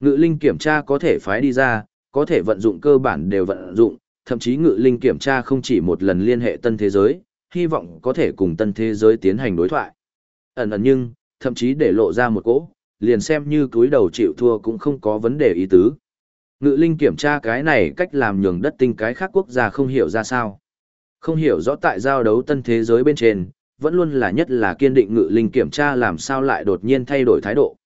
Ngự linh kiểm tra có thể phái đi ra, có thể vận dụng cơ bản đều vận dụng, thậm chí ngự linh kiểm tra không chỉ một lần liên hệ tân thế giới, hy vọng có thể cùng tân thế giới tiến hành đối thoại. Ẩn ẩn nhưng, thậm chí để lộ ra một cỗ, liền xem như túi đầu chịu thua cũng không có vấn đề ý tứ. Ngự linh kiểm tra cái này cách làm nhường đất tinh cái khác quốc gia không hiểu ra sao. Không hiểu rõ tại giao đấu tân thế giới bên trên, vẫn luôn là nhất là kiên định ngự linh kiểm tra làm sao lại đột nhiên thay đổi thái độ.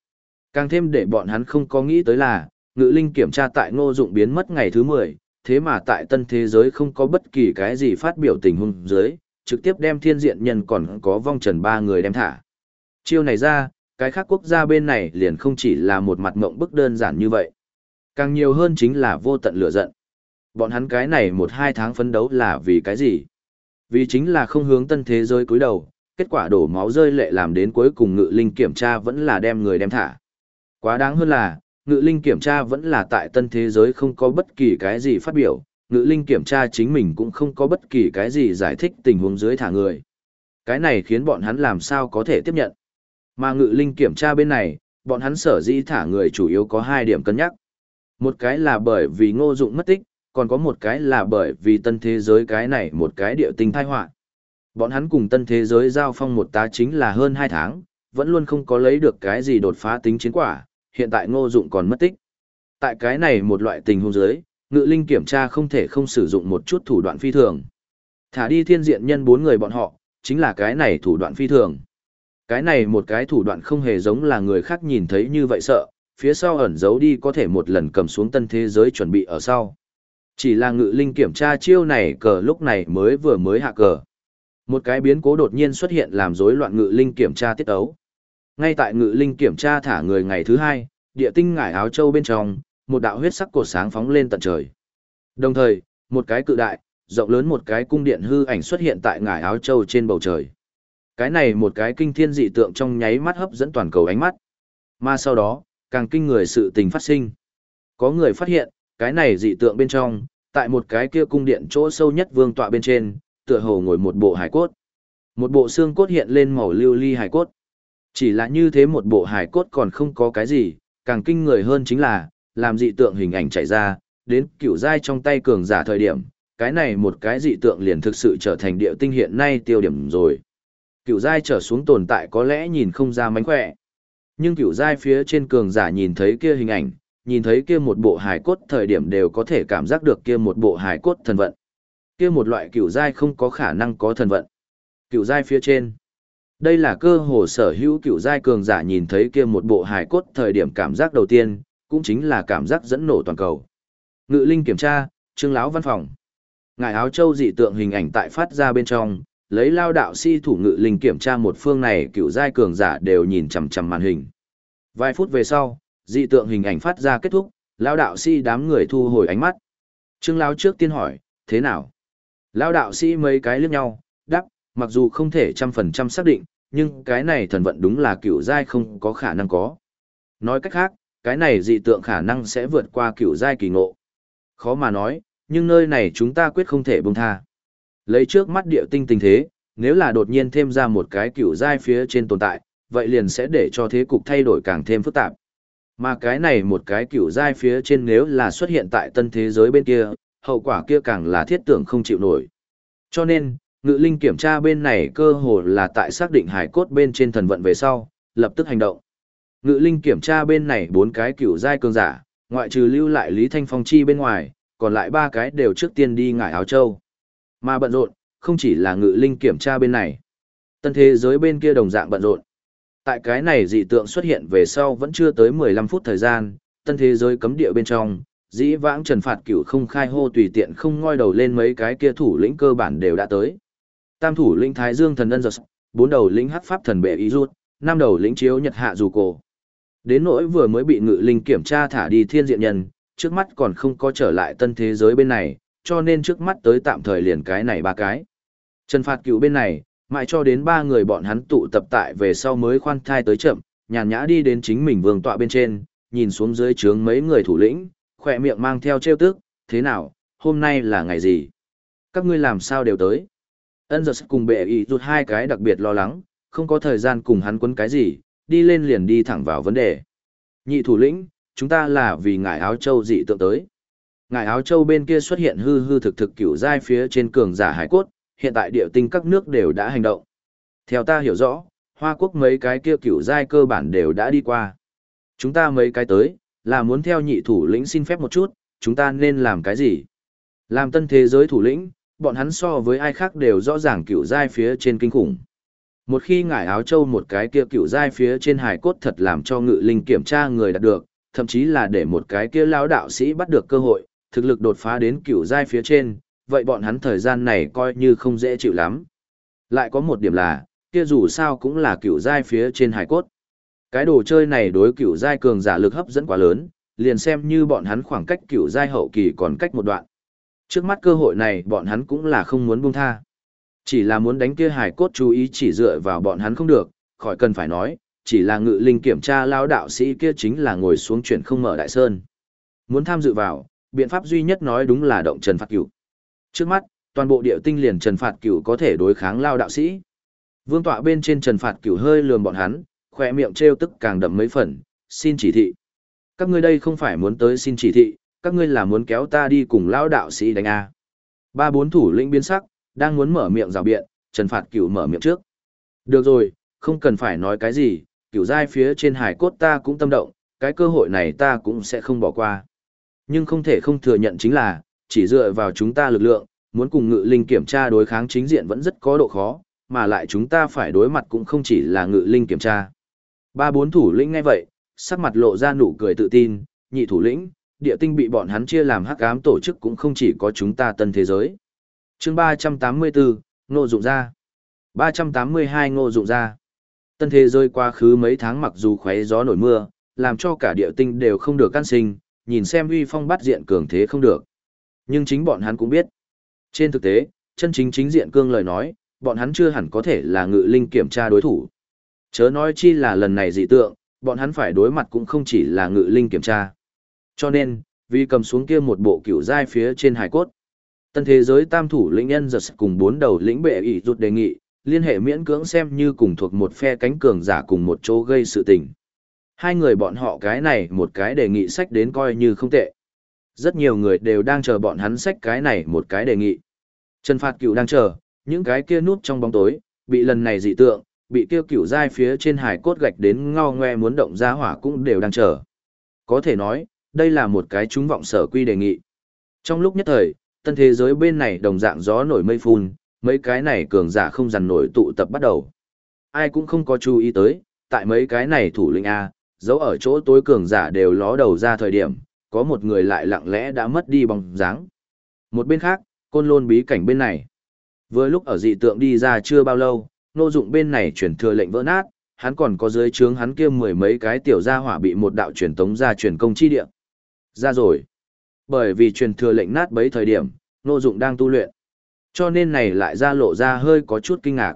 Càng thêm để bọn hắn không có nghĩ tới là, ngự linh kiểm tra tại ngô dụng biến mất ngày thứ 10, thế mà tại tân thế giới không có bất kỳ cái gì phát biểu tình huống dưới, trực tiếp đem thiên diện nhân còn có vong trần ba người đem thả. Chiêu này ra, cái khác quốc gia bên này liền không chỉ là một mặt mộng bức đơn giản như vậy. Càng nhiều hơn chính là vô tận lửa giận. Bọn hắn cái này một hai tháng phấn đấu là vì cái gì? Vì chính là không hướng tân thế giới cúi đầu, kết quả đổ máu rơi lệ làm đến cuối cùng ngự linh kiểm tra vẫn là đem người đem thả. Quá đáng hơn là, ngự linh kiểm tra vẫn là tại tân thế giới không có bất kỳ cái gì phát biểu, ngự linh kiểm tra chính mình cũng không có bất kỳ cái gì giải thích tình huống dưới thả người. Cái này khiến bọn hắn làm sao có thể tiếp nhận. Mà ngự linh kiểm tra bên này, bọn hắn sở dĩ thả người chủ yếu có hai điểm cân nhắc. Một cái là bởi vì ngô dụng mất tích, còn có một cái là bởi vì tân thế giới cái này một cái địa tinh thai họa Bọn hắn cùng tân thế giới giao phong một tá chính là hơn hai tháng, vẫn luôn không có lấy được cái gì đột phá tính chiến quả, hiện tại ngô dụng còn mất tích. Tại cái này một loại tình huống giới, ngự linh kiểm tra không thể không sử dụng một chút thủ đoạn phi thường. Thả đi thiên diện nhân bốn người bọn họ, chính là cái này thủ đoạn phi thường. Cái này một cái thủ đoạn không hề giống là người khác nhìn thấy như vậy sợ, phía sau ẩn giấu đi có thể một lần cầm xuống tân thế giới chuẩn bị ở sau. Chỉ là ngự linh kiểm tra chiêu này cờ lúc này mới vừa mới hạ cờ. Một cái biến cố đột nhiên xuất hiện làm rối loạn ngự linh kiểm tra tiết ấu. Ngay tại ngự linh kiểm tra thả người ngày thứ hai, địa tinh ngải áo châu bên trong, một đạo huyết sắc cột sáng phóng lên tận trời. Đồng thời, một cái cự đại, rộng lớn một cái cung điện hư ảnh xuất hiện tại ngải áo châu trên bầu trời. Cái này một cái kinh thiên dị tượng trong nháy mắt hấp dẫn toàn cầu ánh mắt. Mà sau đó, càng kinh người sự tình phát sinh. Có người phát hiện, cái này dị tượng bên trong, tại một cái kia cung điện chỗ sâu nhất vương tọa bên trên, tựa hồ ngồi một bộ hải cốt. Một bộ xương cốt hiện lên màu lưu ly hải cốt. Chỉ là như thế một bộ hải cốt còn không có cái gì, càng kinh người hơn chính là, làm dị tượng hình ảnh chạy ra, đến cửu giai trong tay cường giả thời điểm, cái này một cái dị tượng liền thực sự trở thành địa tinh hiện nay tiêu điểm rồi. Cửu giai trở xuống tồn tại có lẽ nhìn không ra mánh khỏe. Nhưng cửu giai phía trên cường giả nhìn thấy kia hình ảnh, nhìn thấy kia một bộ hài cốt thời điểm đều có thể cảm giác được kia một bộ hài cốt thần vận. Kia một loại cửu giai không có khả năng có thần vận. Cửu giai phía trên. Đây là cơ hồ sở hữu cựu giai cường giả nhìn thấy kia một bộ hài cốt thời điểm cảm giác đầu tiên, cũng chính là cảm giác dẫn nổ toàn cầu. Ngự linh kiểm tra, trương lão văn phòng. Ngài áo châu dị tượng hình ảnh tại phát ra bên trong, lấy lao đạo si thủ ngự linh kiểm tra một phương này cựu giai cường giả đều nhìn chằm chằm màn hình. Vài phút về sau, dị tượng hình ảnh phát ra kết thúc, lao đạo si đám người thu hồi ánh mắt. Trương lão trước tiên hỏi, thế nào? Lao đạo si mấy cái liếc nhau, đáp, mặc dù không thể trăm phần trăm xác định, nhưng cái này thần vận đúng là cựu giai không có khả năng có. Nói cách khác, cái này dị tượng khả năng sẽ vượt qua cựu giai kỳ ngộ. Khó mà nói, nhưng nơi này chúng ta quyết không thể buông tha. Lấy trước mắt địa tinh tình thế, nếu là đột nhiên thêm ra một cái cựu giai phía trên tồn tại, vậy liền sẽ để cho thế cục thay đổi càng thêm phức tạp. Mà cái này một cái cựu giai phía trên nếu là xuất hiện tại tân thế giới bên kia, hậu quả kia càng là thiết tưởng không chịu nổi. Cho nên, ngự linh kiểm tra bên này cơ hồ là tại xác định hải cốt bên trên thần vận về sau, lập tức hành động. Ngự linh kiểm tra bên này bốn cái cựu giai cường giả, ngoại trừ lưu lại Lý Thanh Phong chi bên ngoài, còn lại ba cái đều trước tiên đi ngải áo châu. Mà bận rộn, không chỉ là ngự linh kiểm tra bên này. Tân thế giới bên kia đồng dạng bận rộn. Tại cái này dị tượng xuất hiện về sau vẫn chưa tới 15 phút thời gian, tân thế giới cấm địa bên trong, dĩ vãng trần phạt cửu không khai hô tùy tiện không ngoi đầu lên mấy cái kia thủ lĩnh cơ bản đều đã tới. Tam thủ lĩnh Thái Dương thần ân giật, bốn đầu lĩnh hắc pháp thần bệ ý rút, năm đầu lĩnh chiếu nhật hạ dù cổ. Đến nỗi vừa mới bị ngự linh kiểm tra thả đi thiên diện nhân, trước mắt còn không có trở lại tân thế giới bên này, cho nên trước mắt tới tạm thời liền cái này ba cái. Trần phạt cửu bên này, mãi cho đến ba người bọn hắn tụ tập tại về sau mới khoan thai tới chậm, nhàn nhã đi đến chính mình vương tọa bên trên, nhìn xuống dưới trướng mấy người thủ lĩnh, khỏe miệng mang theo trêu tức, thế nào, hôm nay là ngày gì? Các ngươi làm sao đều tới? Ân giật cùng bệ ý rút hai cái đặc biệt lo lắng, không có thời gian cùng hắn quấn cái gì, đi lên liền đi thẳng vào vấn đề. Nhị thủ lĩnh, chúng ta là vì ngải áo châu dị tượng tới. Ngải áo châu bên kia xuất hiện hư hư thực thực cửu giai phía trên cường giả hải cốt, hiện tại địa tinh các nước đều đã hành động. Theo ta hiểu rõ, Hoa Quốc mấy cái kia cửu giai cơ bản đều đã đi qua. Chúng ta mấy cái tới, là muốn theo nhị thủ lĩnh xin phép một chút, chúng ta nên làm cái gì? Làm tân thế giới thủ lĩnh, bọn hắn so với ai khác đều rõ ràng cửu giai phía trên kinh khủng. Một khi ngải áo châu một cái kia cựu giai phía trên hải cốt thật làm cho ngự linh kiểm tra người đạt được, thậm chí là để một cái kia lão đạo sĩ bắt được cơ hội, thực lực đột phá đến cựu giai phía trên, vậy bọn hắn thời gian này coi như không dễ chịu lắm. Lại có một điểm là, kia dù sao cũng là cựu giai phía trên hải cốt. Cái đồ chơi này đối cựu giai cường giả lực hấp dẫn quá lớn, liền xem như bọn hắn khoảng cách cựu giai hậu kỳ còn cách một đoạn. Trước mắt cơ hội này bọn hắn cũng là không muốn buông tha. Chỉ là muốn đánh kia hải cốt chú ý chỉ dựa vào bọn hắn không được, khỏi cần phải nói, chỉ là ngự linh kiểm tra lao đạo sĩ kia chính là ngồi xuống chuyển không mở đại sơn. Muốn tham dự vào, biện pháp duy nhất nói đúng là động Trần Phạt Cửu. Trước mắt, toàn bộ địa tinh liền Trần Phạt Cửu có thể đối kháng lao đạo sĩ. Vương tọa bên trên Trần Phạt Cửu hơi lườm bọn hắn, khỏe miệng trêu tức càng đậm mấy phần, xin chỉ thị. Các ngươi đây không phải muốn tới xin chỉ thị, các ngươi là muốn kéo ta đi cùng lao đạo sĩ đánh A. Ba bốn thủ lĩnh biến sắc, đang muốn mở miệng rào biện, Trần Phạt cựu mở miệng trước. Được rồi, không cần phải nói cái gì, cựu giai phía trên hải cốt ta cũng tâm động, cái cơ hội này ta cũng sẽ không bỏ qua. Nhưng không thể không thừa nhận chính là, chỉ dựa vào chúng ta lực lượng, muốn cùng ngự linh kiểm tra đối kháng chính diện vẫn rất có độ khó, mà lại chúng ta phải đối mặt cũng không chỉ là ngự linh kiểm tra. Ba bốn thủ lĩnh ngay vậy, sắc mặt lộ ra nụ cười tự tin, nhị thủ lĩnh, địa tinh bị bọn hắn chia làm hắc ám tổ chức cũng không chỉ có chúng ta tân thế giới. Chương ba trăm tám mươi bốn ngô dụng ra ba trăm tám mươi hai ngô dụng ra tân thế giới quá khứ mấy tháng mặc dù khoé gió nổi mưa, làm cho cả địa tinh đều không được can sinh, nhìn xem uy phong bắt diện cường thế không được. Nhưng chính bọn hắn cũng biết. Trên thực tế, chân chính chính diện cương lời nói, bọn hắn chưa hẳn có thể là ngự linh kiểm tra đối thủ. Chớ nói chi là lần này dị tượng, bọn hắn phải đối mặt cũng không chỉ là ngự linh kiểm tra cho nên vì cầm xuống kia một bộ cựu giai phía trên hải cốt Tân thế giới tam thủ lĩnh nhân giật cùng bốn đầu lĩnh bệ ỷ rụt đề nghị, liên hệ miễn cưỡng xem như cùng thuộc một phe cánh cường giả cùng một chỗ gây sự tình. Hai người bọn họ cái này một cái đề nghị sách đến coi như không tệ. Rất nhiều người đều đang chờ bọn hắn sách cái này một cái đề nghị. Trần Phạt Cửu đang chờ, những cái kia núp trong bóng tối, bị lần này dị tượng, bị kêu cửu dai phía trên hải cốt gạch đến ngao ngoe muốn động ra hỏa cũng đều đang chờ. Có thể nói, đây là một cái trúng vọng sở quy đề nghị. Trong lúc nhất thời, tân thế giới bên này đồng dạng gió nổi mây phun, mấy cái này cường giả không dằn nổi tụ tập bắt đầu. Ai cũng không có chú ý tới, tại mấy cái này thủ lĩnh A, dấu ở chỗ tối cường giả đều ló đầu ra thời điểm, có một người lại lặng lẽ đã mất đi bóng dáng. Một bên khác, côn lôn bí cảnh bên này. Vừa lúc ở dị tượng đi ra chưa bao lâu, nô dụng bên này chuyển thừa lệnh vỡ nát, hắn còn có dưới trướng hắn kia mười mấy cái tiểu gia hỏa bị một đạo truyền tống ra truyền công chi địa. Ra rồi. Bởi vì truyền thừa lệnh nát bấy thời điểm, Ngô Dụng đang tu luyện. Cho nên này lại ra lộ ra hơi có chút kinh ngạc.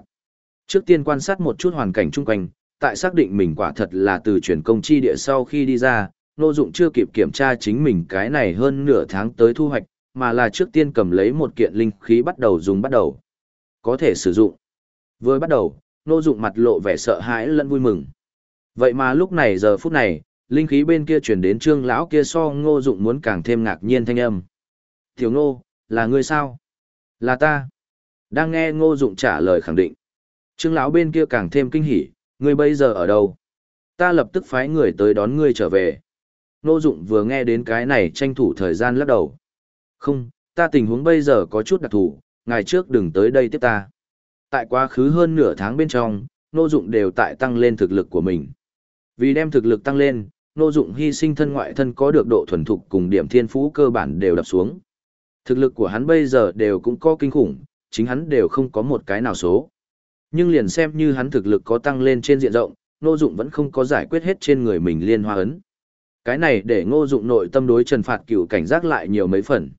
Trước tiên quan sát một chút hoàn cảnh chung quanh, tại xác định mình quả thật là từ truyền công chi địa sau khi đi ra, Ngô Dụng chưa kịp kiểm tra chính mình cái này hơn nửa tháng tới thu hoạch, mà là trước tiên cầm lấy một kiện linh khí bắt đầu dùng bắt đầu. Có thể sử dụng. Vừa bắt đầu, Ngô Dụng mặt lộ vẻ sợ hãi lẫn vui mừng. Vậy mà lúc này giờ phút này, linh khí bên kia truyền đến trương lão kia so ngô dụng muốn càng thêm ngạc nhiên thanh âm. Tiểu ngô, là ngươi sao? Là ta. Đang nghe ngô dụng trả lời khẳng định. Trương lão bên kia càng thêm kinh hỉ, ngươi bây giờ ở đâu? Ta lập tức phái người tới đón ngươi trở về. Ngô dụng vừa nghe đến cái này tranh thủ thời gian lắc đầu. Không, ta tình huống bây giờ có chút đặc thù, ngày trước đừng tới đây tiếp ta. Tại quá khứ hơn nửa tháng bên trong, Ngô dụng đều tại tăng lên thực lực của mình. Vì đem thực lực tăng lên, Nô Dụng hy sinh thân ngoại thân có được độ thuần thục cùng điểm thiên phú cơ bản đều đập xuống. Thực lực của hắn bây giờ đều cũng có kinh khủng, chính hắn đều không có một cái nào số. Nhưng liền xem như hắn thực lực có tăng lên trên diện rộng, Nô Dụng vẫn không có giải quyết hết trên người mình liên hoa ấn. Cái này để Ngô Dụng nội tâm đối Trần Phạt Cửu cảnh giác lại nhiều mấy phần.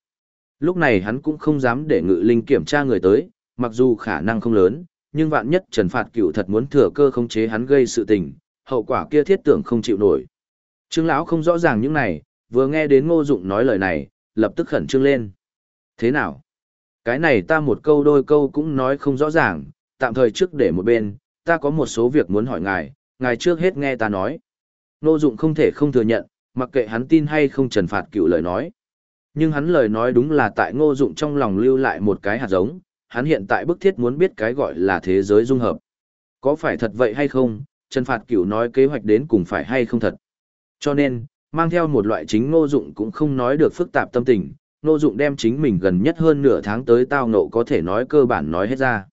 Lúc này hắn cũng không dám để Ngự Linh kiểm tra người tới, mặc dù khả năng không lớn, nhưng vạn nhất Trần Phạt Cửu thật muốn thừa cơ khống chế hắn gây sự tình, hậu quả kia thiết tưởng không chịu nổi. Trương lão không rõ ràng những này, vừa nghe đến Ngô Dụng nói lời này, lập tức khẩn trương lên. Thế nào? Cái này ta một câu đôi câu cũng nói không rõ ràng, tạm thời trước để một bên, ta có một số việc muốn hỏi ngài, ngài trước hết nghe ta nói. Ngô Dụng không thể không thừa nhận, Mặc kệ hắn tin hay không trần phạt cựu lời nói. Nhưng hắn lời nói đúng là tại ngô dụng trong lòng lưu lại một cái hạt giống, hắn hiện tại bức thiết muốn biết cái gọi là thế giới dung hợp. Có phải thật vậy hay không, Trần Phạt Cửu nói kế hoạch đến cùng phải hay không thật. Cho nên, mang theo một loại chính ngô dụng cũng không nói được phức tạp tâm tình, ngô dụng đem chính mình gần nhất hơn nửa tháng tới tao ngộ có thể nói cơ bản nói hết ra.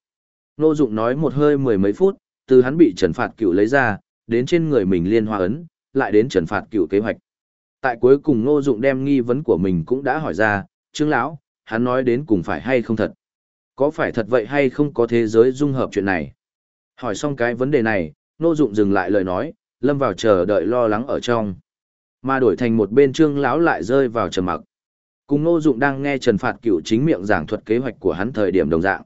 Ngô dụng nói một hơi mười mấy phút, từ hắn bị Trần Phạt cựu lấy ra, đến trên người mình liên hoa ấn, lại đến Trần Phạt cựu kế hoạch. Tại cuối cùng ngô dụng đem nghi vấn của mình cũng đã hỏi ra, trương lão, hắn nói đến cùng phải hay không thật. Có phải thật vậy hay không có thế giới dung hợp chuyện này? Hỏi xong cái vấn đề này, nô Dụng dừng lại lời nói, lâm vào chờ đợi lo lắng ở trong. Mà đổi thành một bên Trương lão lại rơi vào trầm mặc. Cùng Ngô Dụng đang nghe Trần Phạt cựu chính miệng giảng thuật kế hoạch của hắn thời điểm đồng dạng.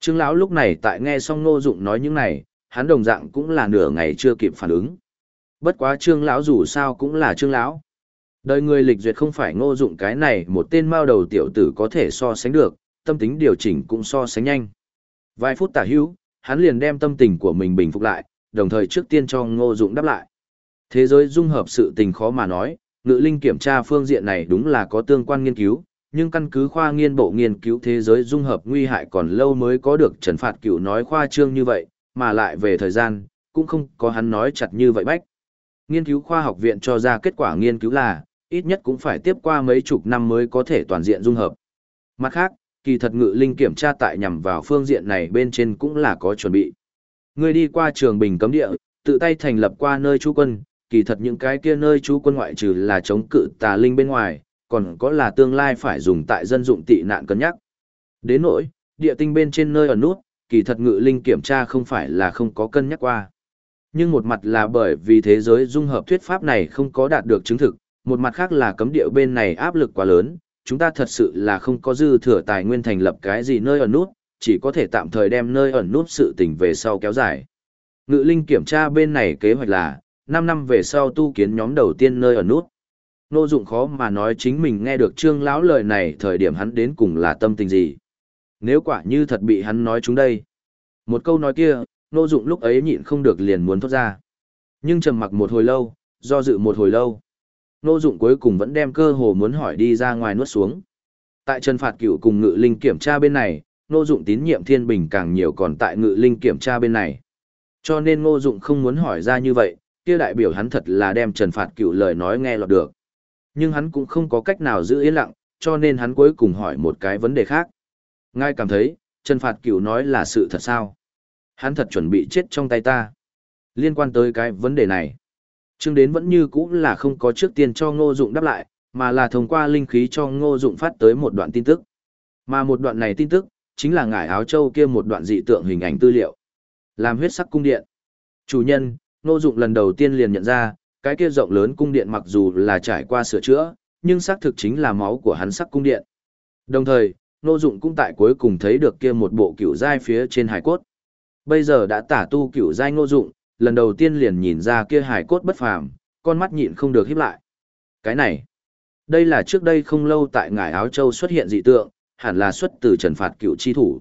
Trương lão lúc này tại nghe xong Ngô Dụng nói những này, hắn đồng dạng cũng là nửa ngày chưa kịp phản ứng. Bất quá Trương lão dù sao cũng là Trương lão. Đời người lịch duyệt không phải Ngô Dụng cái này một tên mao đầu tiểu tử có thể so sánh được, tâm tính điều chỉnh cũng so sánh nhanh. Vài phút tả hữu, hắn liền đem tâm tình của mình bình phục lại, đồng thời trước tiên cho Ngô Dụng đáp lại. Thế giới dung hợp sự tình khó mà nói, ngự linh kiểm tra phương diện này đúng là có tương quan nghiên cứu, nhưng căn cứ khoa nghiên bộ nghiên cứu thế giới dung hợp nguy hại còn lâu mới có được trần phạt cửu nói khoa trương như vậy, mà lại về thời gian, cũng không có hắn nói chặt như vậy bách. Nghiên cứu khoa học viện cho ra kết quả nghiên cứu là, ít nhất cũng phải tiếp qua mấy chục năm mới có thể toàn diện dung hợp. Mặt khác, kỳ thật ngự linh kiểm tra tại nhằm vào phương diện này bên trên cũng là có chuẩn bị. Ngươi đi qua trường bình cấm địa, tự tay thành lập qua nơi trú quân, kỳ thật những cái kia nơi trú quân ngoại trừ là chống cự tà linh bên ngoài, còn có là tương lai phải dùng tại dân dụng tị nạn cân nhắc. Đến nỗi, địa tinh bên trên nơi ở nút, kỳ thật ngự linh kiểm tra không phải là không có cân nhắc qua. Nhưng một mặt là bởi vì thế giới dung hợp thuyết pháp này không có đạt được chứng thực, một mặt khác là cấm địa bên này áp lực quá lớn, chúng ta thật sự là không có dư thừa tài nguyên thành lập cái gì nơi ở nút, chỉ có thể tạm thời đem nơi ẩn nút sự tình về sau kéo dài. Ngự linh kiểm tra bên này kế hoạch là, 5 năm về sau tu kiến nhóm đầu tiên nơi ẩn nút. Nô dụng khó mà nói chính mình nghe được trương lão lời này thời điểm hắn đến cùng là tâm tình gì. Nếu quả như thật bị hắn nói chúng đây. Một câu nói kia, nô dụng lúc ấy nhịn không được liền muốn thoát ra. Nhưng trầm mặc một hồi lâu, do dự một hồi lâu. Nô dụng cuối cùng vẫn đem cơ hồ muốn hỏi đi ra ngoài nuốt xuống. Tại Trần Phạt Cửu cùng Ngự Linh kiểm tra bên này, Nô dụng tín nhiệm Thiên Bình càng nhiều còn tại Ngự Linh kiểm tra bên này. Cho nên Nô dụng không muốn hỏi ra như vậy, kia đại biểu hắn thật là đem Trần Phạt Cửu lời nói nghe lọt được. Nhưng hắn cũng không có cách nào giữ yên lặng, cho nên hắn cuối cùng hỏi một cái vấn đề khác. Ngay cảm thấy, Trần Phạt Cửu nói là sự thật sao? Hắn thật chuẩn bị chết trong tay ta. Liên quan tới cái vấn đề này, Trương đến vẫn như cũ là không có trước tiên cho ngô dụng đáp lại, mà là thông qua linh khí cho ngô dụng phát tới một đoạn tin tức. Mà một đoạn này tin tức, chính là ngải áo châu kia một đoạn dị tượng hình ảnh tư liệu. Làm huyết sắc cung điện. Chủ nhân, ngô dụng lần đầu tiên liền nhận ra, cái kia rộng lớn cung điện mặc dù là trải qua sửa chữa, nhưng xác thực chính là máu của hắn sắc cung điện. Đồng thời, ngô dụng cũng tại cuối cùng thấy được kia một bộ cựu giai phía trên hải cốt. Bây giờ đã tả tu cựu giai ngô dụng, lần đầu tiên liền nhìn ra kia hải cốt bất phàm, con mắt nhịn không được híp lại. Cái này, đây là trước đây không lâu tại ngải áo châu xuất hiện dị tượng, hẳn là xuất từ trần phạt cựu chi thủ.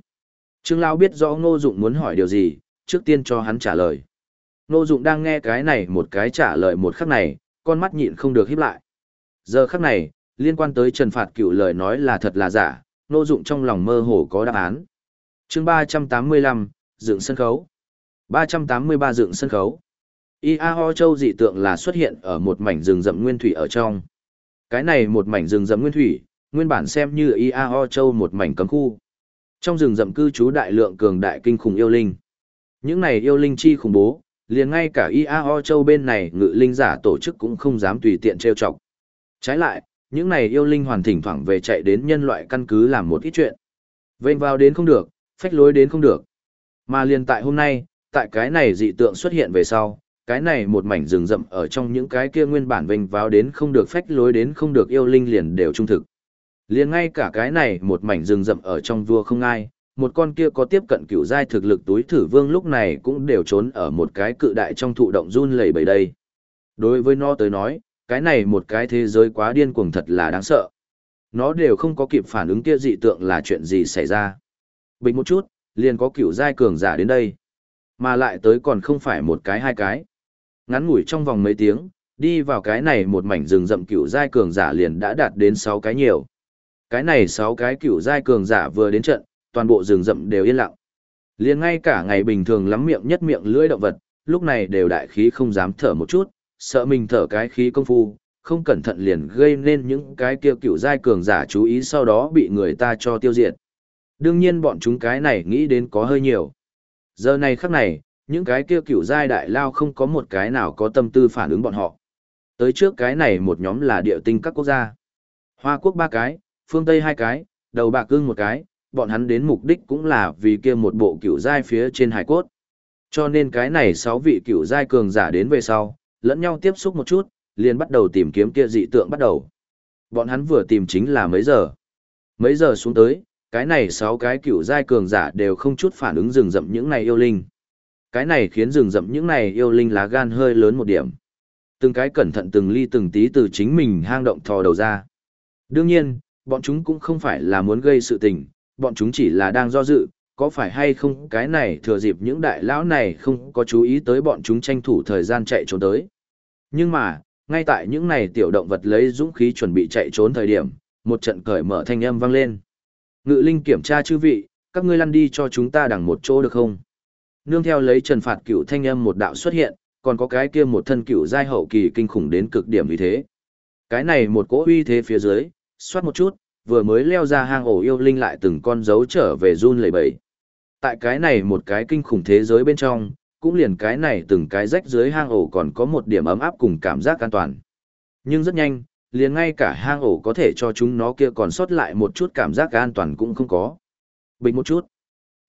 Trương Lão biết rõ Ngô Dụng muốn hỏi điều gì, trước tiên cho hắn trả lời. Ngô Dụng đang nghe cái này một cái trả lời một khắc này, con mắt nhịn không được híp lại. Giờ khắc này, liên quan tới trần phạt cựu lời nói là thật là giả, Ngô Dụng trong lòng mơ hồ có đáp án. Chương 385, dựng sân khấu. 383 dựng sân khấu. Ia Châu dị tượng là xuất hiện ở một mảnh rừng rậm nguyên thủy ở trong. Cái này một mảnh rừng rậm nguyên thủy, nguyên bản xem như IAO Châu một mảnh cấm khu. Trong rừng rậm cư trú đại lượng cường đại kinh khủng yêu linh. Những này yêu linh chi khủng bố, liền ngay cả Iao Châu bên này ngự linh giả tổ chức cũng không dám tùy tiện trêu chọc. Trái lại, những này yêu linh hoàn thỉnh thoảng về chạy đến nhân loại căn cứ làm một ít chuyện. Vênh vào đến không được, phách lối đến không được. Mà liền tại hôm nay, tại cái này dị tượng xuất hiện về sau, cái này một mảnh rừng rậm ở trong những cái kia nguyên bản vinh vào đến không được phách lối đến không được yêu linh liền đều trung thực. Liền ngay cả cái này một mảnh rừng rậm ở trong vua không ai, một con kia có tiếp cận cựu giai thực lực túi thử vương lúc này cũng đều trốn ở một cái cự đại trong thụ động run lẩy bẩy đây. Đối với nó tới nói, cái này một cái thế giới quá điên cuồng thật là đáng sợ. Nó đều không có kịp phản ứng kia dị tượng là chuyện gì xảy ra. Bình một chút, liền có cựu giai cường giả đến đây. Mà lại tới còn không phải một cái hai cái. Ngắn ngủi trong vòng mấy tiếng, đi vào cái này một mảnh rừng rậm cựu giai cường giả liền đã đạt đến sáu cái nhiều. Cái này sáu cái cựu giai cường giả vừa đến trận, toàn bộ rừng rậm đều yên lặng. Liền ngay cả ngày bình thường lắm miệng nhất miệng lưỡi động vật, lúc này đều đại khí không dám thở một chút, sợ mình thở cái khí công phu, không cẩn thận liền gây nên những cái kia cựu giai cường giả chú ý sau đó bị người ta cho tiêu diệt. Đương nhiên bọn chúng cái này nghĩ đến có hơi nhiều. Giờ này khắc này, những cái kia cựu giai đại lao không có một cái nào có tâm tư phản ứng bọn họ. Tới trước cái này một nhóm là địa tinh các quốc gia. Hoa quốc ba cái, phương Tây hai cái, đầu bạc cưng một cái, bọn hắn đến mục đích cũng là vì kia một bộ cựu giai phía trên hải cốt. Cho nên cái này sáu vị cựu giai cường giả đến về sau, lẫn nhau tiếp xúc một chút, liền bắt đầu tìm kiếm kia dị tượng bắt đầu. Bọn hắn vừa tìm chính là mấy giờ. Mấy giờ xuống tới, cái này sáu cái cựu giai cường giả đều không chút phản ứng rừng rậm những này yêu linh. Cái này khiến rừng rậm những này yêu linh lá gan hơi lớn một điểm. Từng cái cẩn thận từng ly từng tí từ chính mình hang động thò đầu ra. Đương nhiên, bọn chúng cũng không phải là muốn gây sự tình, bọn chúng chỉ là đang do dự, có phải hay không cái này thừa dịp những đại lão này không có chú ý tới bọn chúng tranh thủ thời gian chạy trốn tới. Nhưng mà, ngay tại những này tiểu động vật lấy dũng khí chuẩn bị chạy trốn thời điểm, một trận cởi mở thanh âm vang lên. Ngự linh kiểm tra chư vị, các ngươi lăn đi cho chúng ta đằng một chỗ được không? Nương theo lấy trần phạt cửu thanh âm một đạo xuất hiện, còn có cái kia một thân cửu giai hậu kỳ kinh khủng đến cực điểm vì thế. Cái này một cỗ uy thế phía dưới, xoát một chút, vừa mới leo ra hang ổ yêu linh lại từng con dấu trở về run lẩy bẩy. Tại cái này một cái kinh khủng thế giới bên trong, cũng liền cái này từng cái rách dưới hang ổ còn có một điểm ấm áp cùng cảm giác an toàn. Nhưng rất nhanh, liền ngay cả hang ổ có thể cho chúng nó kia còn sót lại một chút cảm giác an toàn cũng không có. Bình một chút.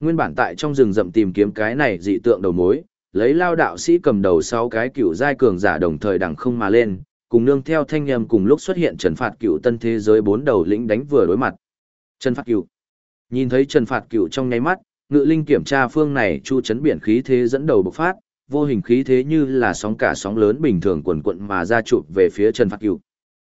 Nguyên bản tại trong rừng rậm tìm kiếm cái này dị tượng đầu mối, lấy lao đạo sĩ cầm đầu sau cái cựu giai cường giả đồng thời đằng không mà lên, cùng nương theo thanh âm cùng lúc xuất hiện trần phạt cựu tân thế giới bốn đầu lĩnh đánh vừa đối mặt. Trần phạt cựu. Nhìn thấy trần phạt cựu trong nháy mắt, ngự linh kiểm tra phương này chu chấn biển khí thế dẫn đầu bộc phát, vô hình khí thế như là sóng cả sóng lớn bình thường quần quận mà ra chụp về phía Trần Phạt Cửu.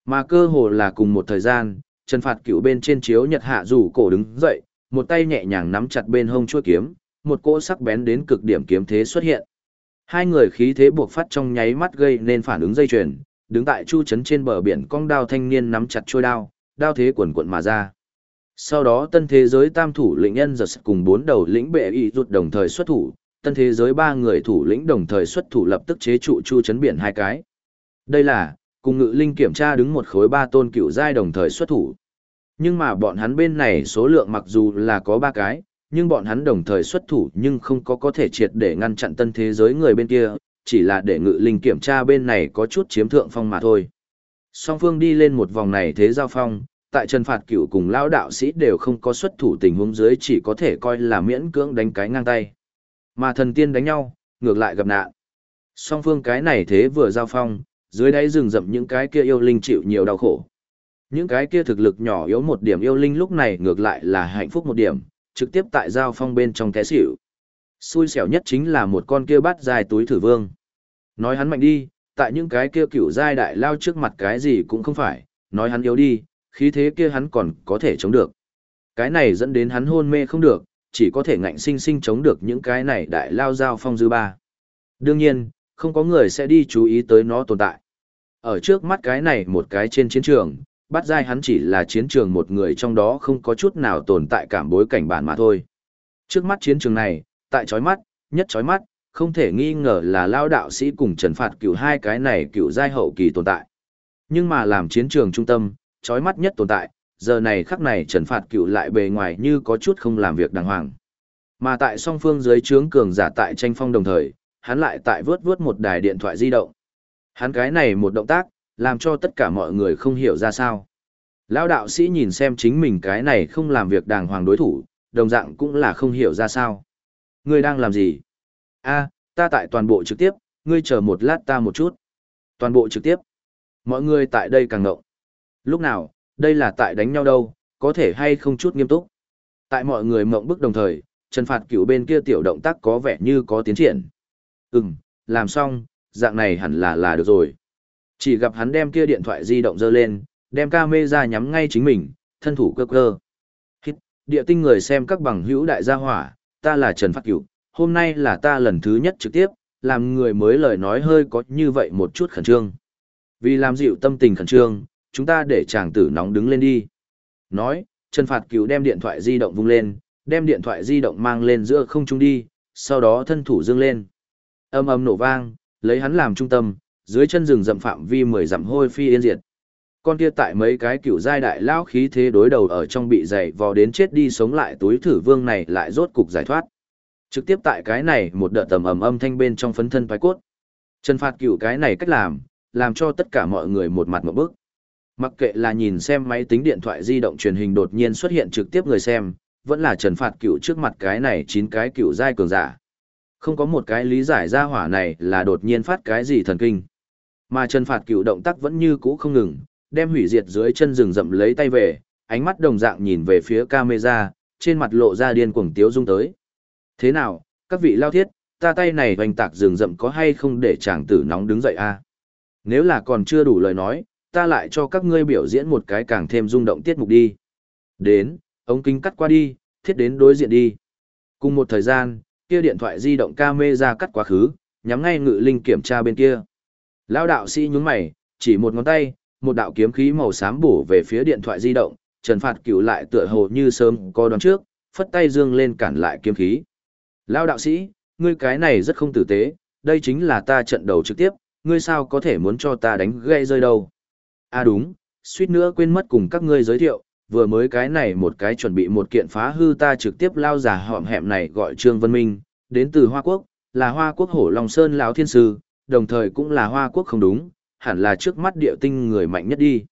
Mà cơ hồ là cùng một thời gian, Trần Phạt Cửu bên trên chiếu nhật hạ rủ cổ đứng dậy, một tay nhẹ nhàng nắm chặt bên hông chuôi kiếm, một cỗ sắc bén đến cực điểm kiếm thế xuất hiện. Hai người khí thế buộc phát trong nháy mắt gây nên phản ứng dây chuyền, đứng tại chu trấn trên bờ biển cong đao thanh niên nắm chặt chuôi đao, đao thế quần quận mà ra. Sau đó tân thế giới tam thủ lĩnh nhân giật cùng bốn đầu lĩnh bệ y rụt đồng thời xuất thủ, tân thế giới ba người thủ lĩnh đồng thời xuất thủ lập tức chế trụ chu trấn biển hai cái. Đây là, cùng ngự linh kiểm tra đứng một khối ba tôn cựu giai đồng thời xuất thủ. Nhưng mà bọn hắn bên này số lượng mặc dù là có ba cái, nhưng bọn hắn đồng thời xuất thủ nhưng không có có thể triệt để ngăn chặn tân thế giới người bên kia, chỉ là để ngự linh kiểm tra bên này có chút chiếm thượng phong mà thôi. Song phương đi lên một vòng này thế giao phong, tại Trần Phạt Cửu cùng lão đạo sĩ đều không có xuất thủ tình huống dưới chỉ có thể coi là miễn cưỡng đánh cái ngang tay. Mà thần tiên đánh nhau, ngược lại gặp nạn. Song phương cái này thế vừa giao phong, dưới đáy rừng rậm những cái kia yêu linh chịu nhiều đau khổ. Những cái kia thực lực nhỏ yếu một điểm yêu linh lúc này ngược lại là hạnh phúc một điểm, trực tiếp tại giao phong bên trong té xỉu. Xui xẻo nhất chính là một con kia bắt dài túi thử vương. Nói hắn mạnh đi, tại những cái kia cựu giai đại lao trước mặt cái gì cũng không phải, nói hắn yếu đi, khí thế kia hắn còn có thể chống được. Cái này dẫn đến hắn hôn mê không được, chỉ có thể ngạnh sinh sinh chống được những cái này đại lao giao phong dư ba. Đương nhiên, không có người sẽ đi chú ý tới nó tồn tại. Ở trước mắt cái này một cái trên chiến trường, bắt dai hắn chỉ là chiến trường một người trong đó không có chút nào tồn tại cảm bối cảnh bản mà thôi. Trước mắt chiến trường này, tại chói mắt, nhất chói mắt, không thể nghi ngờ là lao đạo sĩ cùng trần phạt cửu hai cái này cửu giai hậu kỳ tồn tại. Nhưng mà làm chiến trường trung tâm, chói mắt nhất tồn tại, giờ này khắc này trần phạt cựu lại bề ngoài như có chút không làm việc đàng hoàng. Mà tại song phương dưới trướng cường giả tại tranh phong đồng thời, hắn lại tại vớt vớt một đài điện thoại di động. Hắn cái này một động tác, làm cho tất cả mọi người không hiểu ra sao. Lão đạo sĩ nhìn xem chính mình cái này không làm việc đàng hoàng đối thủ, đồng dạng cũng là không hiểu ra sao. Ngươi đang làm gì? a ta tại toàn bộ trực tiếp, ngươi chờ một lát ta một chút. Toàn bộ trực tiếp. Mọi người tại đây càng ngộng. Lúc nào, đây là tại đánh nhau đâu, có thể hay không chút nghiêm túc. Tại mọi người mộng bức đồng thời, Trần Phạt Cửu bên kia tiểu động tác có vẻ như có tiến triển. Ừm, làm xong, dạng này hẳn là là được rồi. Chỉ gặp hắn đem kia điện thoại di động dơ lên, đem camera nhắm ngay chính mình, thân thủ cơ cơ. Hít, địa tinh người xem các bằng hữu đại gia hỏa, ta là Trần Phát Cửu, hôm nay là ta lần thứ nhất trực tiếp, làm người mới lời nói hơi có như vậy một chút khẩn trương. Vì làm dịu tâm tình khẩn trương, chúng ta để chàng tử nóng đứng lên đi. Nói, Trần Phạt Cửu đem điện thoại di động vung lên, đem điện thoại di động mang lên giữa không trung đi, sau đó thân thủ dương lên. Âm âm nổ vang, lấy hắn làm trung tâm, dưới chân rừng rậm phạm vi mười dặm hôi phi yên diệt. Con kia tại mấy cái cựu giai đại lao khí thế đối đầu ở trong bị dày vò đến chết đi sống lại túi thử vương này lại rốt cục giải thoát. Trực tiếp tại cái này một đợt tầm ầm âm thanh bên trong phấn thân thoái cốt. Trần phạt cựu cái này cách làm, làm cho tất cả mọi người một mặt một bức. Mặc kệ là nhìn xem máy tính điện thoại di động truyền hình đột nhiên xuất hiện trực tiếp người xem, vẫn là trần phạt cựu trước mặt cái này chín cái cựu giai cường giả. Không có một cái lý giải ra hỏa này là đột nhiên phát cái gì thần kinh. Mà trần phạt cựu động tác vẫn như cũ không ngừng, đem hủy diệt dưới chân rừng rậm lấy tay về, ánh mắt đồng dạng nhìn về phía camera, trên mặt lộ ra điên cuồng tiếu dung tới. Thế nào, các vị lao thiết, ta tay này hoành tạc rừng rậm có hay không để chàng tử nóng đứng dậy a? Nếu là còn chưa đủ lời nói, ta lại cho các ngươi biểu diễn một cái càng thêm rung động tiết mục đi. Đến, ống kính cắt qua đi, thiết đến đối diện đi. Cùng một thời gian, kia điện thoại di động camera cắt quá khứ, nhắm ngay ngự linh kiểm tra bên kia. Lao đạo sĩ nhúng mày, chỉ một ngón tay, một đạo kiếm khí màu xám bổ về phía điện thoại di động, Trần Phạt Cửu lại tựa hồ như sớm có đoán trước, phất tay dương lên cản lại kiếm khí. Lao đạo sĩ, ngươi cái này rất không tử tế, đây chính là ta trận đầu trực tiếp, ngươi sao có thể muốn cho ta đánh gây rơi đâu. À đúng, suýt nữa quên mất cùng các ngươi giới thiệu, vừa mới cái này một cái chuẩn bị một kiện phá hư ta trực tiếp lao giả họm hẹm này gọi Trương Vân Minh, đến từ Hoa Quốc, là Hoa Quốc hổ Long Sơn lão Thiên Sư, đồng thời cũng là Hoa Quốc không đúng, hẳn là trước mắt địa tinh người mạnh nhất đi.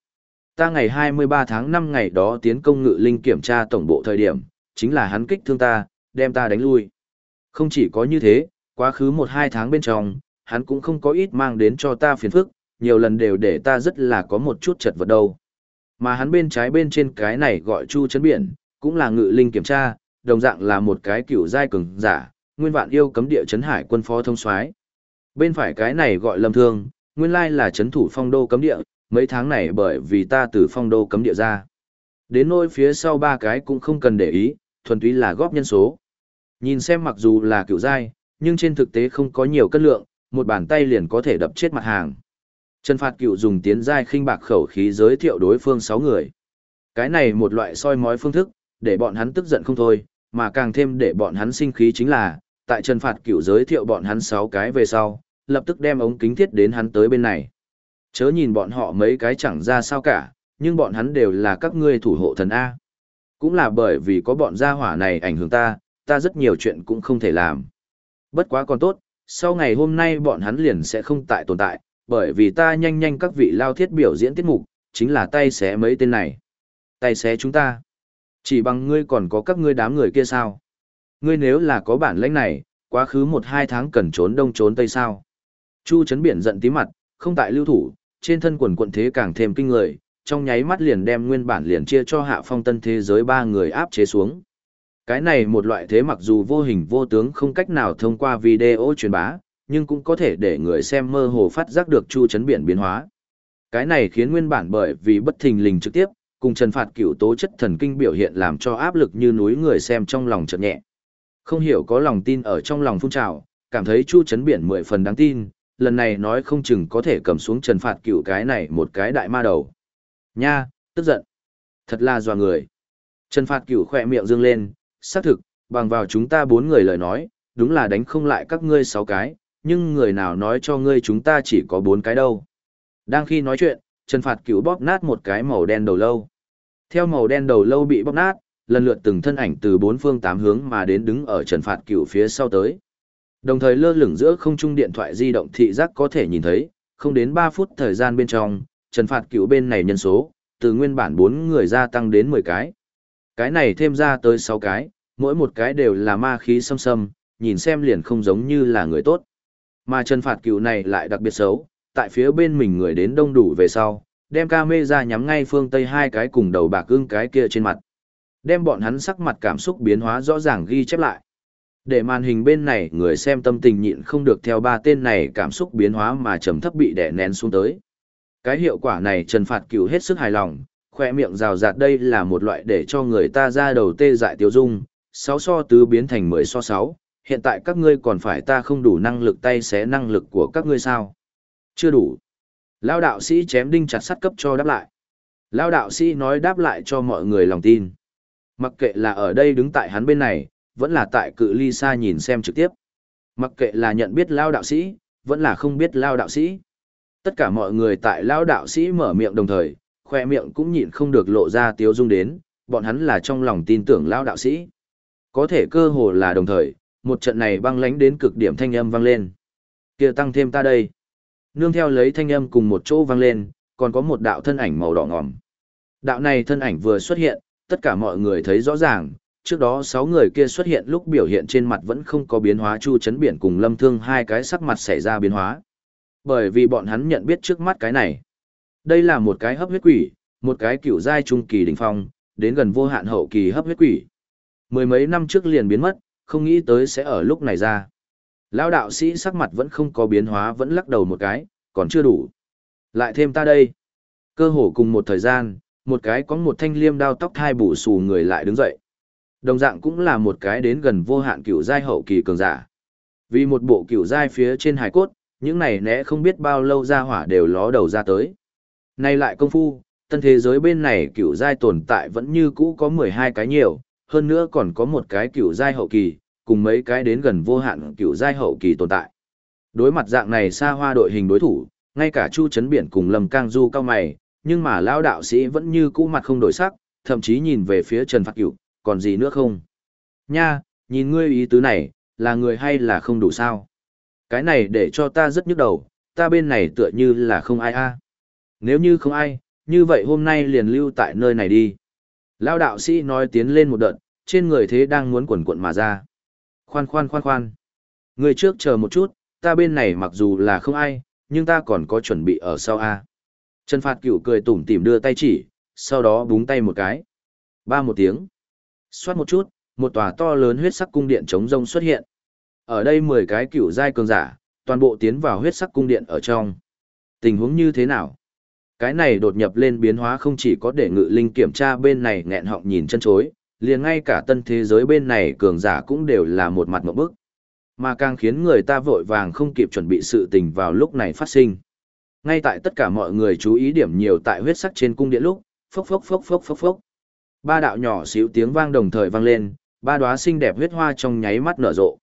Ta ngày 23 tháng 5 ngày đó tiến công ngự linh kiểm tra tổng bộ thời điểm, chính là hắn kích thương ta, đem ta đánh lui. Không chỉ có như thế, quá khứ 1-2 tháng bên trong, hắn cũng không có ít mang đến cho ta phiền phức, nhiều lần đều để ta rất là có một chút chật vật đâu. Mà hắn bên trái bên trên cái này gọi chu chấn biển, cũng là ngự linh kiểm tra, đồng dạng là một cái kiểu giai cường giả, nguyên vạn yêu cấm địa chấn hải quân phó thông soái. Bên phải cái này gọi lâm thương, nguyên lai là chấn thủ phong đô cấm địa, mấy tháng này bởi vì ta từ phong đô cấm địa ra. Đến nỗi phía sau ba cái cũng không cần để ý, thuần túy là góp nhân số. Nhìn xem mặc dù là cựu giai, nhưng trên thực tế không có nhiều cân lượng, một bàn tay liền có thể đập chết mặt hàng. Trần Phạt Cựu dùng tiến giai khinh bạc khẩu khí giới thiệu đối phương 6 người. Cái này một loại soi mói phương thức, để bọn hắn tức giận không thôi, mà càng thêm để bọn hắn sinh khí chính là, tại Trần Phạt Cựu giới thiệu bọn hắn 6 cái về sau, lập tức đem ống kính thiết đến hắn tới bên này. Chớ nhìn bọn họ mấy cái chẳng ra sao cả, nhưng bọn hắn đều là các ngươi thủ hộ thần A. Cũng là bởi vì có bọn gia hỏa này ảnh hưởng ta, ta rất nhiều chuyện cũng không thể làm. Bất quá còn tốt, sau ngày hôm nay bọn hắn liền sẽ không tại tồn tại, bởi vì ta nhanh nhanh các vị lao thiết biểu diễn tiết mục, chính là tay xé mấy tên này. Tay xé chúng ta. Chỉ bằng ngươi còn có các ngươi đám người kia sao? Ngươi nếu là có bản lãnh này, quá khứ một hai tháng cần trốn đông trốn tây sao? Chu chấn biển giận tí mặt, không tại lưu thủ, trên thân quần quận thế càng thêm kinh người, trong nháy mắt liền đem nguyên bản liền chia cho hạ phong tân thế giới ba người áp chế xuống. Cái này một loại thế mặc dù vô hình vô tướng không cách nào thông qua video truyền bá, nhưng cũng có thể để người xem mơ hồ phát giác được chu chấn biển biến hóa. Cái này khiến nguyên bản bởi vì bất thình lình trực tiếp, cùng trần phạt cửu tố chất thần kinh biểu hiện làm cho áp lực như núi người xem trong lòng chợt nhẹ. Không hiểu có lòng tin ở trong lòng phun trào, cảm thấy chu chấn biển mười phần đáng tin, lần này nói không chừng có thể cầm xuống trần phạt Cựu cái này một cái đại ma đầu. Nha, tức giận. Thật là dò người. Trần phạt Cựu khỏe miệng dương lên, xác thực, bằng vào chúng ta bốn người lời nói, đúng là đánh không lại các ngươi sáu cái, nhưng người nào nói cho ngươi chúng ta chỉ có bốn cái đâu. Đang khi nói chuyện, Trần Phạt Cửu bóp nát một cái màu đen đầu lâu. Theo màu đen đầu lâu bị bóp nát, lần lượt từng thân ảnh từ bốn phương tám hướng mà đến đứng ở Trần Phạt Cửu phía sau tới. Đồng thời lơ lửng giữa không trung điện thoại di động thị giác có thể nhìn thấy, không đến 3 phút thời gian bên trong, Trần Phạt Cửu bên này nhân số, từ nguyên bản 4 người gia tăng đến 10 cái. Cái này thêm ra tới 6 cái, mỗi một cái đều là ma khí xâm xâm, nhìn xem liền không giống như là người tốt. Mà Trần Phạt Cửu này lại đặc biệt xấu, tại phía bên mình người đến đông đủ về sau, đem ca mê ra nhắm ngay phương Tây hai cái cùng đầu bạc ưng cái kia trên mặt. Đem bọn hắn sắc mặt cảm xúc biến hóa rõ ràng ghi chép lại. Để màn hình bên này người xem tâm tình nhịn không được theo ba tên này cảm xúc biến hóa mà trầm thấp bị đè nén xuống tới. Cái hiệu quả này Trần Phạt Cửu hết sức hài lòng, khoe miệng rào rạt đây là một loại để cho người ta ra đầu tê dại tiêu dung, 6 so tứ biến thành 10 so 6, hiện tại các ngươi còn phải ta không đủ năng lực tay xé năng lực của các ngươi sao? Chưa đủ. Lao đạo sĩ chém đinh chặt sắt cấp cho đáp lại. Lao đạo sĩ nói đáp lại cho mọi người lòng tin. Mặc kệ là ở đây đứng tại hắn bên này, vẫn là tại cự ly xa nhìn xem trực tiếp. Mặc kệ là nhận biết Lao đạo sĩ, vẫn là không biết Lao đạo sĩ. Tất cả mọi người tại Lao đạo sĩ mở miệng đồng thời, khoe miệng cũng nhịn không được lộ ra tiếu dung đến, bọn hắn là trong lòng tin tưởng Lao đạo sĩ. Có thể cơ hồ là đồng thời, một trận này băng lánh đến cực điểm thanh âm vang lên. kia tăng thêm ta đây. Nương theo lấy thanh âm cùng một chỗ vang lên, còn có một đạo thân ảnh màu đỏ ngòm. Đạo này thân ảnh vừa xuất hiện, tất cả mọi người thấy rõ ràng, trước đó sáu người kia xuất hiện lúc biểu hiện trên mặt vẫn không có biến hóa chu chấn biển cùng lâm thương hai cái sắc mặt xảy ra biến hóa. Bởi vì bọn hắn nhận biết trước mắt cái này. Đây là một cái hấp huyết quỷ, một cái cựu giai trung kỳ đỉnh phong, đến gần vô hạn hậu kỳ hấp huyết quỷ. Mười mấy năm trước liền biến mất, không nghĩ tới sẽ ở lúc này ra. Lão đạo sĩ sắc mặt vẫn không có biến hóa vẫn lắc đầu một cái, còn chưa đủ. Lại thêm ta đây. Cơ hồ cùng một thời gian, một cái có một thanh liêm đao tóc thai bù xù người lại đứng dậy. Đồng dạng cũng là một cái đến gần vô hạn cựu giai hậu kỳ cường giả. Vì một bộ cựu giai phía trên hải cốt, những này né không biết bao lâu ra hỏa đều ló đầu ra tới. Nay lại công phu, tân thế giới bên này cựu giai tồn tại vẫn như cũ có 12 cái nhiều, hơn nữa còn có một cái cựu giai hậu kỳ, cùng mấy cái đến gần vô hạn cựu giai hậu kỳ tồn tại. Đối mặt dạng này xa hoa đội hình đối thủ, ngay cả Chu Trấn Biển cùng Lâm Cang Du cao mày, nhưng mà lão đạo sĩ vẫn như cũ mặt không đổi sắc, thậm chí nhìn về phía Trần Phạt Cửu, còn gì nữa không? Nha, nhìn ngươi ý tứ này, là người hay là không đủ sao? Cái này để cho ta rất nhức đầu, ta bên này tựa như là không ai a. Nếu như không ai, như vậy hôm nay liền lưu tại nơi này đi. Lão đạo sĩ nói tiến lên một đợt, trên người thế đang muốn quẩn cuộn mà ra. Khoan khoan khoan khoan. Người trước chờ một chút, ta bên này mặc dù là không ai, nhưng ta còn có chuẩn bị ở sau A. Trần Phạt Cửu cười tủm tỉm đưa tay chỉ, sau đó búng tay một cái. Ba một tiếng. Xoát một chút, một tòa to lớn huyết sắc cung điện chống rông xuất hiện. Ở đây 10 cái cửu giai cường giả, toàn bộ tiến vào huyết sắc cung điện ở trong. Tình huống như thế nào? Cái này đột nhập lên biến hóa không chỉ có để ngự linh kiểm tra bên này nghẹn họng nhìn chân chối, liền ngay cả tân thế giới bên này cường giả cũng đều là một mặt một bức. Mà càng khiến người ta vội vàng không kịp chuẩn bị sự tình vào lúc này phát sinh. Ngay tại tất cả mọi người chú ý điểm nhiều tại huyết sắc trên cung điện lúc, phốc phốc phốc phốc phốc phốc. Ba đạo nhỏ xíu tiếng vang đồng thời vang lên, ba đóa xinh đẹp huyết hoa trong nháy mắt nở rộ.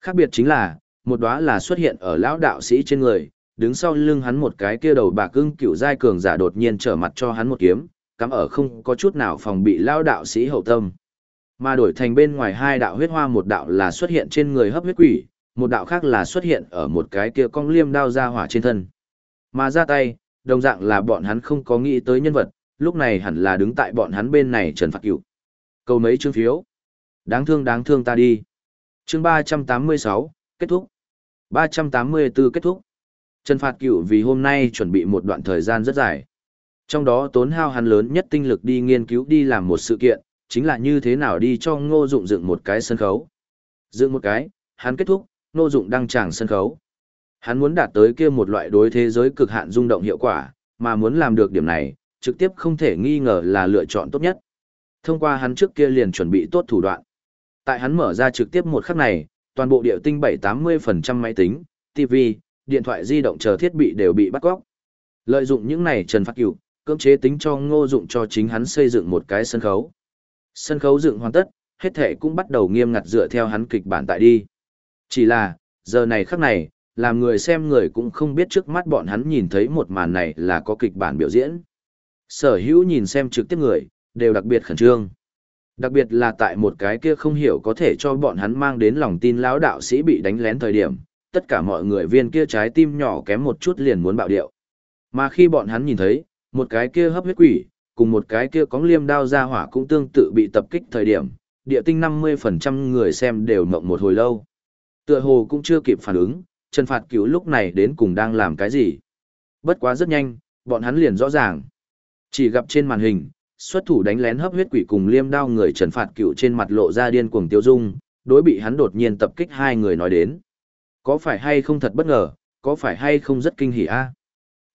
Khác biệt chính là, một đóa là xuất hiện ở lão đạo sĩ trên người, đứng sau lưng hắn một cái kia đầu bạc cưng cựu giai cường giả đột nhiên trở mặt cho hắn một kiếm, cắm ở không có chút nào phòng bị lão đạo sĩ hậu tâm. Mà đổi thành bên ngoài hai đạo huyết hoa một đạo là xuất hiện trên người hấp huyết quỷ, một đạo khác là xuất hiện ở một cái kia cong liêm đao ra hỏa trên thân. Mà ra tay, đồng dạng là bọn hắn không có nghĩ tới nhân vật, lúc này hẳn là đứng tại bọn hắn bên này Trần Phạt Cựu Câu mấy chương phiếu. Đáng thương đáng thương ta đi. Chương 386, kết thúc. 384 kết thúc. Trần Phạt Cựu vì hôm nay chuẩn bị một đoạn thời gian rất dài. Trong đó tốn hao hắn lớn nhất tinh lực đi nghiên cứu đi làm một sự kiện, chính là như thế nào đi cho ngô dụng dựng một cái sân khấu. Dựng một cái, hắn kết thúc, ngô dụng đăng tràng sân khấu. Hắn muốn đạt tới kia một loại đối thế giới cực hạn rung động hiệu quả, mà muốn làm được điểm này, trực tiếp không thể nghi ngờ là lựa chọn tốt nhất. Thông qua hắn trước kia liền chuẩn bị tốt thủ đoạn. Tại hắn mở ra trực tiếp một khắc này, toàn bộ điệu tinh 7-80% máy tính, TV, điện thoại di động chờ thiết bị đều bị bắt cóc. Lợi dụng những này Trần Phát Cửu, cưỡng chế tính cho ngô dụng cho chính hắn xây dựng một cái sân khấu. Sân khấu dựng hoàn tất, hết thể cũng bắt đầu nghiêm ngặt dựa theo hắn kịch bản tại đi. Chỉ là, giờ này khắc này, làm người xem người cũng không biết trước mắt bọn hắn nhìn thấy một màn này là có kịch bản biểu diễn. Sở hữu nhìn xem trực tiếp người, đều đặc biệt khẩn trương. Đặc biệt là tại một cái kia không hiểu có thể cho bọn hắn mang đến lòng tin lão đạo sĩ bị đánh lén thời điểm, tất cả mọi người viên kia trái tim nhỏ kém một chút liền muốn bạo điệu. Mà khi bọn hắn nhìn thấy, một cái kia hấp huyết quỷ, cùng một cái kia có liêm đao ra hỏa cũng tương tự bị tập kích thời điểm, địa tinh 50% người xem đều mộng một hồi lâu. Tựa hồ cũng chưa kịp phản ứng, Trần Phạt Cứu lúc này đến cùng đang làm cái gì. Bất quá rất nhanh, bọn hắn liền rõ ràng. Chỉ gặp trên màn hình, xuất thủ đánh lén hấp huyết quỷ cùng liêm đao người Trần Phạt Cựu trên mặt lộ ra điên cuồng tiêu dung, đối bị hắn đột nhiên tập kích hai người nói đến. Có phải hay không thật bất ngờ, có phải hay không rất kinh hỉ a?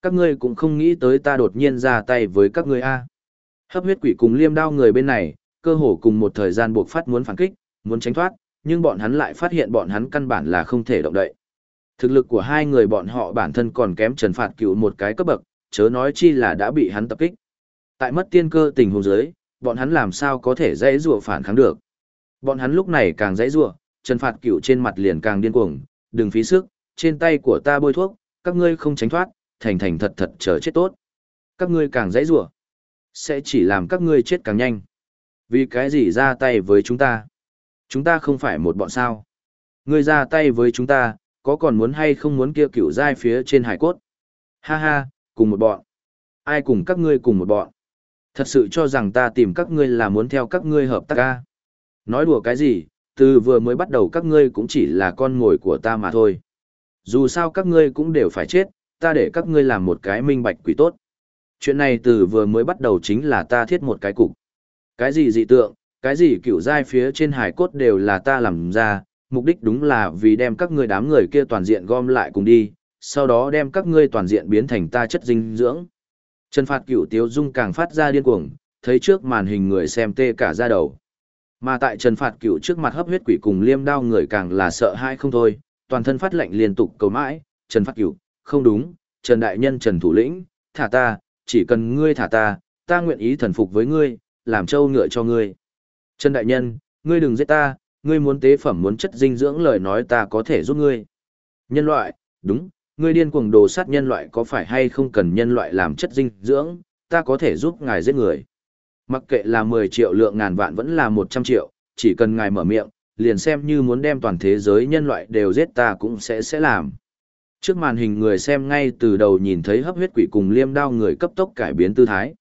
Các ngươi cũng không nghĩ tới ta đột nhiên ra tay với các ngươi a. Hấp huyết quỷ cùng liêm đao người bên này, cơ hồ cùng một thời gian buộc phát muốn phản kích, muốn tránh thoát, nhưng bọn hắn lại phát hiện bọn hắn căn bản là không thể động đậy. Thực lực của hai người bọn họ bản thân còn kém Trần Phạt Cửu một cái cấp bậc, chớ nói chi là đã bị hắn tập kích. Tại mất tiên cơ tình huống dưới, bọn hắn làm sao có thể dãy rủa phản kháng được. Bọn hắn lúc này càng dãy rủa, Trần Phạt Cửu trên mặt liền càng điên cuồng, đừng phí sức, trên tay của ta bôi thuốc, các ngươi không tránh thoát, thành thành thật thật chờ chết tốt. Các ngươi càng dãy rủa, sẽ chỉ làm các ngươi chết càng nhanh. Vì cái gì ra tay với chúng ta? Chúng ta không phải một bọn sao? Ngươi ra tay với chúng ta, có còn muốn hay không muốn kia cửu giai phía trên hải cốt? Ha ha, cùng một bọn. Ai cùng các ngươi cùng một bọn? Thật sự cho rằng ta tìm các ngươi là muốn theo các ngươi hợp tác ca. Nói đùa cái gì, từ vừa mới bắt đầu các ngươi cũng chỉ là con ngồi của ta mà thôi. Dù sao các ngươi cũng đều phải chết, ta để các ngươi làm một cái minh bạch quỷ tốt. Chuyện này từ vừa mới bắt đầu chính là ta thiết một cái cục. Cái gì dị tượng, cái gì cựu giai phía trên hải cốt đều là ta làm ra, mục đích đúng là vì đem các ngươi đám người kia toàn diện gom lại cùng đi, sau đó đem các ngươi toàn diện biến thành ta chất dinh dưỡng. Trần Phạt Cửu Tiếu Dung càng phát ra điên cuồng, thấy trước màn hình người xem tê cả da đầu. Mà tại Trần Phạt Cửu trước mặt hấp huyết quỷ cùng liêm đao người càng là sợ hãi không thôi, toàn thân phát lệnh liên tục cầu mãi, Trần Phạt Cửu, không đúng, Trần Đại Nhân Trần Thủ Lĩnh, thả ta, chỉ cần ngươi thả ta, ta nguyện ý thần phục với ngươi, làm trâu ngựa cho ngươi. Trần Đại Nhân, ngươi đừng giết ta, ngươi muốn tế phẩm muốn chất dinh dưỡng lời nói ta có thể giúp ngươi. Nhân loại, đúng, ngươi điên cuồng đồ sát nhân loại có phải hay không cần nhân loại làm chất dinh dưỡng, ta có thể giúp ngài giết người. Mặc kệ là 10 triệu lượng ngàn vạn vẫn là 100 triệu, chỉ cần ngài mở miệng, liền xem như muốn đem toàn thế giới nhân loại đều giết ta cũng sẽ sẽ làm. Trước màn hình người xem ngay từ đầu nhìn thấy hấp huyết quỷ cùng liêm đao người cấp tốc cải biến tư thái.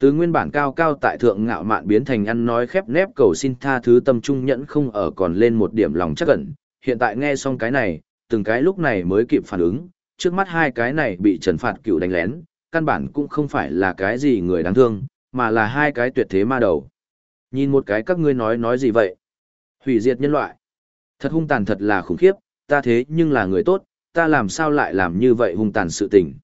Từ nguyên bản cao cao tại thượng ngạo mạn biến thành ăn nói khép nép cầu xin tha thứ tâm trung nhẫn không ở còn lên một điểm lòng chắc ẩn. Hiện tại nghe xong cái này, từng cái lúc này mới kịp phản ứng, trước mắt hai cái này bị trần phạt cựu đánh lén, căn bản cũng không phải là cái gì người đáng thương, mà là hai cái tuyệt thế ma đầu. Nhìn một cái các ngươi nói nói gì vậy? Hủy diệt nhân loại. Thật hung tàn thật là khủng khiếp, ta thế nhưng là người tốt, ta làm sao lại làm như vậy hung tàn sự tình.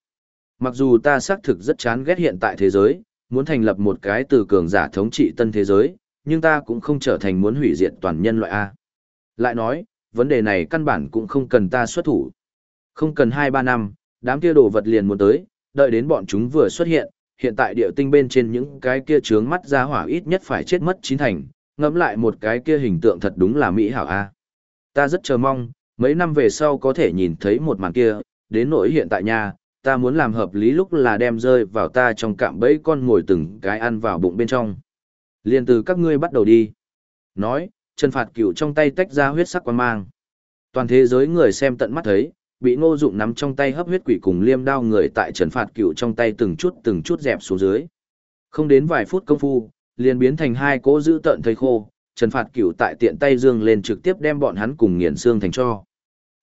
Mặc dù ta xác thực rất chán ghét hiện tại thế giới, muốn thành lập một cái từ cường giả thống trị tân thế giới, nhưng ta cũng không trở thành muốn hủy diệt toàn nhân loại A. Lại nói, vấn đề này căn bản cũng không cần ta xuất thủ. Không cần 2-3 năm, đám kia đồ vật liền muốn tới, đợi đến bọn chúng vừa xuất hiện, hiện tại địa tinh bên trên những cái kia trướng mắt ra hỏa ít nhất phải chết mất chín thành, ngẫm lại một cái kia hình tượng thật đúng là mỹ hảo a. Ta rất chờ mong, mấy năm về sau có thể nhìn thấy một màn kia, đến nỗi hiện tại nha, ta muốn làm hợp lý lúc là đem rơi vào ta trong cạm bẫy con ngồi từng cái ăn vào bụng bên trong. Liên từ các ngươi bắt đầu đi. Nói, Trần Phạt Cửu trong tay tách ra huyết sắc quan mang. Toàn thế giới người xem tận mắt thấy, bị ngô dụng nắm trong tay hấp huyết quỷ cùng liêm đao người tại Trần Phạt Cửu trong tay từng chút từng chút dẹp xuống dưới. Không đến vài phút công phu, liền biến thành hai cỗ dữ tận thây khô, Trần Phạt Cửu tại tiện tay dương lên trực tiếp đem bọn hắn cùng nghiền xương thành cho.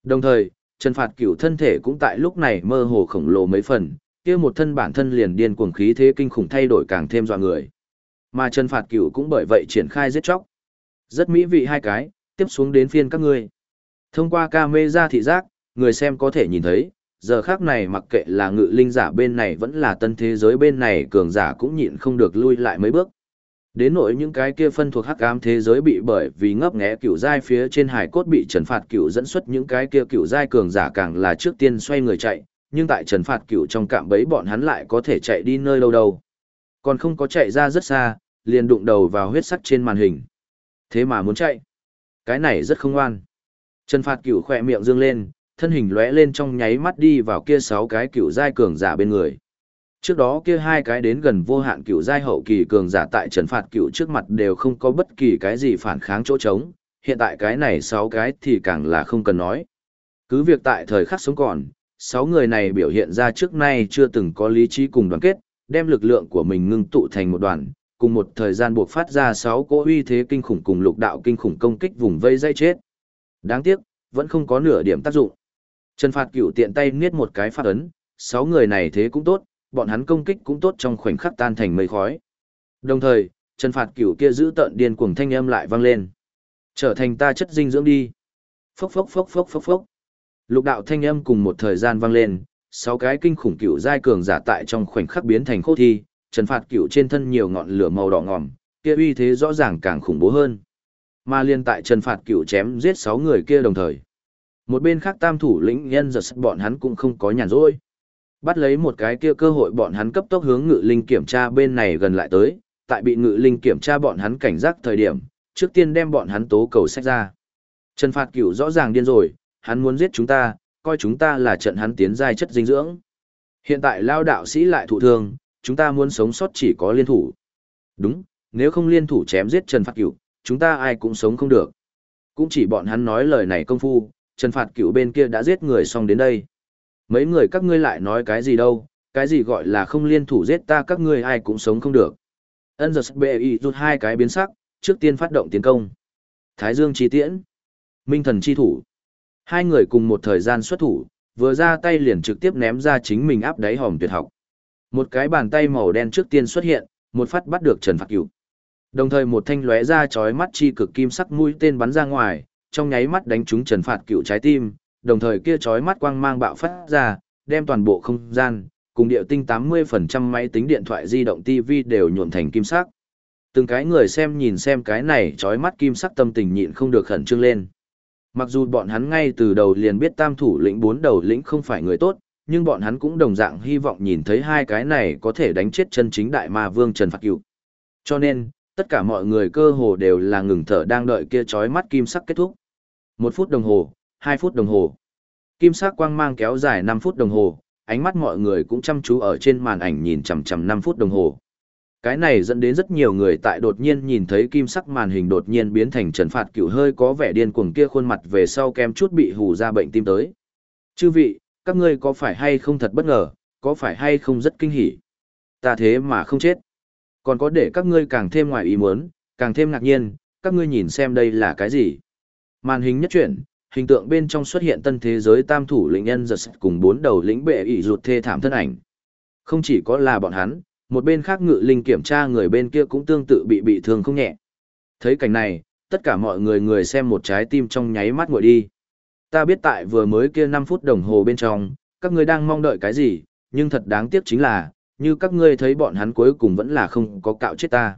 Đồng thời, Trần Phạt Cửu thân thể cũng tại lúc này mơ hồ khổng lồ mấy phần, kia một thân bản thân liền điên cuồng khí thế kinh khủng thay đổi càng thêm dọa người. Mà Trần Phạt Cửu cũng bởi vậy triển khai giết chóc. Rất mỹ vị hai cái, tiếp xuống đến phiên các ngươi. Thông qua camera thị giác, người xem có thể nhìn thấy, giờ khác này mặc kệ là ngự linh giả bên này vẫn là tân thế giới bên này cường giả cũng nhịn không được lui lại mấy bước. Đến nỗi những cái kia phân thuộc hắc ám thế giới bị bởi vì ngấp nghé cựu giai phía trên hải cốt bị trần phạt cựu dẫn xuất những cái kia cựu giai cường giả càng là trước tiên xoay người chạy, nhưng tại trần phạt cựu trong cạm bẫy bọn hắn lại có thể chạy đi nơi đâu đâu. Còn không có chạy ra rất xa, liền đụng đầu vào huyết sắc trên màn hình. Thế mà muốn chạy. Cái này rất không ngoan. Trần phạt cựu khỏe miệng dương lên, thân hình lóe lên trong nháy mắt đi vào kia sáu cái cựu giai cường giả bên người. Trước đó kia hai cái đến gần vô hạn cựu giai hậu kỳ cường giả tại trần phạt cựu trước mặt đều không có bất kỳ cái gì phản kháng chỗ trống, hiện tại cái này sáu cái thì càng là không cần nói. Cứ việc tại thời khắc sống còn, sáu người này biểu hiện ra trước nay chưa từng có lý trí cùng đoàn kết, đem lực lượng của mình ngưng tụ thành một đoàn, cùng một thời gian buộc phát ra sáu cỗ uy thế kinh khủng cùng lục đạo kinh khủng công kích vùng vây dây chết. Đáng tiếc, vẫn không có nửa điểm tác dụng. Trần Phạt Cửu tiện tay niết một cái phát ấn, sáu người này thế cũng tốt, bọn hắn công kích cũng tốt trong khoảnh khắc tan thành mây khói. Đồng thời, Trần Phạt Cửu kia giữ tợn điên cuồng thanh âm lại vang lên. Trở thành ta chất dinh dưỡng đi. Phốc phốc phốc phốc phốc phốc. Lục đạo thanh âm cùng một thời gian vang lên, sáu cái kinh khủng cửu giai cường giả tại trong khoảnh khắc biến thành khô thi, Trần Phạt Cửu trên thân nhiều ngọn lửa màu đỏ ngòm, kia uy thế rõ ràng càng khủng bố hơn. Mà liên tại Trần Phạt Cửu chém giết sáu người kia đồng thời, Một bên khác tam thủ lĩnh nhân giật bọn hắn cũng không có nhàn rỗi. Bắt lấy một cái kia cơ hội bọn hắn cấp tốc hướng ngự linh kiểm tra bên này gần lại tới, tại bị ngự linh kiểm tra bọn hắn cảnh giác thời điểm, trước tiên đem bọn hắn tố cầu sách ra. Trần Phạt Cửu rõ ràng điên rồi, hắn muốn giết chúng ta, coi chúng ta là trận hắn tiến giai chất dinh dưỡng. Hiện tại lao đạo sĩ lại thụ thương, chúng ta muốn sống sót chỉ có liên thủ. Đúng, nếu không liên thủ chém giết Trần Phạt Cửu, chúng ta ai cũng sống không được. Cũng chỉ bọn hắn nói lời này công phu, Trần Phạt Cửu bên kia đã giết người xong đến đây. Mấy người các ngươi lại nói cái gì đâu, cái gì gọi là không liên thủ giết ta các ngươi ai cũng sống không được. Ân giật BI rút hai cái biến sắc, trước tiên phát động tiến công. Thái Dương chi tiễn, Minh thần chi thủ. Hai người cùng một thời gian xuất thủ, vừa ra tay liền trực tiếp ném ra chính mình áp đáy hòm tuyệt học. Một cái bàn tay màu đen trước tiên xuất hiện, một phát bắt được Trần Phạt Cửu. Đồng thời một thanh lóe ra chói mắt chi cực kim sắc mũi tên bắn ra ngoài, trong nháy mắt đánh trúng Trần Phạt Cửu trái tim, đồng thời kia chói mắt quang mang bạo phát ra, đem toàn bộ không gian cùng điệu tinh 80% máy tính điện thoại di động TV đều nhuộm thành kim sắc. Từng cái người xem nhìn xem cái này chói mắt kim sắc tâm tình nhịn không được khẩn trương lên. Mặc dù bọn hắn ngay từ đầu liền biết tam thủ lĩnh bốn đầu lĩnh không phải người tốt, nhưng bọn hắn cũng đồng dạng hy vọng nhìn thấy hai cái này có thể đánh chết chân chính đại ma vương Trần Phạt Cửu. Cho nên, tất cả mọi người cơ hồ đều là ngừng thở đang đợi kia chói mắt kim sắc kết thúc. Một phút đồng hồ, hai phút đồng hồ. Kim sắc quang mang kéo dài năm phút đồng hồ, ánh mắt mọi người cũng chăm chú ở trên màn ảnh nhìn chằm chằm năm phút đồng hồ. Cái này dẫn đến rất nhiều người tại đột nhiên nhìn thấy kim sắc màn hình đột nhiên biến thành trần phạt cựu hơi có vẻ điên cuồng kia khuôn mặt về sau kem chút bị hù ra bệnh tim tới. Chư vị, các ngươi có phải hay không thật bất ngờ, có phải hay không rất kinh hỉ? Ta thế mà không chết. Còn có để các ngươi càng thêm ngoài ý muốn, càng thêm ngạc nhiên, các ngươi nhìn xem đây là cái gì? Màn hình nhất chuyển, hình tượng bên trong xuất hiện tân thế giới tam thủ lĩnh nhân giật cùng bốn đầu lĩnh bệ ỷ rụt thê thảm thân ảnh. Không chỉ có là bọn hắn, một bên khác ngự linh kiểm tra người bên kia cũng tương tự bị bị thương không nhẹ. Thấy cảnh này, tất cả mọi người người xem một trái tim trong nháy mắt ngồi đi. Ta biết tại vừa mới kia 5 phút đồng hồ bên trong, các ngươi đang mong đợi cái gì, nhưng thật đáng tiếc chính là, như các ngươi thấy bọn hắn cuối cùng vẫn là không có cạo chết ta.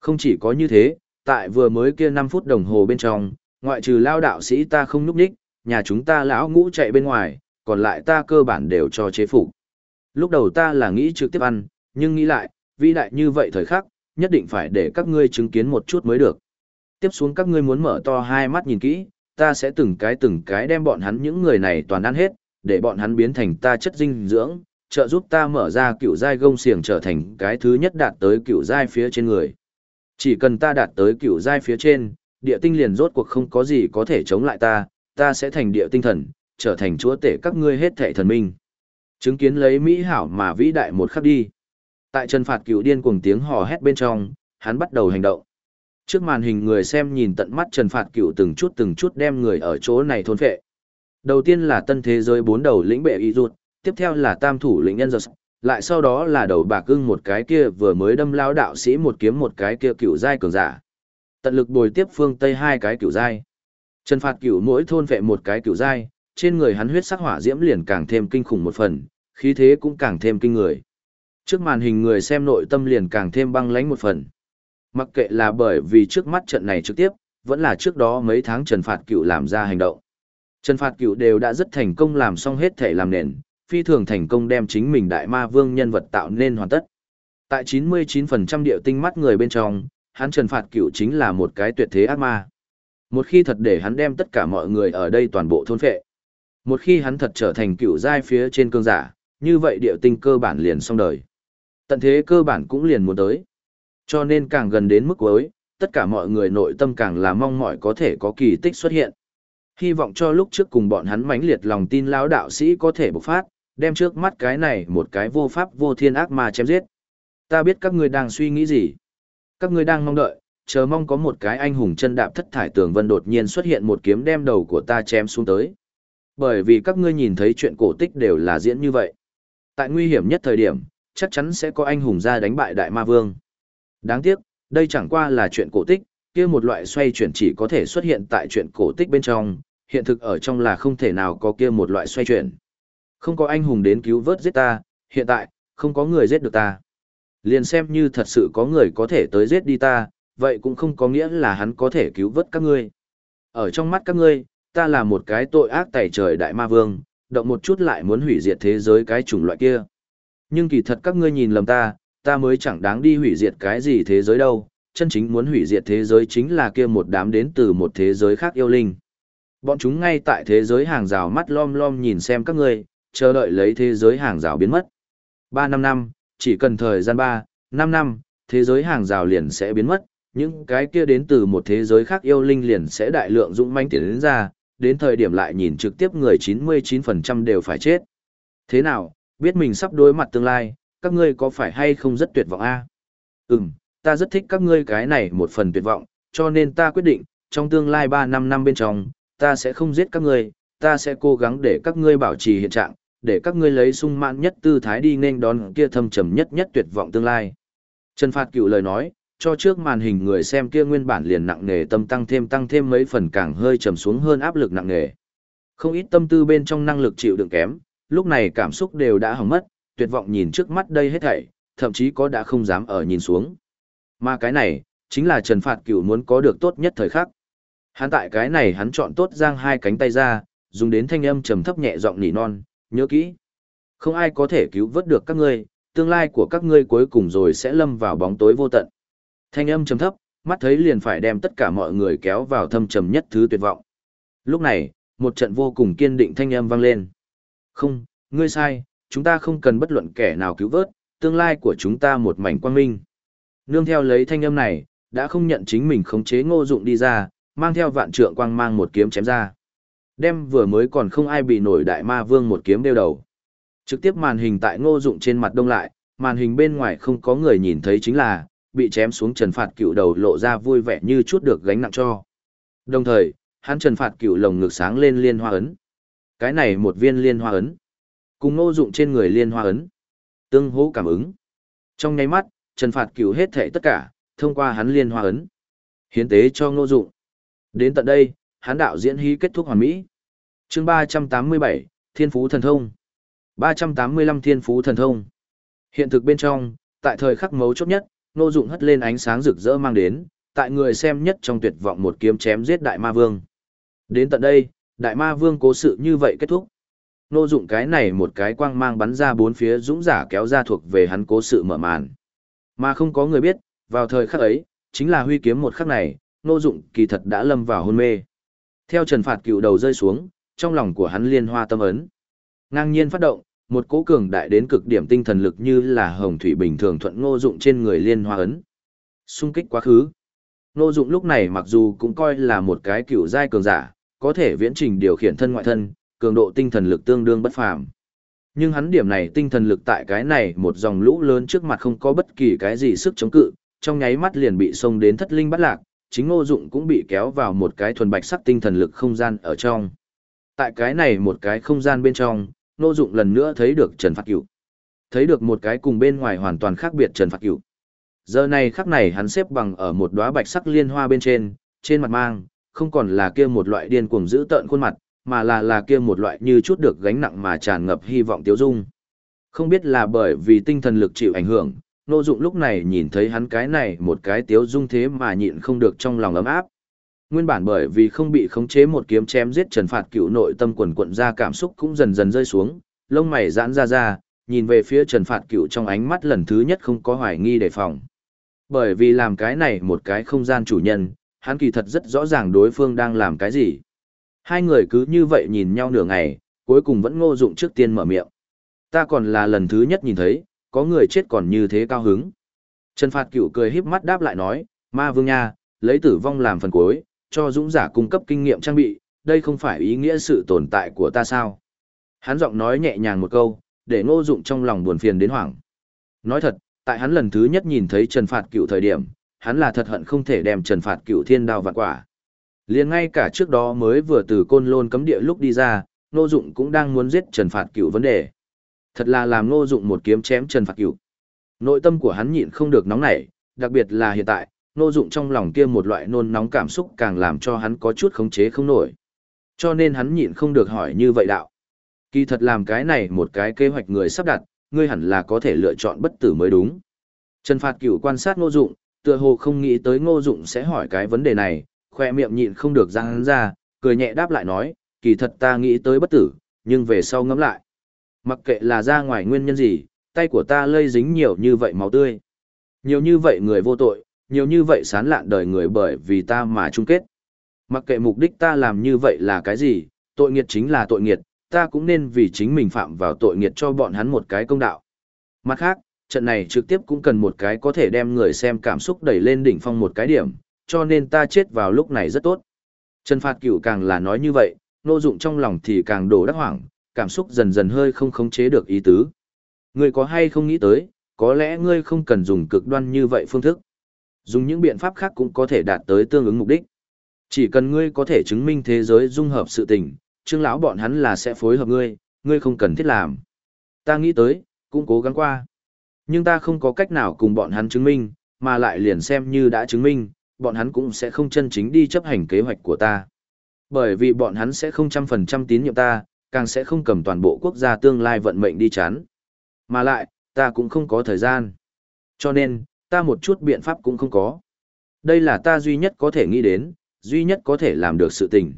Không chỉ có như thế, tại vừa mới kia 5 phút đồng hồ bên trong, ngoại trừ lao đạo sĩ ta không núp đích, nhà chúng ta lão ngũ chạy bên ngoài, còn lại ta cơ bản đều cho chế phục. Lúc đầu ta là nghĩ trực tiếp ăn, nhưng nghĩ lại, vĩ đại như vậy thời khắc, nhất định phải để các ngươi chứng kiến một chút mới được. Tiếp xuống các ngươi muốn mở to hai mắt nhìn kỹ, ta sẽ từng cái từng cái đem bọn hắn những người này toàn ăn hết, để bọn hắn biến thành ta chất dinh dưỡng, trợ giúp ta mở ra cựu giai gông xiềng trở thành cái thứ nhất đạt tới cựu giai phía trên người. Chỉ cần ta đạt tới cựu giai phía trên, địa tinh liền rốt cuộc không có gì có thể chống lại ta, ta sẽ thành địa tinh thần, trở thành chúa tể các ngươi hết thảy thần minh. Chứng kiến lấy Mỹ hảo mà vĩ đại một khắc đi. Tại chân Phạt Cựu điên cuồng tiếng hò hét bên trong, hắn bắt đầu hành động. Trước màn hình người xem nhìn tận mắt Trần Phạt Cựu từng chút từng chút đem người ở chỗ này thôn phệ. Đầu tiên là tân thế giới bốn đầu lĩnh bệ y ruột, tiếp theo là tam thủ lĩnh nhân giật, lại sau đó là đầu bạc ưng một cái kia vừa mới đâm lao đạo sĩ một kiếm một cái kia cựu giai cường giả. Tận lực bồi tiếp phương Tây hai cái cựu giai. Trần Phạt Cửu mỗi thôn vệ một cái cựu giai, trên người hắn huyết sắc hỏa diễm liền càng thêm kinh khủng một phần, khí thế cũng càng thêm kinh người. Trước màn hình người xem nội tâm liền càng thêm băng lãnh một phần. Mặc kệ là bởi vì trước mắt trận này trực tiếp, vẫn là trước đó mấy tháng Trần Phạt Cựu làm ra hành động. Trần Phạt Cựu đều đã rất thành công làm xong hết thể làm nền, phi thường thành công đem chính mình đại ma vương nhân vật tạo nên hoàn tất. Tại 99% điệu tinh mắt người bên trong, hắn Trần Phạt Cựu chính là một cái tuyệt thế ác ma. Một khi thật để hắn đem tất cả mọi người ở đây toàn bộ thôn phệ. Một khi hắn thật trở thành cựu giai phía trên cương giả, như vậy điệu tinh cơ bản liền xong đời. Tận thế cơ bản cũng liền muốn tới. Cho nên càng gần đến mức cuối, tất cả mọi người nội tâm càng là mong mỏi có thể có kỳ tích xuất hiện. Hy vọng cho lúc trước cùng bọn hắn mãnh liệt lòng tin lão đạo sĩ có thể bộc phát, đem trước mắt cái này một cái vô pháp vô thiên ác ma chém giết. Ta biết các ngươi đang suy nghĩ gì. Các ngươi đang mong đợi, chờ mong có một cái anh hùng chân đạp thất thải tường vân đột nhiên xuất hiện một kiếm đem đầu của ta chém xuống tới. Bởi vì các ngươi nhìn thấy chuyện cổ tích đều là diễn như vậy. Tại nguy hiểm nhất thời điểm, chắc chắn sẽ có anh hùng ra đánh bại đại ma vương. Đáng tiếc, đây chẳng qua là chuyện cổ tích, kia một loại xoay chuyển chỉ có thể xuất hiện tại chuyện cổ tích bên trong, hiện thực ở trong là không thể nào có kia một loại xoay chuyển. Không có anh hùng đến cứu vớt giết ta, hiện tại, không có người giết được ta. Liền xem như thật sự có người có thể tới giết đi ta, vậy cũng không có nghĩa là hắn có thể cứu vớt các ngươi. Ở trong mắt các ngươi, ta là một cái tội ác tẩy trời đại ma vương, động một chút lại muốn hủy diệt thế giới cái chủng loại kia. Nhưng kỳ thật các ngươi nhìn lầm ta, ta mới chẳng đáng đi hủy diệt cái gì thế giới đâu, chân chính muốn hủy diệt thế giới chính là kia một đám đến từ một thế giới khác yêu linh. Bọn chúng ngay tại thế giới hàng rào mắt lom lom nhìn xem các ngươi, chờ đợi lấy thế giới hàng rào biến mất. 3 năm năm, chỉ cần thời gian 3, 5 năm, thế giới hàng rào liền sẽ biến mất, những cái kia đến từ một thế giới khác yêu linh liền sẽ đại lượng dũng manh tiến đến ra, đến thời điểm lại nhìn trực tiếp người 99% đều phải chết. Thế nào, biết mình sắp đối mặt tương lai, các ngươi có phải hay không rất tuyệt vọng a? Ừm, ta rất thích các ngươi cái này một phần tuyệt vọng, cho nên ta quyết định, trong tương lai 3 năm năm bên trong, ta sẽ không giết các ngươi, ta sẽ cố gắng để các ngươi bảo trì hiện trạng, để các ngươi lấy sung mãn nhất tư thái đi nên đón kia thâm trầm nhất nhất tuyệt vọng tương lai. Trần Phạt Cựu lời nói, cho trước màn hình người xem kia nguyên bản liền nặng nề tâm tăng thêm tăng thêm mấy phần càng hơi trầm xuống hơn áp lực nặng nề. Không ít tâm tư bên trong năng lực chịu đựng kém, lúc này cảm xúc đều đã hỏng mất, tuyệt vọng nhìn trước mắt đây hết thảy, thậm chí có đã không dám ở nhìn xuống. Mà cái này, chính là Trần Phạt Cửu muốn có được tốt nhất thời khắc. Hắn tại cái này hắn chọn tốt giang hai cánh tay ra, dùng đến thanh âm trầm thấp nhẹ giọng nỉ non, nhớ kỹ. Không ai có thể cứu vớt được các ngươi, tương lai của các ngươi cuối cùng rồi sẽ lâm vào bóng tối vô tận. Thanh âm trầm thấp, mắt thấy liền phải đem tất cả mọi người kéo vào thâm trầm nhất thứ tuyệt vọng. Lúc này, một trận vô cùng kiên định thanh âm vang lên. Không, ngươi sai, chúng ta không cần bất luận kẻ nào cứu vớt, tương lai của chúng ta một mảnh quang minh. Nương theo lấy thanh âm này, đã không nhận chính mình khống chế ngô dụng đi ra, mang theo vạn trượng quang mang một kiếm chém ra. Đem vừa mới còn không ai bị nổi đại ma vương một kiếm đeo đầu. Trực tiếp màn hình tại ngô dụng trên mặt đông lại, màn hình bên ngoài không có người nhìn thấy chính là, bị chém xuống trần phạt cựu đầu lộ ra vui vẻ như chút được gánh nặng cho. Đồng thời, hắn trần phạt cựu lồng ngực sáng lên liên hoa ấn. Cái này một viên liên hoa ấn. Cùng ngô dụng trên người liên hoa ấn. Tương hỗ cảm ứng. Trong nháy mắt, trần phạt cựu hết thệ tất cả, thông qua hắn liên hoa ấn. Hiến tế cho ngô dụng. Đến tận đây, hắn đạo diễn hí kết thúc hoàn mỹ. chương ba trăm tám mươi bảy Thiên Phú Thần Thông. ba trăm tám mươi lăm Thiên Phú Thần Thông. Hiện thực bên trong, tại thời khắc mấu chốt nhất, Ngô Dụng hất lên ánh sáng rực rỡ mang đến, tại người xem nhất trong tuyệt vọng một kiếm chém giết Đại Ma Vương. Đến tận đây, Đại Ma Vương cố sự như vậy kết thúc. Nô Dụng cái này một cái quang mang bắn ra bốn phía dũng giả kéo ra thuộc về hắn cố sự mở màn. Mà không có người biết, vào thời khắc ấy, chính là huy kiếm một khắc này, Nô Dụng kỳ thật đã lâm vào hôn mê. Theo Trần Phạt cựu đầu rơi xuống, trong lòng của hắn liên hoa tâm ấn. Ngang nhiên phát động, một cỗ cường đại đến cực điểm tinh thần lực như là hồng thủy bình thường thuận ngô dụng trên người liên hoa ấn. Xung kích quá khứ. Ngô dụng lúc này mặc dù cũng coi là một cái cựu giai cường giả, có thể viễn trình điều khiển thân ngoại thân, cường độ tinh thần lực tương đương bất phàm. Nhưng hắn điểm này tinh thần lực tại cái này một dòng lũ lớn trước mặt không có bất kỳ cái gì sức chống cự, trong nháy mắt liền bị xông đến thất linh bắt lạc, chính ngô dụng cũng bị kéo vào một cái thuần bạch sắc tinh thần lực không gian ở trong. Tại cái này một cái không gian bên trong, Ngô Dụng lần nữa thấy được Trần Phạt Cửu. Thấy được một cái cùng bên ngoài hoàn toàn khác biệt Trần Phạt Cửu. Giờ này khắc này hắn xếp bằng ở một đóa bạch sắc liên hoa bên trên, trên mặt mang, không còn là kia một loại điên cuồng dữ tợn khuôn mặt, mà là là kia một loại như chút được gánh nặng mà tràn ngập hy vọng tiêu dung. Không biết là bởi vì tinh thần lực chịu ảnh hưởng, nô Dụng lúc này nhìn thấy hắn cái này một cái tiếu dung thế mà nhịn không được trong lòng ấm áp. Nguyên bản bởi vì không bị khống chế một kiếm chém giết Trần Phạt Cựu nội tâm quần quận ra cảm xúc cũng dần dần rơi xuống, lông mày giãn ra ra, nhìn về phía Trần Phạt Cựu trong ánh mắt lần thứ nhất không có hoài nghi đề phòng. Bởi vì làm cái này một cái không gian chủ nhân, hắn kỳ thật rất rõ ràng đối phương đang làm cái gì. Hai người cứ như vậy nhìn nhau nửa ngày, cuối cùng vẫn ngô dụng trước tiên mở miệng. Ta còn là lần thứ nhất nhìn thấy, có người chết còn như thế cao hứng. Trần Phạt Cựu cười híp mắt đáp lại nói, ma vương nha, lấy tử vong làm phần cuối, cho dũng giả cung cấp kinh nghiệm trang bị, đây không phải ý nghĩa sự tồn tại của ta sao. Hắn giọng nói nhẹ nhàng một câu, để ngô dụng trong lòng buồn phiền đến hoảng. Nói thật, tại hắn lần thứ nhất nhìn thấy Trần Phạt Cựu thời điểm, hắn là thật hận không thể đem Trần Phạt Cựu thiên đao vạn quả liền ngay cả trước đó mới vừa từ côn lôn cấm địa lúc đi ra, ngô dụng cũng đang muốn giết Trần Phạt Cựu vấn đề. Thật là làm ngô dụng một kiếm chém Trần Phạt Cựu. Nội tâm của hắn nhịn không được nóng nảy, đặc biệt là hiện tại, Ngô dụng trong lòng kia một loại nôn nóng cảm xúc càng làm cho hắn có chút khống chế không nổi. Cho nên hắn nhịn không được hỏi như vậy đạo. Kỳ thật làm cái này một cái kế hoạch người sắp đặt, ngươi hẳn là có thể lựa chọn bất tử mới đúng. Trần Phạt Cửu quan sát Ngô Dụng, tựa hồ không nghĩ tới Ngô Dụng sẽ hỏi cái vấn đề này, khoe miệng nhịn không được răng ra, cười nhẹ đáp lại nói, kỳ thật ta nghĩ tới bất tử, nhưng về sau ngẫm lại. Mặc kệ là ra ngoài nguyên nhân gì, tay của ta lây dính nhiều như vậy máu tươi. Nhiều như vậy người vô tội, nhiều như vậy sán lạn đời người bởi vì ta mà chung kết. Mặc kệ mục đích ta làm như vậy là cái gì, tội nghiệt chính là tội nghiệt, ta cũng nên vì chính mình phạm vào tội nghiệt cho bọn hắn một cái công đạo. Mặt khác, trận này trực tiếp cũng cần một cái có thể đem người xem cảm xúc đẩy lên đỉnh phong một cái điểm, cho nên ta chết vào lúc này rất tốt. Trần Phạt Cửu càng là nói như vậy, nô dụng trong lòng thì càng đổ đắc hoảng, cảm xúc dần dần hơi không khống chế được ý tứ. Ngươi có hay không nghĩ tới, có lẽ ngươi không cần dùng cực đoan như vậy phương thức. Dùng những biện pháp khác cũng có thể đạt tới tương ứng mục đích. Chỉ cần ngươi có thể chứng minh thế giới dung hợp sự tình, trương lão bọn hắn là sẽ phối hợp ngươi, ngươi không cần thiết làm. Ta nghĩ tới, cũng cố gắng qua. Nhưng ta không có cách nào cùng bọn hắn chứng minh, mà lại liền xem như đã chứng minh, bọn hắn cũng sẽ không chân chính đi chấp hành kế hoạch của ta. Bởi vì bọn hắn sẽ không trăm phần trăm tín nhiệm ta, càng sẽ không cầm toàn bộ quốc gia tương lai vận mệnh đi chán. Mà lại, ta cũng không có thời gian. Cho nên, ta một chút biện pháp cũng không có. Đây là ta duy nhất có thể nghĩ đến, duy nhất có thể làm được sự tình.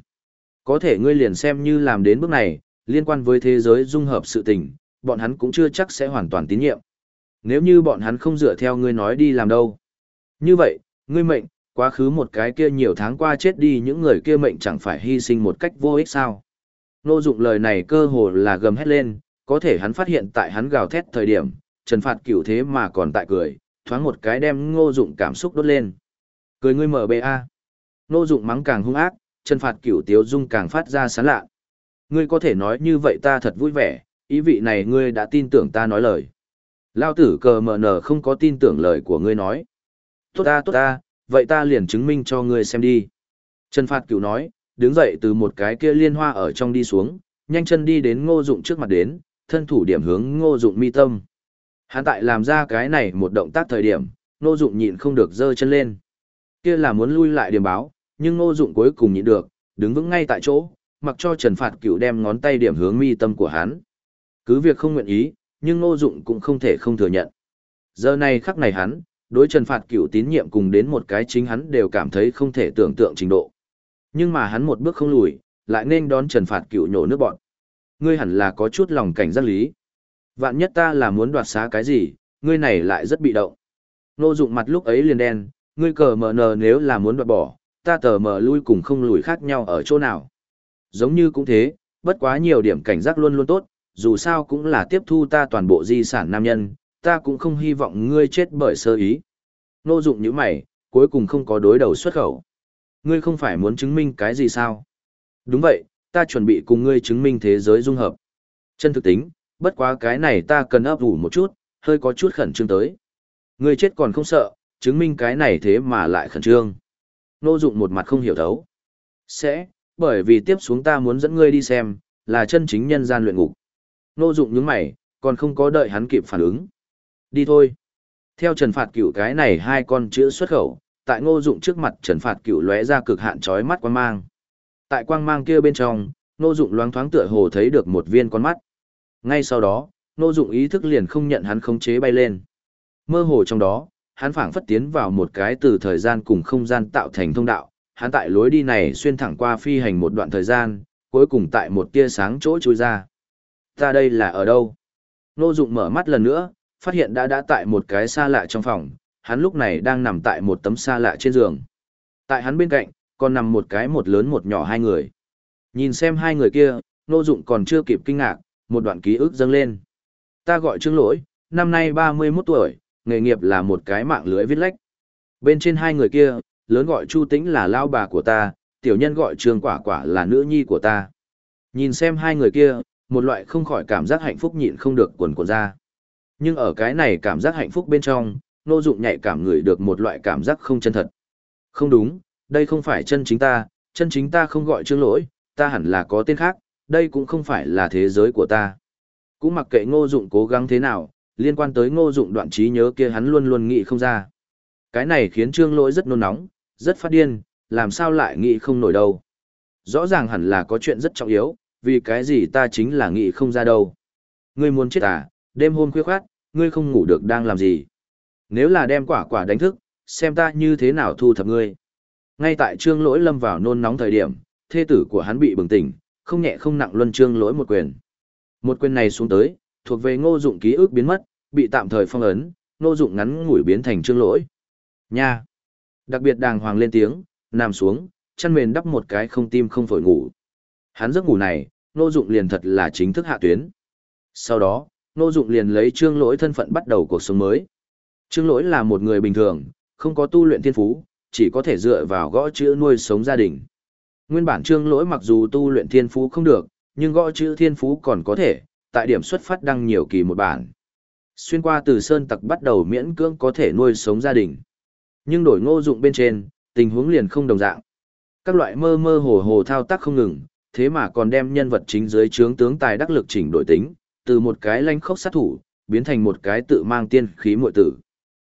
Có thể ngươi liền xem như làm đến bước này, liên quan với thế giới dung hợp sự tình, bọn hắn cũng chưa chắc sẽ hoàn toàn tín nhiệm. Nếu như bọn hắn không dựa theo ngươi nói đi làm đâu. Như vậy, ngươi mệnh, quá khứ một cái kia nhiều tháng qua chết đi những người kia mệnh chẳng phải hy sinh một cách vô ích sao. Nô dụng lời này cơ hồ là gầm hét lên, có thể hắn phát hiện tại hắn gào thét thời điểm, trần phạt cửu thế mà còn tại cười, thoáng một cái đem ngô dụng cảm xúc đốt lên. Cười ngươi mở bê a. Ngô dụng mắng càng hung ác, trần phạt cửu tiếu dung càng phát ra sán lạ. Ngươi có thể nói như vậy ta thật vui vẻ, ý vị này ngươi đã tin tưởng ta nói lời. Lao tử cờ mờ nở không có tin tưởng lời của ngươi nói. Tốt ta tốt ta, vậy ta liền chứng minh cho ngươi xem đi. Trần Phạt Cửu nói, đứng dậy từ một cái kia liên hoa ở trong đi xuống, nhanh chân đi đến ngô dụng trước mặt đến, thân thủ điểm hướng ngô dụng mi tâm. Hắn tại làm ra cái này một động tác thời điểm, ngô dụng nhịn không được giơ chân lên. Kia là muốn lui lại điểm báo, nhưng ngô dụng cuối cùng nhịn được, đứng vững ngay tại chỗ, mặc cho Trần Phạt Cửu đem ngón tay điểm hướng mi tâm của hắn. Cứ việc không nguyện ý, nhưng ngô dụng cũng không thể không thừa nhận. Giờ này khắc này hắn, đối Trần Phạt Cửu tín nhiệm cùng đến một cái chính hắn đều cảm thấy không thể tưởng tượng trình độ. Nhưng mà hắn một bước không lùi, lại nên đón Trần Phạt Cửu nhổ nước bọn. Ngươi hẳn là có chút lòng cảnh giác lý. Vạn nhất ta là muốn đoạt xá cái gì, ngươi này lại rất bị động. Nô dụng mặt lúc ấy liền đen, ngươi cờ mờ nờ nếu là muốn đoạt bỏ, ta tờ mờ lui cùng không lùi khác nhau ở chỗ nào. Giống như cũng thế, bất quá nhiều điểm cảnh giác luôn luôn tốt, dù sao cũng là tiếp thu ta toàn bộ di sản nam nhân, ta cũng không hy vọng ngươi chết bởi sơ ý. Nô dụng như mày, cuối cùng không có đối đầu xuất khẩu. Ngươi không phải muốn chứng minh cái gì sao? Đúng vậy, ta chuẩn bị cùng ngươi chứng minh thế giới dung hợp. Chân thực tính, bất quá cái này ta cần ấp ủ một chút, hơi có chút khẩn trương tới. Ngươi chết còn không sợ, chứng minh cái này thế mà lại khẩn trương. Nô dụng một mặt không hiểu thấu. Sẽ, bởi vì tiếp xuống ta muốn dẫn ngươi đi xem, là chân chính nhân gian luyện ngục. Nô dụng những mày, còn không có đợi hắn kịp phản ứng. Đi thôi. Theo Trần Phạt Cửu cái này hai con chữ xuất khẩu, tại Ngô Dụng trước mặt Trần Phạt Cửu lóe ra cực hạn chói mắt quang mang. Tại quang mang kia bên trong, Ngô Dụng loáng thoáng tựa hồ thấy được một viên con mắt. Ngay sau đó, Ngô Dụng ý thức liền không nhận hắn khống chế bay lên. Mơ hồ trong đó, hắn phảng phất tiến vào một cái từ thời gian cùng không gian tạo thành thông đạo, hắn tại lối đi này xuyên thẳng qua phi hành một đoạn thời gian, cuối cùng tại một tia sáng chỗ chui ra. Ta đây là ở đâu? Ngô Dụng mở mắt lần nữa, phát hiện đã đã tại một cái xa lạ trong phòng, hắn lúc này đang nằm tại một tấm xa lạ trên giường. Tại hắn bên cạnh, còn nằm một cái một lớn một nhỏ hai người. Nhìn xem hai người kia, Nô Dụng còn chưa kịp kinh ngạc, một đoạn ký ức dâng lên. Ta gọi Trương Lỗi, năm nay 31 tuổi, nghề nghiệp là một cái mạng lưới viết lách. Bên trên hai người kia, lớn gọi Chu Tĩnh là lao bà của ta, tiểu nhân gọi Trương Quả Quả là nữ nhi của ta. Nhìn xem hai người kia, một loại không khỏi cảm giác hạnh phúc nhịn không được quần quần ra. Nhưng ở cái này cảm giác hạnh phúc bên trong, nô dụng nhạy cảm ngửi được một loại cảm giác không chân thật. Không đúng, đây không phải chân chính ta, chân chính ta không gọi trương lỗi, ta hẳn là có tên khác, đây cũng không phải là thế giới của ta. Cũng mặc kệ ngô dụng cố gắng thế nào, liên quan tới ngô dụng đoạn trí nhớ kia hắn luôn luôn nghĩ không ra. Cái này khiến trương lỗi rất nôn nóng, rất phát điên, làm sao lại nghĩ không nổi đâu. Rõ ràng hẳn là có chuyện rất trọng yếu, vì cái gì ta chính là nghĩ không ra đâu. Ngươi muốn chết à, đêm hôm khuya khoát, ngươi không ngủ được đang làm gì. Nếu là đem quả quả đánh thức, xem ta như thế nào thu thập ngươi. Ngay tại trương lỗi lâm vào nôn nóng thời điểm, thê tử của hắn bị bừng tỉnh, không nhẹ không nặng luân trương lỗi một quyền. Một quyền này xuống tới, thuộc về ngô dụng ký ức biến mất, bị tạm thời phong ấn, ngô dụng ngắn ngủi biến thành trương lỗi. Nha! Đặc biệt đàng hoàng lên tiếng, nằm xuống, chăn mền đắp một cái không tim không phổi ngủ. Hắn giấc ngủ này, ngô dụng liền thật là chính thức hạ tuyến. Sau đó, ngô dụng liền lấy trương lỗi thân phận bắt đầu cuộc sống mới. Trương lỗi là một người bình thường, không có tu luyện thiên phú, chỉ có thể dựa vào gõ chữ nuôi sống gia đình. Nguyên bản trương lỗi mặc dù tu luyện thiên phú không được, nhưng gõ chữ thiên phú còn có thể, tại điểm xuất phát đăng nhiều kỳ một bản. Xuyên qua từ sơn tặc bắt đầu miễn cưỡng có thể nuôi sống gia đình. Nhưng đổi ngô dụng bên trên, tình huống liền không đồng dạng. Các loại mơ mơ hồ hồ thao tác không ngừng, thế mà còn đem nhân vật chính dưới trướng tướng tài đắc lực chỉnh đổi tính, từ một cái lanh khốc sát thủ, biến thành một cái tự mang tiên khí muội tử.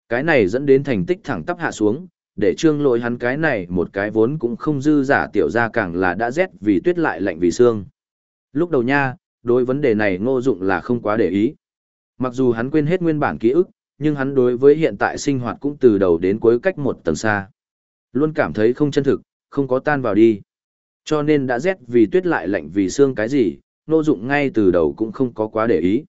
Cái này dẫn đến thành tích thẳng tắp hạ xuống, để trương lỗi hắn cái này một cái vốn cũng không dư giả tiểu ra càng là đã rét vì tuyết lại lạnh vì xương. Lúc đầu nha, đối vấn đề này ngô dụng là không quá để ý. Mặc dù hắn quên hết nguyên bản ký ức, nhưng hắn đối với hiện tại sinh hoạt cũng từ đầu đến cuối cách một tầng xa. Luôn cảm thấy không chân thực, không có tan vào đi. Cho nên đã rét vì tuyết lại lạnh vì xương cái gì, Nô dụng ngay từ đầu cũng không có quá để ý.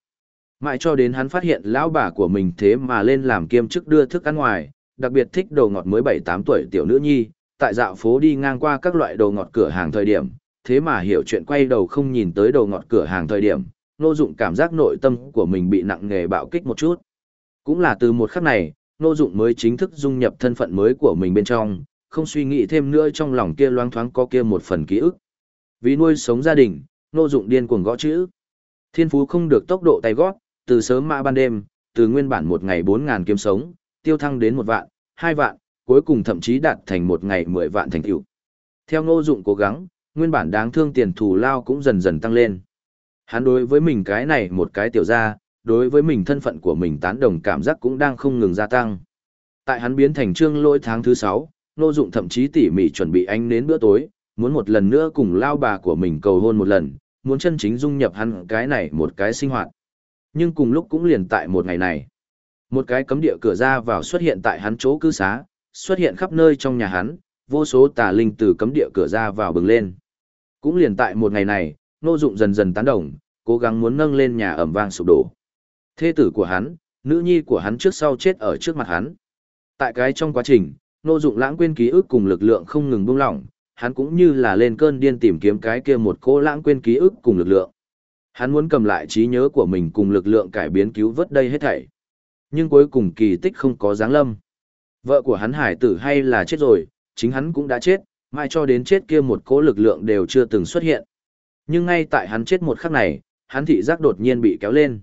Mãi cho đến hắn phát hiện lão bà của mình thế mà lên làm kiêm chức đưa thức ăn ngoài, đặc biệt thích đồ ngọt mới 7-8 tuổi tiểu nữ nhi, tại dạo phố đi ngang qua các loại đồ ngọt cửa hàng thời điểm, thế mà hiểu chuyện quay đầu không nhìn tới đồ ngọt cửa hàng thời điểm, Nô Dụng cảm giác nội tâm của mình bị nặng nề bạo kích một chút. Cũng là từ một khắc này, Nô Dụng mới chính thức dung nhập thân phận mới của mình bên trong, không suy nghĩ thêm nữa trong lòng kia loáng thoáng có kia một phần ký ức. Vì nuôi sống gia đình, Nô Dụng điên cuồng gõ chữ. Thiên phú không được tốc độ tay gót, từ sớm mã ban đêm, từ nguyên bản một ngày 4000 kiếm sống, tiêu thăng đến một vạn, hai vạn, cuối cùng thậm chí đạt thành một ngày 10 vạn thành tựu. Theo Ngô Dụng cố gắng, nguyên bản đáng thương tiền thù lao cũng dần dần tăng lên. Hắn đối với mình cái này một cái tiểu gia, đối với mình thân phận của mình tán đồng cảm giác cũng đang không ngừng gia tăng. Tại hắn biến thành trương lỗi tháng thứ 6, Ngô Dụng thậm chí tỉ mỉ chuẩn bị ánh đến bữa tối, muốn một lần nữa cùng lao bà của mình cầu hôn một lần, muốn chân chính dung nhập hắn cái này một cái sinh hoạt. Nhưng cùng lúc cũng liền tại một ngày này, một cái cấm địa cửa ra vào xuất hiện tại hắn chỗ cư xá, xuất hiện khắp nơi trong nhà hắn, vô số tà linh từ cấm địa cửa ra vào bừng lên. Cũng liền tại một ngày này, Nô Dụng dần dần tán đồng, cố gắng muốn nâng lên nhà ẩm vang sụp đổ. Thê tử của hắn, nữ nhi của hắn trước sau chết ở trước mặt hắn. Tại cái trong quá trình, Nô Dụng lãng quên ký ức cùng lực lượng không ngừng buông lỏng, hắn cũng như là lên cơn điên tìm kiếm cái kia một cỗ lãng quên ký ức cùng lực lượng. Hắn muốn cầm lại trí nhớ của mình cùng lực lượng cải biến cứu vớt đây hết thảy. Nhưng cuối cùng kỳ tích không có dáng lâm. Vợ của hắn hải tử hay là chết rồi, chính hắn cũng đã chết, mai cho đến chết kia một cỗ lực lượng đều chưa từng xuất hiện. Nhưng ngay tại hắn chết một khắc này, hắn thị giác đột nhiên bị kéo lên.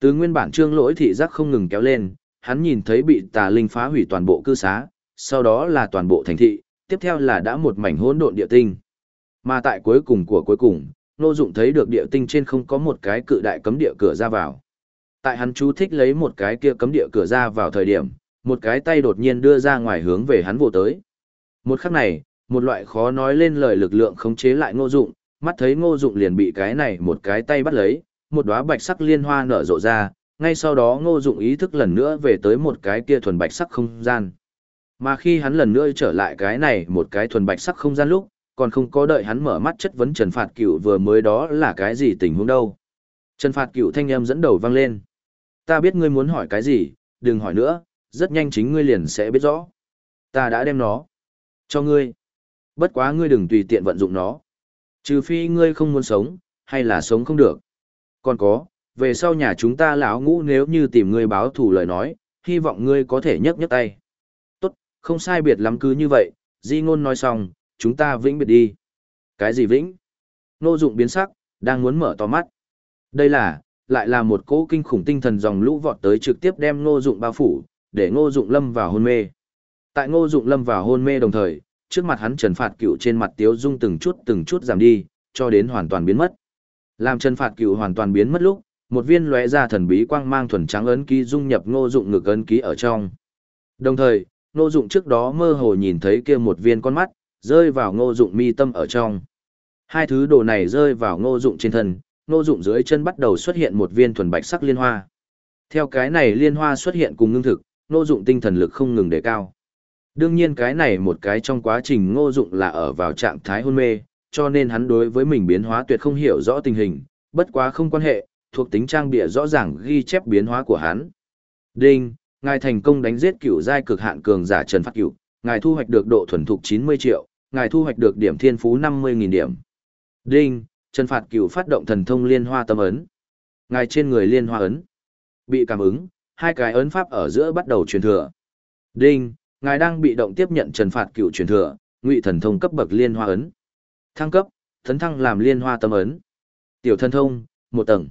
Từ nguyên bản trương lỗi thị giác không ngừng kéo lên, hắn nhìn thấy bị tà linh phá hủy toàn bộ cư xá, sau đó là toàn bộ thành thị, tiếp theo là đã một mảnh hỗn độn địa tinh. Mà tại cuối cùng của cuối cùng, ngô Dụng thấy được địa tinh trên không có một cái cự đại cấm địa cửa ra vào. Tại hắn chú thích lấy một cái kia cấm địa cửa ra vào thời điểm, một cái tay đột nhiên đưa ra ngoài hướng về hắn vồ tới. Một khắc này, một loại khó nói lên lời lực lượng khống chế lại Ngô Dụng, mắt thấy Ngô Dụng liền bị cái này một cái tay bắt lấy, một đóa bạch sắc liên hoa nở rộ ra, ngay sau đó Ngô Dụng ý thức lần nữa về tới một cái kia thuần bạch sắc không gian. Mà khi hắn lần nữa trở lại cái này một cái thuần bạch sắc không gian lúc, còn không có đợi hắn mở mắt chất vấn Trần Phạt Cửu vừa mới đó là cái gì tình huống đâu. Trần Phạt Cửu thanh âm dẫn đầu vang lên. Ta biết ngươi muốn hỏi cái gì, đừng hỏi nữa, rất nhanh chính ngươi liền sẽ biết rõ. Ta đã đem nó cho ngươi. Bất quá ngươi đừng tùy tiện vận dụng nó. Trừ phi ngươi không muốn sống, hay là sống không được. Còn có, về sau nhà chúng ta lão ngũ nếu như tìm ngươi báo thù lời nói, hy vọng ngươi có thể nhấc nhấc tay. Không sai biệt lắm cứ như vậy, di ngôn nói xong, chúng ta vĩnh biệt đi. Cái gì vĩnh? Nô dụng biến sắc, đang muốn mở to mắt. Đây là, lại là một cỗ kinh khủng tinh thần dòng lũ vọt tới trực tiếp đem ngô dụng bao phủ, để ngô dụng lâm vào hôn mê. Tại ngô dụng lâm vào hôn mê đồng thời, trước mặt hắn trần phạt cựu trên mặt tiếu dung từng chút từng chút giảm đi, cho đến hoàn toàn biến mất. Làm trần phạt cựu hoàn toàn biến mất lúc, một viên lóe ra thần bí quang mang thuần trắng ấn ký dung nhập ngô dụng ngực ấn ký ở trong. Đồng thời, ngô dụng trước đó mơ hồ nhìn thấy kia một viên con mắt, rơi vào ngô dụng mi tâm ở trong. Hai thứ đồ này rơi vào ngô dụng trên thân, ngô dụng dưới chân bắt đầu xuất hiện một viên thuần bạch sắc liên hoa. Theo cái này liên hoa xuất hiện cùng ngưng thực, ngô dụng tinh thần lực không ngừng đề cao. Đương nhiên cái này một cái trong quá trình ngô dụng là ở vào trạng thái hôn mê, cho nên hắn đối với mình biến hóa tuyệt không hiểu rõ tình hình, bất quá không quan hệ, thuộc tính trang bịa rõ ràng ghi chép biến hóa của hắn. Đinh, ngài thành công đánh giết cựu giai cực hạn cường giả Trần Phát Cựu, ngài thu hoạch được độ thuần thục 90 triệu, ngài thu hoạch được điểm thiên phú 50.000 điểm. Đinh, Trần Phạt Cựu phát động thần thông liên hoa tâm ấn. Ngài trên người liên hoa ấn. Bị cảm ứng, hai cái ấn pháp ở giữa bắt đầu truyền thừa. Đinh, ngài đang bị động tiếp nhận Trần Phạt Cựu truyền thừa, ngụy thần thông cấp bậc liên hoa ấn. Thăng cấp, thấn thăng làm liên hoa tâm ấn. Tiểu thần thông, một tầng.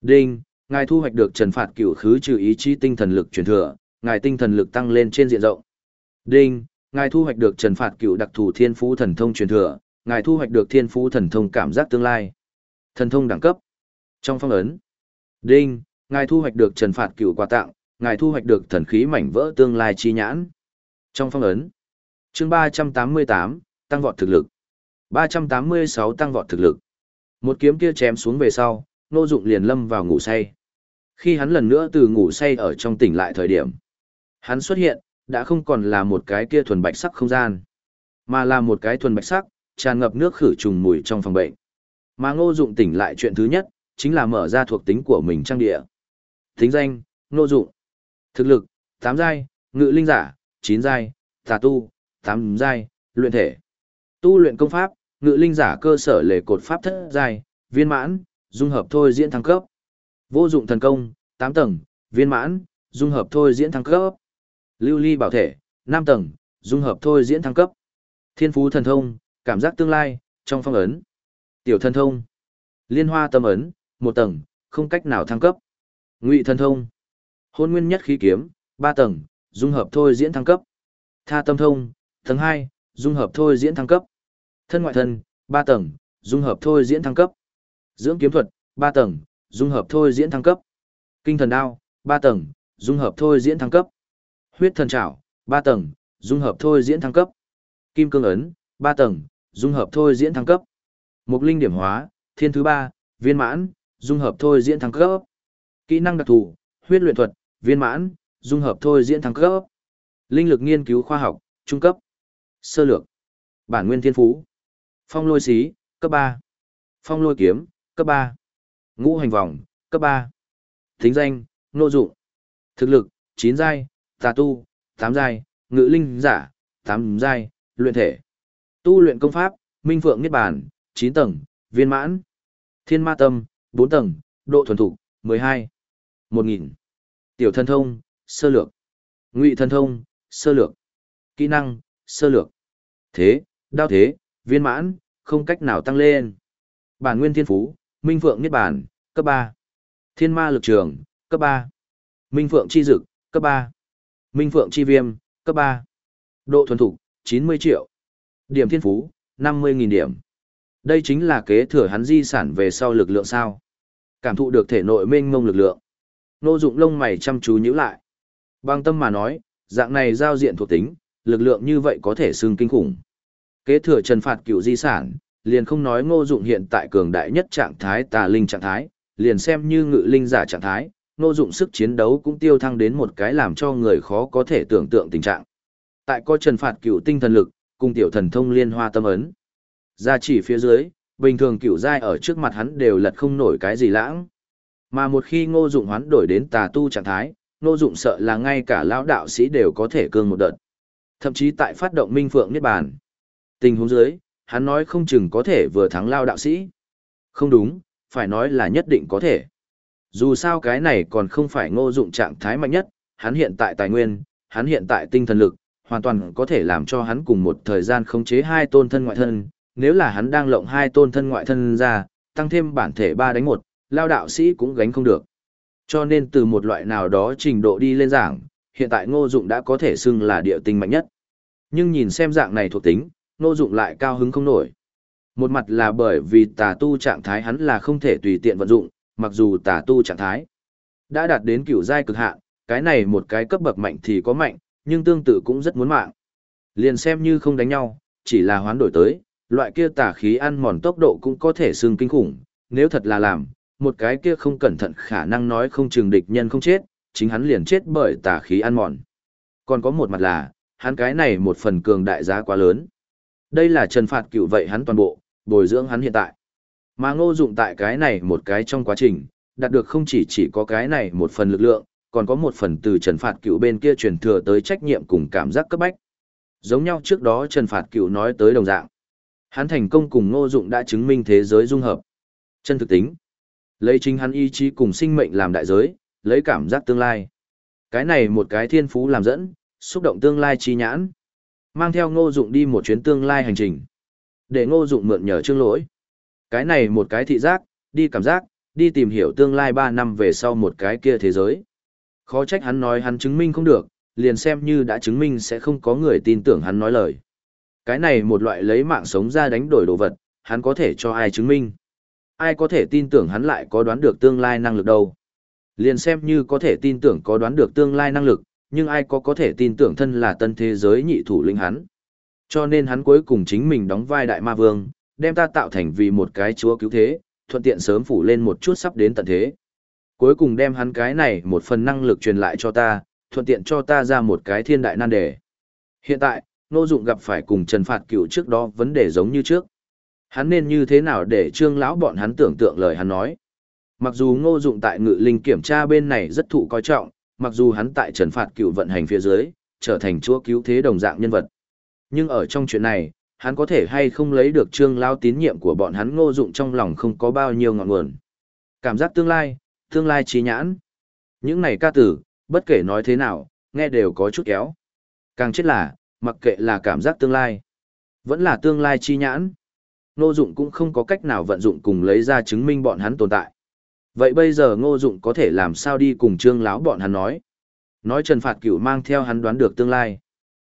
Đinh, ngài thu hoạch được Trần Phạt Cửu khứ trừ ý chí tinh thần lực truyền thừa, ngài tinh thần lực tăng lên trên diện rộng. Đinh, ngài thu hoạch được Trần Phạt Cửu đặc thù thiên phú thần thông truyền thừa, ngài thu hoạch được thiên phú thần thông cảm giác tương lai. Thần thông đẳng cấp. Trong phong ấn. Đinh, ngài thu hoạch được trần phạt cựu quà tặng, ngài thu hoạch được thần khí mảnh vỡ tương lai chi nhãn. Trong phong ấn. Chương 388, tăng vọt thực lực. 386 tăng vọt thực lực. Một kiếm kia chém xuống về sau, Ngô Dụng liền lâm vào ngủ say. Khi hắn lần nữa từ ngủ say ở trong tỉnh lại thời điểm, hắn xuất hiện, đã không còn là một cái kia thuần bạch sắc không gian, mà là một cái thuần bạch sắc, tràn ngập nước khử trùng mùi trong phòng bệnh. Mà ngô dụng tỉnh lại chuyện thứ nhất, chính là mở ra thuộc tính của mình trang địa. Tính danh, ngô dụng. Thực lực, 8 giai, ngự linh giả, 9 giai, tà tu, 8 giai, luyện thể. Tu luyện công pháp, ngự linh giả cơ sở lề cột pháp thất giai, viên mãn, dung hợp thôi diễn thăng cấp. Vô dụng thần công, 8 tầng, viên mãn, dung hợp thôi diễn thăng cấp. Lưu ly bảo thể, 5 tầng, dung hợp thôi diễn thăng cấp. Thiên phú thần thông, cảm giác tương lai, trong phong ấn. Tiểu thần thông. Liên hoa tâm ấn, một tầng, không cách nào thăng cấp. Ngụy thần thông. Hôn nguyên nhất khí kiếm, ba tầng, dung hợp thôi diễn thăng cấp. Tha tâm thông, tầng hai, dung hợp thôi diễn thăng cấp. Thân ngoại thân, ba tầng, dung hợp thôi diễn thăng cấp. Dưỡng kiếm thuật, ba tầng, dung hợp thôi diễn thăng cấp. Kinh thần đao, ba tầng, dung hợp thôi diễn thăng cấp. Huyết thần trảo, ba tầng, dung hợp thôi diễn thăng cấp. Kim cương ấn, ba tầng, dung hợp thôi diễn thăng cấp. Mục linh điểm hóa, thiên thứ ba, viên mãn, dung hợp thôi diễn thăng cấp. Kỹ năng đặc thù, huyết luyện thuật, viên mãn, dung hợp thôi diễn thăng cấp. Linh lực nghiên cứu khoa học, trung cấp. Sơ lược. Bản nguyên thiên phú. Phong lôi xí, cấp ba, Phong lôi kiếm, cấp ba, Ngũ hành vòng, cấp ba, Thính danh, nô dụng. Thực lực, chín giai, tà tu, tám giai, ngự linh giả, tám giai, luyện thể. Tu luyện công pháp, Minh Phượng Niết Bàn, 9 tầng, viên mãn. Thiên Ma Tâm, 4 tầng, độ thuần thục, 12. 1000. Tiểu thân thông, sơ lược. Ngụy thân thông, sơ lược. Kỹ năng, sơ lược. Thế, đao thế, viên mãn, không cách nào tăng lên. Bản nguyên thiên phú, Minh Phượng Niết Bàn, cấp 3. Thiên Ma lực trường, cấp 3. Minh Phượng chi dực, cấp 3. Minh Phượng chi viêm, cấp 3. Độ thuần thục, 90 triệu. Điểm thiên phú, 50.000 điểm. Đây chính là kế thừa hắn di sản về sau lực lượng sao. Cảm thụ được thể nội mênh mông lực lượng. Nô dụng lông mày chăm chú nhíu lại. Bằng tâm mà nói, dạng này giao diện thuộc tính, lực lượng như vậy có thể xưng kinh khủng. Kế thừa trần phạt cựu di sản, liền không nói ngô dụng hiện tại cường đại nhất trạng thái tà linh trạng thái, liền xem như ngự linh giả trạng thái, ngô dụng sức chiến đấu cũng tiêu thăng đến một cái làm cho người khó có thể tưởng tượng tình trạng. Tại có trần phạt cựu tinh thần lực, cùng tiểu thần thông liên hoa tâm ấn. Ra chỉ phía dưới, bình thường cựu giai ở trước mặt hắn đều lật không nổi cái gì lãng. Mà một khi ngô dụng hoán đổi đến tà tu trạng thái, ngô dụng sợ là ngay cả lão đạo sĩ đều có thể cương một đợt. Thậm chí tại phát động minh phượng niết bàn. Tình huống dưới, hắn nói không chừng có thể vừa thắng lao đạo sĩ. Không đúng, phải nói là nhất định có thể. Dù sao cái này còn không phải ngô dụng trạng thái mạnh nhất, hắn hiện tại tài nguyên, hắn hiện tại tinh thần lực, hoàn toàn có thể làm cho hắn cùng một thời gian khống chế hai tôn thân ngoại thân, nếu là hắn đang lộng hai tôn thân ngoại thân ra, tăng thêm bản thể ba đánh một, lao đạo sĩ cũng gánh không được. Cho nên từ một loại nào đó trình độ đi lên giảng, hiện tại ngô dụng đã có thể xưng là địa tinh mạnh nhất. Nhưng nhìn xem dạng này thuộc tính, ngô dụng lại cao hứng không nổi. Một mặt là bởi vì tà tu trạng thái hắn là không thể tùy tiện vận dụng, mặc dù tà tu trạng thái đã đạt đến cửu giai cực hạn, cái này một cái cấp bậc mạnh thì có mạnh, nhưng tương tự cũng rất muốn mạng. Liền xem như không đánh nhau, chỉ là hoán đổi tới, loại kia tà khí ăn mòn tốc độ cũng có thể xương kinh khủng, nếu thật là làm, một cái kia không cẩn thận khả năng nói không chừng địch nhân không chết, chính hắn liền chết bởi tà khí ăn mòn. Còn có một mặt là, hắn cái này một phần cường đại giá quá lớn. Đây là trần phạt cựu vậy hắn toàn bộ, bồi dưỡng hắn hiện tại. Mà ngô dụng tại cái này một cái trong quá trình, đạt được không chỉ chỉ có cái này một phần lực lượng, còn có một phần từ Trần Phạt Cựu bên kia truyền thừa tới trách nhiệm cùng cảm giác cấp bách. Giống nhau trước đó Trần Phạt Cựu nói tới đồng dạng. Hắn thành công cùng Ngô Dụng đã chứng minh thế giới dung hợp. Chân thực tính. Lấy chính hắn ý chí cùng sinh mệnh làm đại giới, lấy cảm giác tương lai. Cái này một cái thiên phú làm dẫn, xúc động tương lai chi nhãn. Mang theo Ngô Dụng đi một chuyến tương lai hành trình. Để Ngô Dụng mượn nhờ Trương lỗi. Cái này một cái thị giác, đi cảm giác, đi tìm hiểu tương lai 3 năm về sau một cái kia thế giới. Khó trách hắn nói hắn chứng minh không được, liền xem như đã chứng minh sẽ không có người tin tưởng hắn nói lời. Cái này một loại lấy mạng sống ra đánh đổi đồ vật, hắn có thể cho ai chứng minh. Ai có thể tin tưởng hắn lại có đoán được tương lai năng lực đâu. Liền xem như có thể tin tưởng có đoán được tương lai năng lực, nhưng ai có có thể tin tưởng thân là tân thế giới nhị thủ lĩnh hắn. Cho nên hắn cuối cùng chính mình đóng vai đại ma vương, đem ta tạo thành vì một cái chúa cứu thế, thuận tiện sớm phủ lên một chút sắp đến tận thế. Cuối cùng đem hắn cái này một phần năng lực truyền lại cho ta, thuận tiện cho ta ra một cái thiên đại nan đề. Hiện tại, Nô Dụng gặp phải cùng Trần Phạt Cửu trước đó vấn đề giống như trước. Hắn nên như thế nào để Trương lão bọn hắn tưởng tượng lời hắn nói. Mặc dù Ngô Dụng tại Ngự Linh kiểm tra bên này rất thụ coi trọng, mặc dù hắn tại Trần Phạt cựu vận hành phía dưới, trở thành chúa cứu thế đồng dạng nhân vật. Nhưng ở trong chuyện này, hắn có thể hay không lấy được Trương lao tín nhiệm của bọn hắn Ngô Dụng trong lòng không có bao nhiêu ngọn nguồn. Cảm giác tương lai, tương lai trí nhãn. Những này ca tử, bất kể nói thế nào, nghe đều có chút kéo. Càng chết là, mặc kệ là cảm giác tương lai, vẫn là tương lai chi nhãn. Ngô Dụng cũng không có cách nào vận dụng cùng lấy ra chứng minh bọn hắn tồn tại. Vậy bây giờ Ngô Dụng có thể làm sao đi cùng Trương lão bọn hắn nói? Nói Trần Phạt Cửu mang theo hắn đoán được tương lai.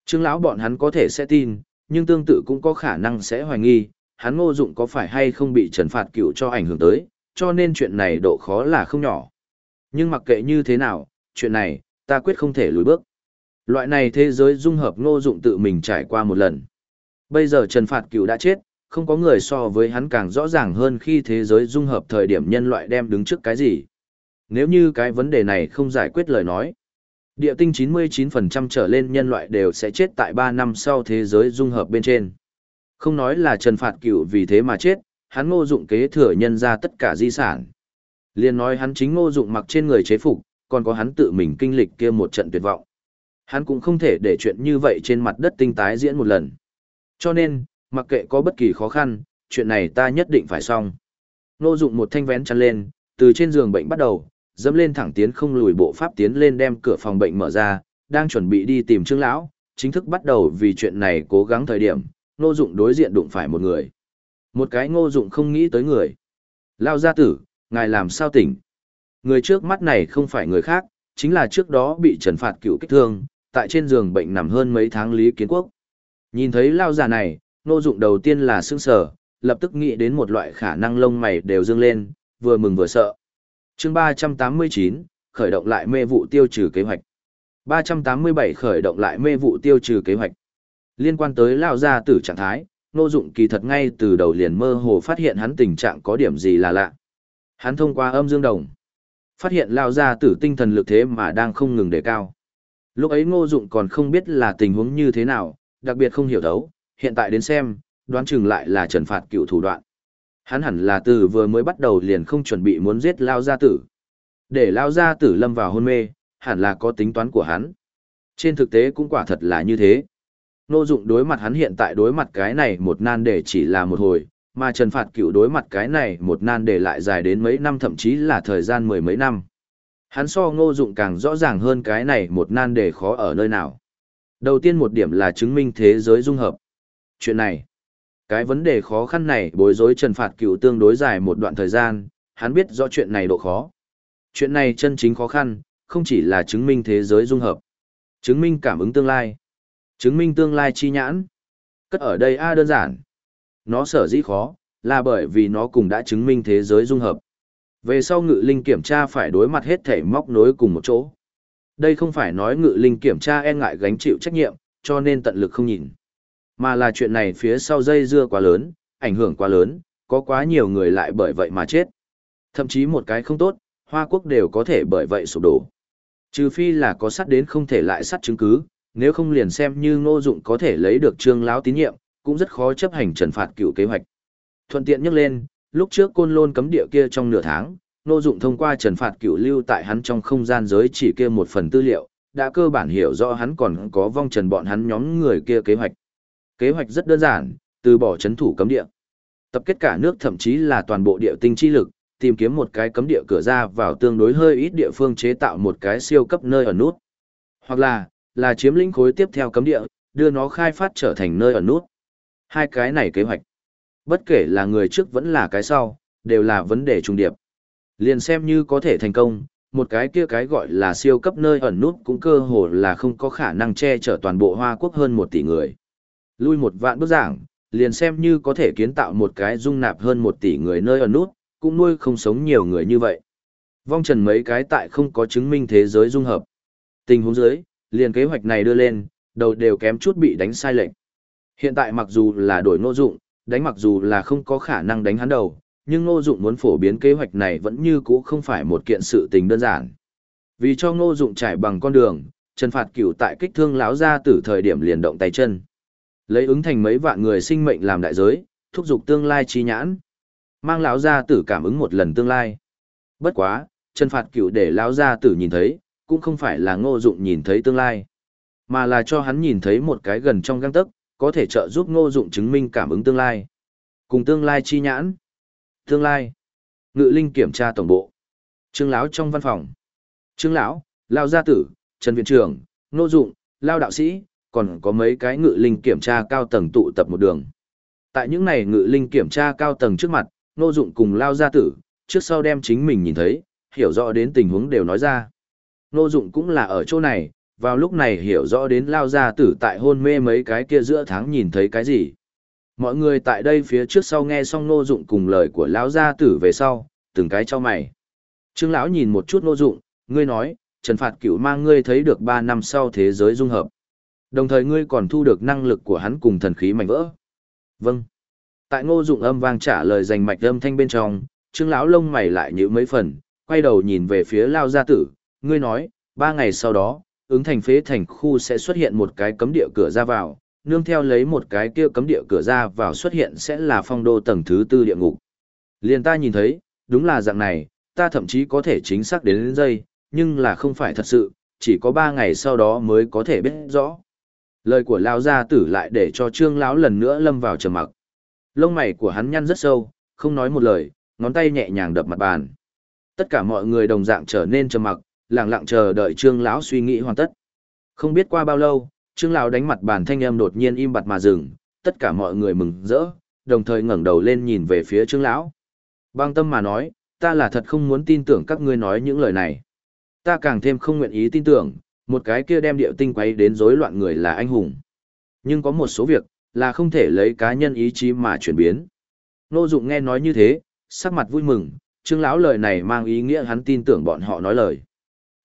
Trương lão bọn hắn có thể sẽ tin, nhưng tương tự cũng có khả năng sẽ hoài nghi, hắn Ngô Dụng có phải hay không bị Trần Phạt Cửu cho ảnh hưởng tới, cho nên chuyện này độ khó là không nhỏ. Nhưng mặc kệ như thế nào, chuyện này, ta quyết không thể lùi bước. Loại này thế giới dung hợp ngô dụng tự mình trải qua một lần. Bây giờ Trần Phạt Cửu đã chết, không có người so với hắn càng rõ ràng hơn khi thế giới dung hợp thời điểm nhân loại đem đứng trước cái gì. Nếu như cái vấn đề này không giải quyết lời nói, địa tinh 99% trở lên nhân loại đều sẽ chết tại 3 năm sau thế giới dung hợp bên trên. Không nói là Trần Phạt Cựu vì thế mà chết, hắn ngô dụng kế thừa nhân ra tất cả di sản. Liên nói hắn chính ngô dụng mặc trên người chế phục, còn có hắn tự mình kinh lịch kia một trận tuyệt vọng. Hắn cũng không thể để chuyện như vậy trên mặt đất tinh tái diễn một lần. Cho nên, mặc kệ có bất kỳ khó khăn, chuyện này ta nhất định phải xong. Ngô dụng một thanh vén chăn lên, từ trên giường bệnh bắt đầu, dẫm lên thẳng tiến không lùi bộ pháp tiến lên đem cửa phòng bệnh mở ra, đang chuẩn bị đi tìm Trương lão, chính thức bắt đầu vì chuyện này cố gắng thời điểm, Ngô Dụng đối diện đụng phải một người. Một cái ngô dụng không nghĩ tới người. Lao gia tử, ngài làm sao tỉnh? Người trước mắt này không phải người khác, chính là trước đó bị trần phạt cựu kích thương, tại trên giường bệnh nằm hơn mấy tháng Lý Kiến Quốc. Nhìn thấy lao già này, ngô dụng đầu tiên là sững sở, lập tức nghĩ đến một loại khả năng lông mày đều dương lên, vừa mừng vừa sợ. chương ba trăm tám mươi chín khởi động lại mê vụ tiêu trừ kế hoạch. ba trăm tám mươi bảy khởi động lại mê vụ tiêu trừ kế hoạch. Liên quan tới Lão gia tử trạng thái, Nô Dụng kỳ thật ngay từ đầu liền mơ hồ phát hiện hắn tình trạng có điểm gì là lạ. Hắn thông qua âm dương đồng, phát hiện Lão Gia tử tinh thần lực thế mà đang không ngừng đề cao. Lúc ấy Ngô Dụng còn không biết là tình huống như thế nào, đặc biệt không hiểu đấu, hiện tại đến xem, đoán chừng lại là trần phạt cựu thủ đoạn. Hắn hẳn là từ vừa mới bắt đầu liền không chuẩn bị muốn giết lao gia tử. Để lao gia tử lâm vào hôn mê, hẳn là có tính toán của hắn. Trên thực tế cũng quả thật là như thế. Nô dụng đối mặt hắn hiện tại đối mặt cái này một nan đề chỉ là một hồi, mà Trần Phạt Cựu đối mặt cái này một nan đề lại dài đến mấy năm thậm chí là thời gian mười mấy năm. Hắn so ngô dụng càng rõ ràng hơn cái này một nan đề khó ở nơi nào. Đầu tiên một điểm là chứng minh thế giới dung hợp. Chuyện này, cái vấn đề khó khăn này bối rối Trần Phạt cửu tương đối dài một đoạn thời gian, hắn biết rõ chuyện này độ khó. Chuyện này chân chính khó khăn, không chỉ là chứng minh thế giới dung hợp, chứng minh cảm ứng tương lai. Chứng minh tương lai chi nhãn. Cất ở đây A đơn giản. Nó sở dĩ khó, là bởi vì nó cùng đã chứng minh thế giới dung hợp. Về sau ngự linh kiểm tra phải đối mặt hết thể móc nối cùng một chỗ. Đây không phải nói ngự linh kiểm tra e ngại gánh chịu trách nhiệm, cho nên tận lực không nhìn. Mà là chuyện này phía sau dây dưa quá lớn, ảnh hưởng quá lớn, có quá nhiều người lại bởi vậy mà chết. Thậm chí một cái không tốt, Hoa Quốc đều có thể bởi vậy sụp đổ. Trừ phi là có sắt đến không thể lại sắt chứng cứ, nếu không liền xem như ngô dụng có thể lấy được trương lão tín nhiệm, cũng rất khó chấp hành trần phạt cựu kế hoạch. Thuận tiện nhắc lên, lúc trước côn lôn cấm địa kia trong nửa tháng, Nô Dụng thông qua trần phạt cửu lưu tại hắn trong không gian giới chỉ kia một phần tư liệu, đã cơ bản hiểu rõ hắn còn có vong trần bọn hắn nhóm người kia kế hoạch. Kế hoạch rất đơn giản, từ bỏ chấn thủ cấm địa. Tập kết cả nước thậm chí là toàn bộ địa tinh chi lực, tìm kiếm một cái cấm địa cửa ra vào tương đối hơi ít địa phương chế tạo một cái siêu cấp nơi ở nút. Hoặc là, là chiếm lĩnh khối tiếp theo cấm địa, đưa nó khai phát trở thành nơi ở nút. Hai cái này kế hoạch. Bất kể là người trước vẫn là cái sau, đều là vấn đề trùng điệp. Liền xem như có thể thành công, một cái kia cái gọi là siêu cấp nơi ẩn nút cũng cơ hồ là không có khả năng che chở toàn bộ Hoa Quốc hơn một tỷ người. Lui một vạn bước giảng, liền xem như có thể kiến tạo một cái dung nạp hơn một tỷ người nơi ở nút, cũng nuôi không sống nhiều người như vậy. Vong trần mấy cái tại không có chứng minh thế giới dung hợp. Tình huống dưới, liền kế hoạch này đưa lên, đầu đều kém chút bị đánh sai lệnh. Hiện tại mặc dù là đổi nô dụng, đánh mặc dù là không có khả năng đánh hắn đầu, nhưng Ngô Dụng muốn phổ biến kế hoạch này vẫn như cũ không phải một kiện sự tình đơn giản. Vì cho Ngô Dụng trải bằng con đường, Trần Phạt Cửu tại kích thương lão gia từ thời điểm liền động tay chân. Lấy ứng thành mấy vạn người sinh mệnh làm đại giới, thúc giục tương lai trí nhãn. Mang lão gia tử cảm ứng một lần tương lai. Bất quá, Trần Phạt Cửu để lão gia tử nhìn thấy, cũng không phải là Ngô Dụng nhìn thấy tương lai, mà là cho hắn nhìn thấy một cái gần trong gang tấc, có thể trợ giúp Ngô Dụng chứng minh cảm ứng tương lai. Cùng tương lai chi nhãn. Tương lai. Ngự linh kiểm tra tổng bộ. Trương lão trong văn phòng. Trương lão, Lao gia tử, Trần viện trưởng, Ngô Dụng, Lao đạo sĩ, còn có mấy cái ngự linh kiểm tra cao tầng tụ tập một đường. Tại những này ngự linh kiểm tra cao tầng trước mặt, Ngô Dụng cùng Lao gia tử, trước sau đem chính mình nhìn thấy, hiểu rõ đến tình huống đều nói ra. Ngô Dụng cũng là ở chỗ này, vào lúc này hiểu rõ đến Lao gia tử tại hôn mê mấy cái kia giữa tháng nhìn thấy cái gì. Mọi người tại đây phía trước sau nghe xong Ngô Dụng cùng lời của lão gia tử về sau, từng cái cho mày. Trương lão nhìn một chút Ngô Dụng, ngươi nói, Trần Phạt Cửu mang ngươi thấy được 3 năm sau thế giới dung hợp. Đồng thời ngươi còn thu được năng lực của hắn cùng thần khí mạnh vỡ. Vâng. Tại Ngô Dụng âm vang trả lời dành mạch âm thanh bên trong, Trương lão lông mày lại nhíu mấy phần, quay đầu nhìn về phía Lão gia tử, ngươi nói, ba ngày sau đó, ứng thành phế thành khu sẽ xuất hiện một cái cấm địa cửa ra vào, nương theo lấy một cái kia cấm địa cửa ra vào xuất hiện sẽ là phong đô tầng thứ tư địa ngục. Liền ta nhìn thấy, đúng là dạng này, ta thậm chí có thể chính xác đến, đến giây, nhưng là không phải thật sự, chỉ có ba ngày sau đó mới có thể biết rõ. Lời của lão gia tử lại để cho trương lão lần nữa lâm vào trầm mặc. Lông mày của hắn nhăn rất sâu, không nói một lời, ngón tay nhẹ nhàng đập mặt bàn. Tất cả mọi người đồng dạng trở nên trầm mặc, lặng lặng chờ đợi trương lão suy nghĩ hoàn tất. Không biết qua bao lâu, Trương lão đánh mặt bàn thanh âm đột nhiên im bặt mà dừng, tất cả mọi người mừng rỡ, đồng thời ngẩng đầu lên nhìn về phía Trương lão. băng tâm mà nói, ta là thật không muốn tin tưởng các ngươi nói những lời này. Ta càng thêm không nguyện ý tin tưởng, một cái kia đem điệu tinh quấy đến rối loạn người là anh hùng. Nhưng có một số việc, là không thể lấy cá nhân ý chí mà chuyển biến. Nô Dụng nghe nói như thế, sắc mặt vui mừng, Trương lão lời này mang ý nghĩa hắn tin tưởng bọn họ nói lời.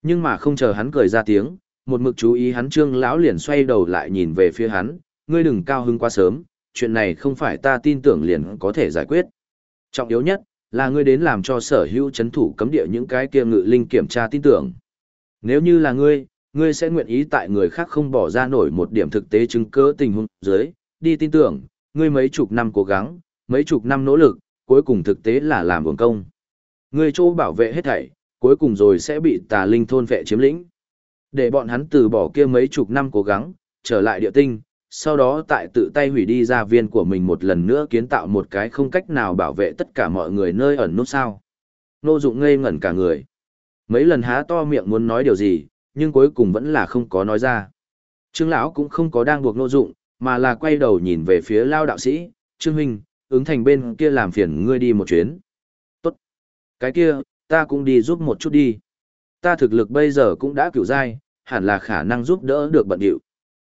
Nhưng mà không chờ hắn cười ra tiếng, một mực chú ý hắn trương lão liền xoay đầu lại nhìn về phía hắn, ngươi đừng cao hứng quá sớm, chuyện này không phải ta tin tưởng liền có thể giải quyết. Trọng yếu nhất, là ngươi đến làm cho sở hữu chấn thủ cấm địa những cái kia ngự linh kiểm tra tin tưởng. Nếu như là ngươi, ngươi sẽ nguyện ý tại người khác không bỏ ra nổi một điểm thực tế chứng cớ tình huống dưới, đi tin tưởng, ngươi mấy chục năm cố gắng, mấy chục năm nỗ lực, cuối cùng thực tế là làm uổng công. Ngươi chỗ bảo vệ hết thảy, cuối cùng rồi sẽ bị tà linh thôn vệ chiếm lĩnh. Để bọn hắn từ bỏ kia mấy chục năm cố gắng, trở lại địa tinh, sau đó tại tự tay hủy đi gia viên của mình một lần nữa kiến tạo một cái không cách nào bảo vệ tất cả mọi người nơi ẩn nút sao. Nô dụng ngây ngẩn cả người. Mấy lần há to miệng muốn nói điều gì, nhưng cuối cùng vẫn là không có nói ra. Trương lão cũng không có đang buộc nô dụng, mà là quay đầu nhìn về phía lao đạo sĩ, Trương Huynh, ứng thành bên kia làm phiền ngươi đi một chuyến. Tốt. Cái kia, ta cũng đi giúp một chút đi. Ta thực lực bây giờ cũng đã cửu dai, hẳn là khả năng giúp đỡ được bận điệu.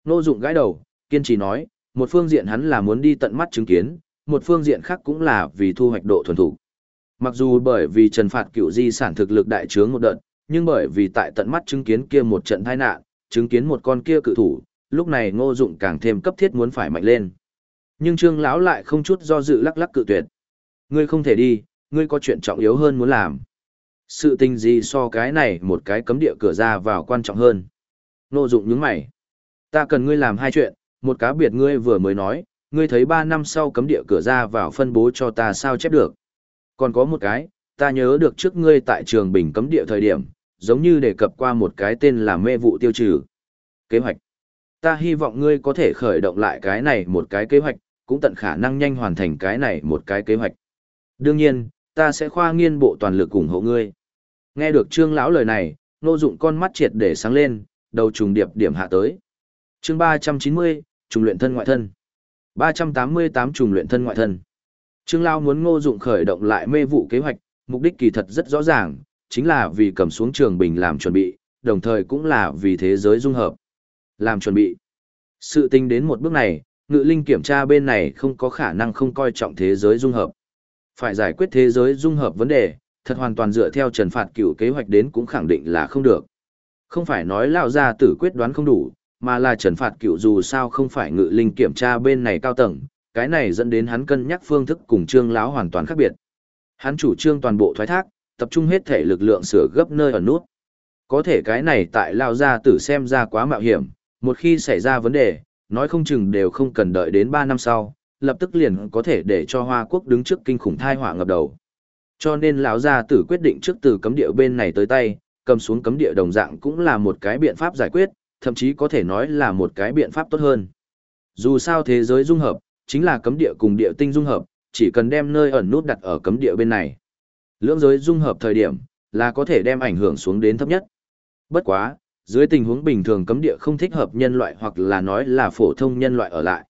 Nô dụng gãi đầu, kiên trì nói, một phương diện hắn là muốn đi tận mắt chứng kiến, một phương diện khác cũng là vì thu hoạch độ thuần thủ. Mặc dù bởi vì trần phạt cựu di sản thực lực đại trướng một đợt, nhưng bởi vì tại tận mắt chứng kiến kia một trận tai nạn, chứng kiến một con kia cự thủ, lúc này ngô dụng càng thêm cấp thiết muốn phải mạnh lên. Nhưng trương lão lại không chút do dự lắc lắc cự tuyệt. Ngươi không thể đi, ngươi có chuyện trọng yếu hơn muốn làm. Sự tình gì so cái này một cái cấm địa cửa ra vào quan trọng hơn. Ngô dụng nhướng mày. Ta cần ngươi làm hai chuyện, một cá biệt ngươi vừa mới nói, ngươi thấy 3 năm sau cấm địa cửa ra vào phân bố cho ta sao chép được. Còn có một cái, ta nhớ được trước ngươi tại trường bình cấm địa thời điểm, giống như đề cập qua một cái tên là mê vụ tiêu trừ. Kế hoạch. Ta hy vọng ngươi có thể khởi động lại cái này một cái kế hoạch, cũng tận khả năng nhanh hoàn thành cái này một cái kế hoạch. Đương nhiên, ta sẽ khoa nghiên bộ toàn lực ủng hộ ngươi. Nghe được trương lão lời này, nô dụng con mắt triệt để sáng lên, đầu trùng điệp điểm hạ tới. chương 390, trùng luyện thân ngoại thân. 388 trùng luyện thân ngoại thân. Trương Lão muốn ngô dụng khởi động lại mê vụ kế hoạch, mục đích kỳ thật rất rõ ràng, chính là vì cầm xuống trường bình làm chuẩn bị, đồng thời cũng là vì thế giới dung hợp. Làm chuẩn bị. Sự tình đến một bước này, ngự linh kiểm tra bên này không có khả năng không coi trọng thế giới dung hợp. Phải giải quyết thế giới dung hợp vấn đề, thật hoàn toàn dựa theo trần phạt cựu kế hoạch đến cũng khẳng định là không được. Không phải nói lão gia tử quyết đoán không đủ, mà là trần phạt cựu dù sao không phải ngự linh kiểm tra bên này cao tầng, cái này dẫn đến hắn cân nhắc phương thức cùng trương lão hoàn toàn khác biệt. Hắn chủ trương toàn bộ thoái thác, tập trung hết thể lực lượng sửa gấp nơi ở nút. Có thể cái này tại lão gia tử xem ra quá mạo hiểm, một khi xảy ra vấn đề, nói không chừng đều không cần đợi đến 3 năm sau, lập tức liền có thể để cho Hoa Quốc đứng trước kinh khủng thai họa ngập đầu. Cho nên lão gia tử quyết định trước từ cấm địa bên này tới tay, cầm xuống cấm địa đồng dạng cũng là một cái biện pháp giải quyết, thậm chí có thể nói là một cái biện pháp tốt hơn. Dù sao thế giới dung hợp, chính là cấm địa cùng địa tinh dung hợp, chỉ cần đem nơi ẩn nút đặt ở cấm địa bên này. Lưỡng giới dung hợp thời điểm, là có thể đem ảnh hưởng xuống đến thấp nhất. Bất quá, dưới tình huống bình thường cấm địa không thích hợp nhân loại hoặc là nói là phổ thông nhân loại ở lại.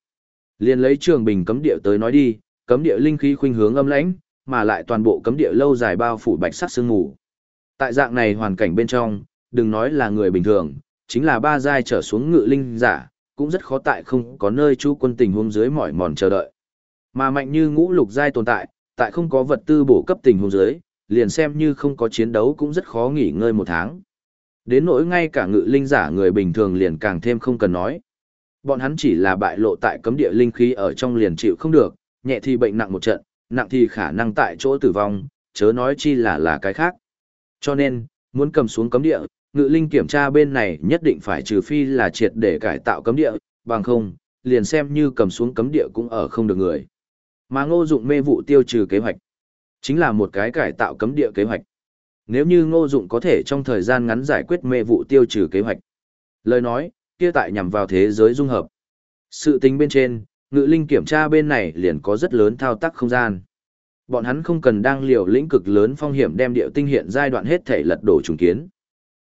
Liên lấy trường bình cấm địa tới nói đi, cấm địa linh khí khuynh hướng âm lãnh, mà lại toàn bộ cấm địa lâu dài bao phủ bạch sắc sương mù. Tại dạng này hoàn cảnh bên trong, đừng nói là người bình thường, chính là ba giai trở xuống ngự linh giả, cũng rất khó tại không có nơi chú quân tình huống dưới mỏi mòn chờ đợi. Mà mạnh như ngũ lục giai tồn tại, tại không có vật tư bổ cấp tình huống dưới, liền xem như không có chiến đấu cũng rất khó nghỉ ngơi một tháng. Đến nỗi ngay cả ngự linh giả người bình thường liền càng thêm không cần nói. Bọn hắn chỉ là bại lộ tại cấm địa linh khí ở trong liền chịu không được, nhẹ thì bệnh nặng một trận, nặng thì khả năng tại chỗ tử vong, chớ nói chi là là cái khác. Cho nên, muốn cầm xuống cấm địa, ngự linh kiểm tra bên này nhất định phải trừ phi là triệt để cải tạo cấm địa, bằng không, liền xem như cầm xuống cấm địa cũng ở không được người. Mà ngô dụng mê vụ tiêu trừ kế hoạch, chính là một cái cải tạo cấm địa kế hoạch. Nếu như ngô dụng có thể trong thời gian ngắn giải quyết mê vụ tiêu trừ kế hoạch. Lời nói, kia tại nhằm vào thế giới dung hợp. Sự tính bên trên, ngự linh kiểm tra bên này liền có rất lớn thao tác không gian. Bọn hắn không cần đang liều lĩnh cực lớn phong hiểm đem địa tinh hiện giai đoạn hết thể lật đổ trùng kiến.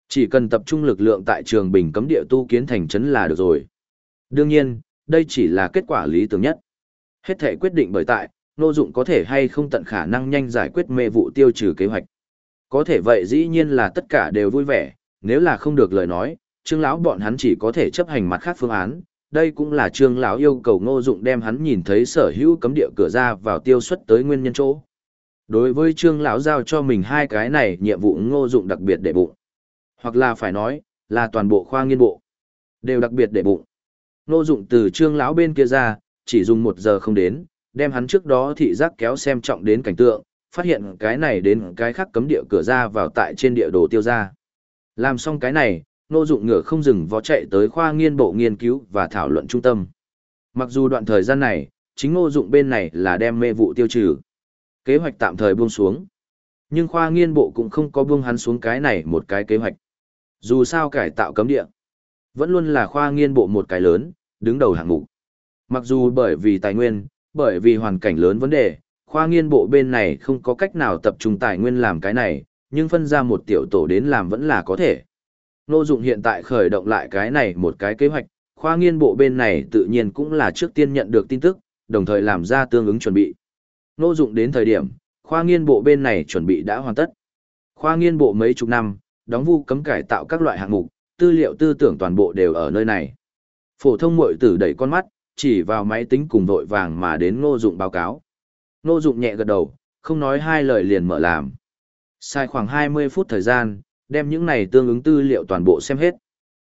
Chỉ cần tập trung lực lượng tại trường bình cấm địa tu kiến thành trấn là được rồi. Đương nhiên, đây chỉ là kết quả lý tưởng nhất. Hết thể quyết định bởi tại, nô dụng có thể hay không tận khả năng nhanh giải quyết mê vụ tiêu trừ kế hoạch. Có thể vậy dĩ nhiên là tất cả đều vui vẻ, nếu là không được lời nói, trương lão bọn hắn chỉ có thể chấp hành mặt khác phương án. Đây cũng là trương lão yêu cầu ngô dụng đem hắn nhìn thấy sở hữu cấm địa cửa ra vào tiêu xuất tới nguyên nhân chỗ. Đối với trương lão giao cho mình hai cái này nhiệm vụ ngô dụng đặc biệt để bụng. Hoặc là phải nói, là toàn bộ khoa nghiên bộ. Đều đặc biệt để bụng. Ngô dụng từ trương lão bên kia ra, chỉ dùng một giờ không đến, đem hắn trước đó thị giác kéo xem trọng đến cảnh tượng, phát hiện cái này đến cái khác cấm địa cửa ra vào tại trên địa đồ tiêu ra. Làm xong cái này, nô dụng ngựa không dừng vó chạy tới khoa nghiên bộ nghiên cứu và thảo luận trung tâm. Mặc dù đoạn thời gian này, chính ngô dụng bên này là đem mê vụ tiêu trừ. Kế hoạch tạm thời buông xuống. Nhưng khoa nghiên bộ cũng không có buông hắn xuống cái này một cái kế hoạch. Dù sao cải tạo cấm địa, vẫn luôn là khoa nghiên bộ một cái lớn, đứng đầu hạng mục. Mặc dù bởi vì tài nguyên, bởi vì hoàn cảnh lớn vấn đề, khoa nghiên bộ bên này không có cách nào tập trung tài nguyên làm cái này, nhưng phân ra một tiểu tổ đến làm vẫn là có thể. Nô dụng hiện tại khởi động lại cái này một cái kế hoạch, khoa nghiên bộ bên này tự nhiên cũng là trước tiên nhận được tin tức, đồng thời làm ra tương ứng chuẩn bị. Nô dụng đến thời điểm, khoa nghiên bộ bên này chuẩn bị đã hoàn tất. Khoa nghiên bộ mấy chục năm, đóng vu cấm cải tạo các loại hạng mục, tư liệu tư tưởng toàn bộ đều ở nơi này. Phổ thông muội tử đẩy con mắt, chỉ vào máy tính cùng vội vàng mà đến ngô dụng báo cáo. Ngô dụng nhẹ gật đầu, không nói hai lời liền mở làm. Sai khoảng 20 phút thời gian, đem những này tương ứng tư liệu toàn bộ xem hết.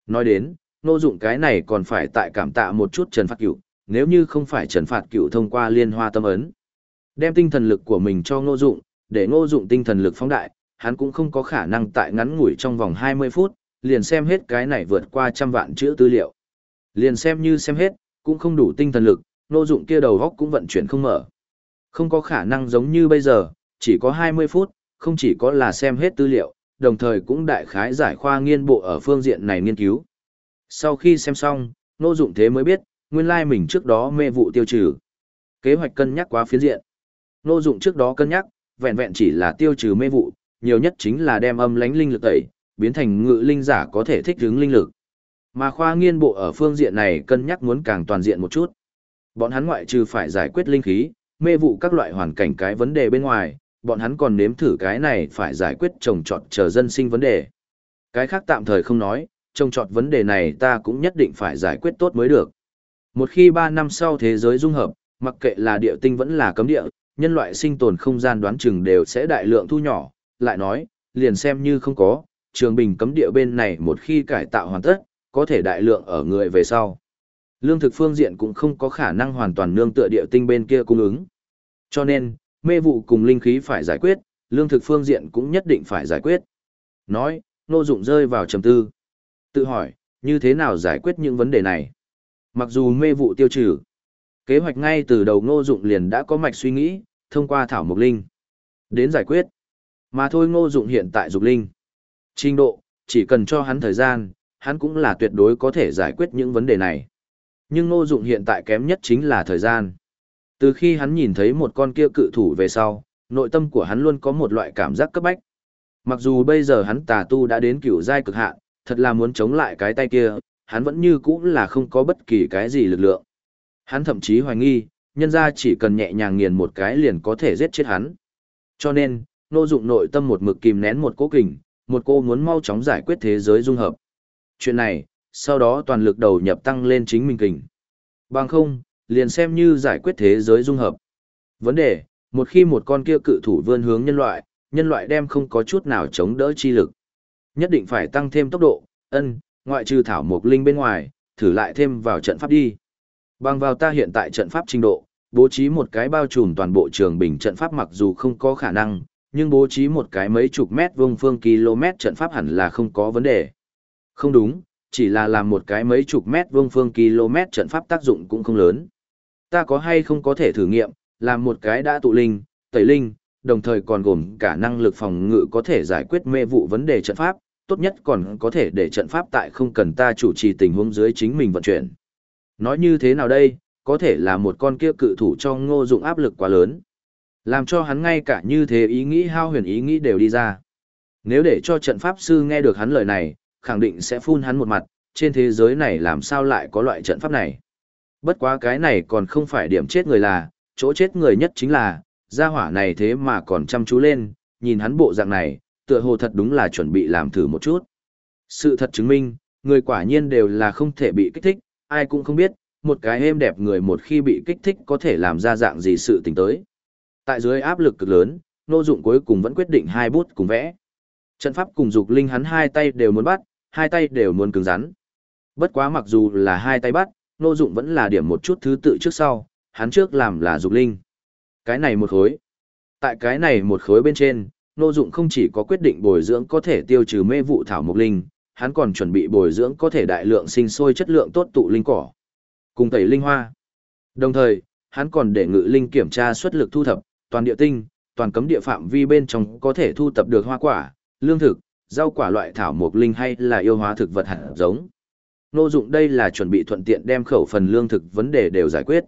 Nói đến, ngô dụng cái này còn phải tại cảm tạ một chút Trần Phạt Cửu, nếu như không phải Trần Phạt Cửu thông qua liên hoa tâm ấn. Đem tinh thần lực của mình cho ngô dụng, để ngô dụng tinh thần lực phóng đại, hắn cũng không có khả năng tại ngắn ngủi trong vòng 20 phút, liền xem hết cái này vượt qua trăm vạn chữ tư liệu. Liền xem như xem hết, cũng không đủ tinh thần lực, nô Dụng kia đầu góc cũng vận chuyển không mở. Không có khả năng giống như bây giờ, chỉ có 20 phút, không chỉ có là xem hết tư liệu, đồng thời cũng đại khái giải khoa nghiên bộ ở phương diện này nghiên cứu. Sau khi xem xong, nô Dụng thế mới biết, nguyên lai mình trước đó mê vụ tiêu trừ. Kế hoạch cân nhắc quá phiến diện. Nô Dụng trước đó cân nhắc, vẹn vẹn chỉ là tiêu trừ mê vụ, nhiều nhất chính là đem âm lãnh linh lực tẩy, biến thành ngự linh giả có thể thích ứng linh lực. Mà khoa nghiên bộ ở phương diện này cân nhắc muốn càng toàn diện một chút. Bọn hắn ngoại trừ phải giải quyết linh khí, mê vụ các loại hoàn cảnh cái vấn đề bên ngoài, bọn hắn còn nếm thử cái này phải giải quyết trồng trọt chờ dân sinh vấn đề. Cái khác tạm thời không nói, trồng trọt vấn đề này ta cũng nhất định phải giải quyết tốt mới được. Một khi 3 năm sau thế giới dung hợp, mặc kệ là địa tinh vẫn là cấm địa, nhân loại sinh tồn không gian đoán chừng đều sẽ đại lượng thu nhỏ, lại nói, liền xem như không có, trường bình cấm địa bên này một khi cải tạo hoàn tất, có thể đại lượng ở người về sau. Lương thực phương diện cũng không có khả năng hoàn toàn nương tựa địa tinh bên kia cung ứng. Cho nên, mê vụ cùng linh khí phải giải quyết, lương thực phương diện cũng nhất định phải giải quyết. Nói, nô dụng rơi vào trầm tư. Tự hỏi, như thế nào giải quyết những vấn đề này? Mặc dù mê vụ tiêu trừ, kế hoạch ngay từ đầu ngô dụng liền đã có mạch suy nghĩ, thông qua thảo mục linh. Đến giải quyết. Mà thôi ngô dụng hiện tại dục linh. Trình độ, chỉ cần cho hắn thời gian, hắn cũng là tuyệt đối có thể giải quyết những vấn đề này. Nhưng ngô dụng hiện tại kém nhất chính là thời gian. Từ khi hắn nhìn thấy một con kia cự thủ về sau, nội tâm của hắn luôn có một loại cảm giác cấp bách. Mặc dù bây giờ hắn tà tu đã đến cửu giai cực hạn, thật là muốn chống lại cái tay kia, hắn vẫn như cũ là không có bất kỳ cái gì lực lượng. Hắn thậm chí hoài nghi, nhân ra chỉ cần nhẹ nhàng nghiền một cái liền có thể giết chết hắn. Cho nên, nô dụng nội tâm một mực kìm nén một cố kình, một cô muốn mau chóng giải quyết thế giới dung hợp. Chuyện này, sau đó toàn lực đầu nhập tăng lên chính mình kình. Bằng không, liền xem như giải quyết thế giới dung hợp. Vấn đề, một khi một con kia cự thủ vươn hướng nhân loại, nhân loại đem không có chút nào chống đỡ chi lực. Nhất định phải tăng thêm tốc độ, ân, ngoại trừ thảo mục linh bên ngoài, thử lại thêm vào trận pháp đi. Bằng vào ta hiện tại trận pháp trình độ, bố trí một cái bao trùm toàn bộ trường bình trận pháp mặc dù không có khả năng, nhưng bố trí một cái mấy chục mét vuông phương km trận pháp hẳn là không có vấn đề. Không đúng, chỉ là làm một cái mấy chục mét vuông phương km trận pháp tác dụng cũng không lớn. Ta có hay không có thể thử nghiệm, làm một cái đã tụ linh, tẩy linh, đồng thời còn gồm cả năng lực phòng ngự có thể giải quyết mê vụ vấn đề trận pháp, tốt nhất còn có thể để trận pháp tại không cần ta chủ trì tình huống dưới chính mình vận chuyển. Nói như thế nào đây, có thể là một con kia cự thủ cho ngô dụng áp lực quá lớn. Làm cho hắn ngay cả như thế ý nghĩ hao huyền ý nghĩ đều đi ra. Nếu để cho trận pháp sư nghe được hắn lời này, khẳng định sẽ phun hắn một mặt, trên thế giới này làm sao lại có loại trận pháp này. Bất quá cái này còn không phải điểm chết người là, chỗ chết người nhất chính là, gia hỏa này thế mà còn chăm chú lên, nhìn hắn bộ dạng này, tựa hồ thật đúng là chuẩn bị làm thử một chút. Sự thật chứng minh, người quả nhiên đều là không thể bị kích thích, ai cũng không biết, một cái êm đẹp người một khi bị kích thích có thể làm ra dạng gì sự tình tới. Tại dưới áp lực cực lớn, Nô Dụng cuối cùng vẫn quyết định hai bút cùng vẽ. Trận pháp cùng dục linh hắn hai tay đều muốn bắt, hai tay đều muốn cứng rắn. Bất quá mặc dù là hai tay bắt, Nô Dụng vẫn là điểm một chút thứ tự trước sau, hắn trước làm là dục linh. Cái này một khối. Tại cái này một khối bên trên, Nô Dụng không chỉ có quyết định bồi dưỡng có thể tiêu trừ mê vụ thảo mục linh, hắn còn chuẩn bị bồi dưỡng có thể đại lượng sinh sôi chất lượng tốt tụ linh cỏ, cùng tẩy linh hoa. Đồng thời, hắn còn để ngự linh kiểm tra xuất lực thu thập, toàn địa tinh, toàn cấm địa phạm vi bên trong có thể thu thập được hoa quả, lương thực, rau quả loại thảo mộc linh hay là yêu hóa thực vật hạt giống. Nô dụng đây là chuẩn bị thuận tiện đem khẩu phần lương thực vấn đề đều giải quyết.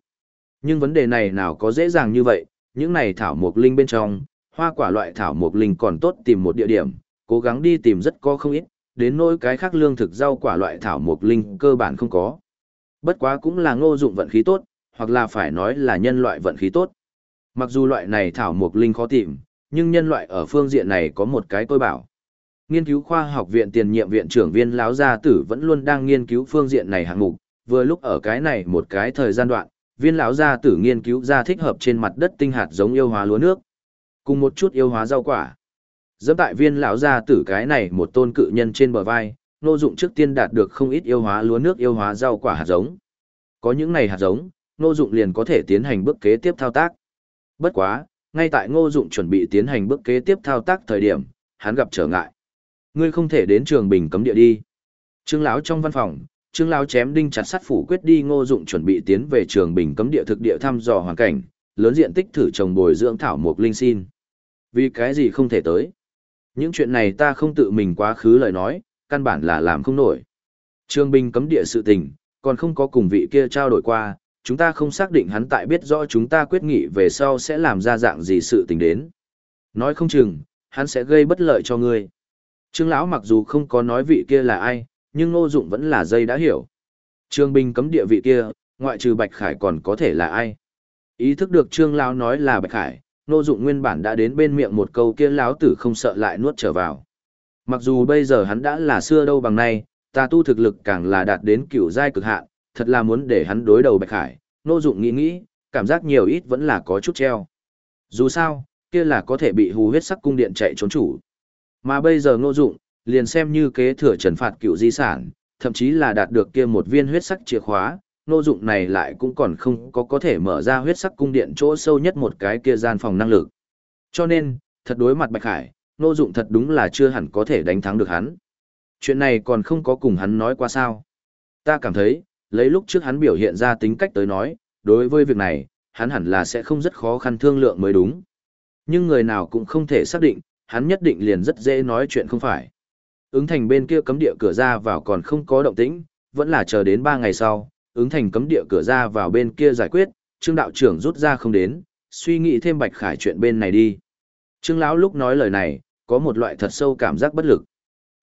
Nhưng vấn đề này nào có dễ dàng như vậy, những này thảo mộc linh bên trong, hoa quả loại thảo mộc linh còn tốt tìm một địa điểm, cố gắng đi tìm rất có không ít, đến nỗi cái khác lương thực rau quả loại thảo mộc linh cơ bản không có. Bất quá cũng là ngô dụng vận khí tốt, hoặc là phải nói là nhân loại vận khí tốt. Mặc dù loại này thảo mộc linh khó tìm, nhưng nhân loại ở phương diện này có một cái tôi bảo. Nghiên cứu khoa học viện tiền nhiệm viện trưởng viên lão gia tử vẫn luôn đang nghiên cứu phương diện này hạng mục, vừa lúc ở cái này một cái thời gian đoạn, viên lão gia tử nghiên cứu ra thích hợp trên mặt đất tinh hạt giống yêu hóa lúa nước, cùng một chút yêu hóa rau quả. Dẫm tại viên lão gia tử cái này một tôn cự nhân trên bờ vai, nô dụng trước tiên đạt được không ít yêu hóa lúa nước yêu hóa rau quả hạt giống. Có những này hạt giống, nô dụng liền có thể tiến hành bước kế tiếp thao tác. Bất quá, ngay tại ngô dụng chuẩn bị tiến hành bước kế tiếp thao tác thời điểm, hắn gặp trở ngại. Ngươi không thể đến trường bình cấm địa đi. Trương lão trong văn phòng, Trương lão chém đinh chặt sắt phủ quyết đi Ngô Dụng chuẩn bị tiến về trường bình cấm địa thực địa thăm dò hoàn cảnh, lớn diện tích thử trồng bồi dưỡng thảo mộc linh xin. Vì cái gì không thể tới? Những chuyện này ta không tự mình quá khứ lời nói, căn bản là làm không nổi. Trường bình cấm địa sự tình, còn không có cùng vị kia trao đổi qua, chúng ta không xác định hắn tại biết rõ chúng ta quyết nghị về sau sẽ làm ra dạng gì sự tình đến. Nói không chừng, hắn sẽ gây bất lợi cho ngươi. Trương lão mặc dù không có nói vị kia là ai, nhưng Ngô Dụng vẫn là dây đã hiểu. Trương Bình cấm địa vị kia, ngoại trừ Bạch Khải còn có thể là ai? Ý thức được Trương lão nói là Bạch Khải, Ngô Dụng nguyên bản đã đến bên miệng một câu kia lão tử không sợ lại nuốt trở vào. Mặc dù bây giờ hắn đã là xưa đâu bằng nay, ta tu thực lực càng là đạt đến cửu giai cực hạn, thật là muốn để hắn đối đầu Bạch Khải, Ngô Dụng nghĩ nghĩ, cảm giác nhiều ít vẫn là có chút treo. Dù sao, kia là có thể bị hù huyết sắc cung điện chạy trốn chủ. Mà bây giờ Ngô Dụng, liền xem như kế thừa trần phạt cựu di sản, thậm chí là đạt được kia một viên huyết sắc chìa khóa, Ngô Dụng này lại cũng còn không có có thể mở ra huyết sắc cung điện chỗ sâu nhất một cái kia gian phòng năng lực. Cho nên, thật đối mặt Bạch Hải, Ngô Dụng thật đúng là chưa hẳn có thể đánh thắng được hắn. Chuyện này còn không có cùng hắn nói qua sao? Ta cảm thấy, lấy lúc trước hắn biểu hiện ra tính cách tới nói, đối với việc này, hắn hẳn là sẽ không rất khó khăn thương lượng mới đúng. Nhưng người nào cũng không thể xác định, hắn nhất định liền rất dễ nói chuyện không phải. Ứng thành bên kia cấm địa cửa ra vào còn không có động tĩnh, vẫn là chờ đến 3 ngày sau, ứng thành cấm địa cửa ra vào bên kia giải quyết, trương đạo trưởng rút ra không đến, suy nghĩ thêm bạch khải chuyện bên này đi. Trương lão lúc nói lời này, có một loại thật sâu cảm giác bất lực.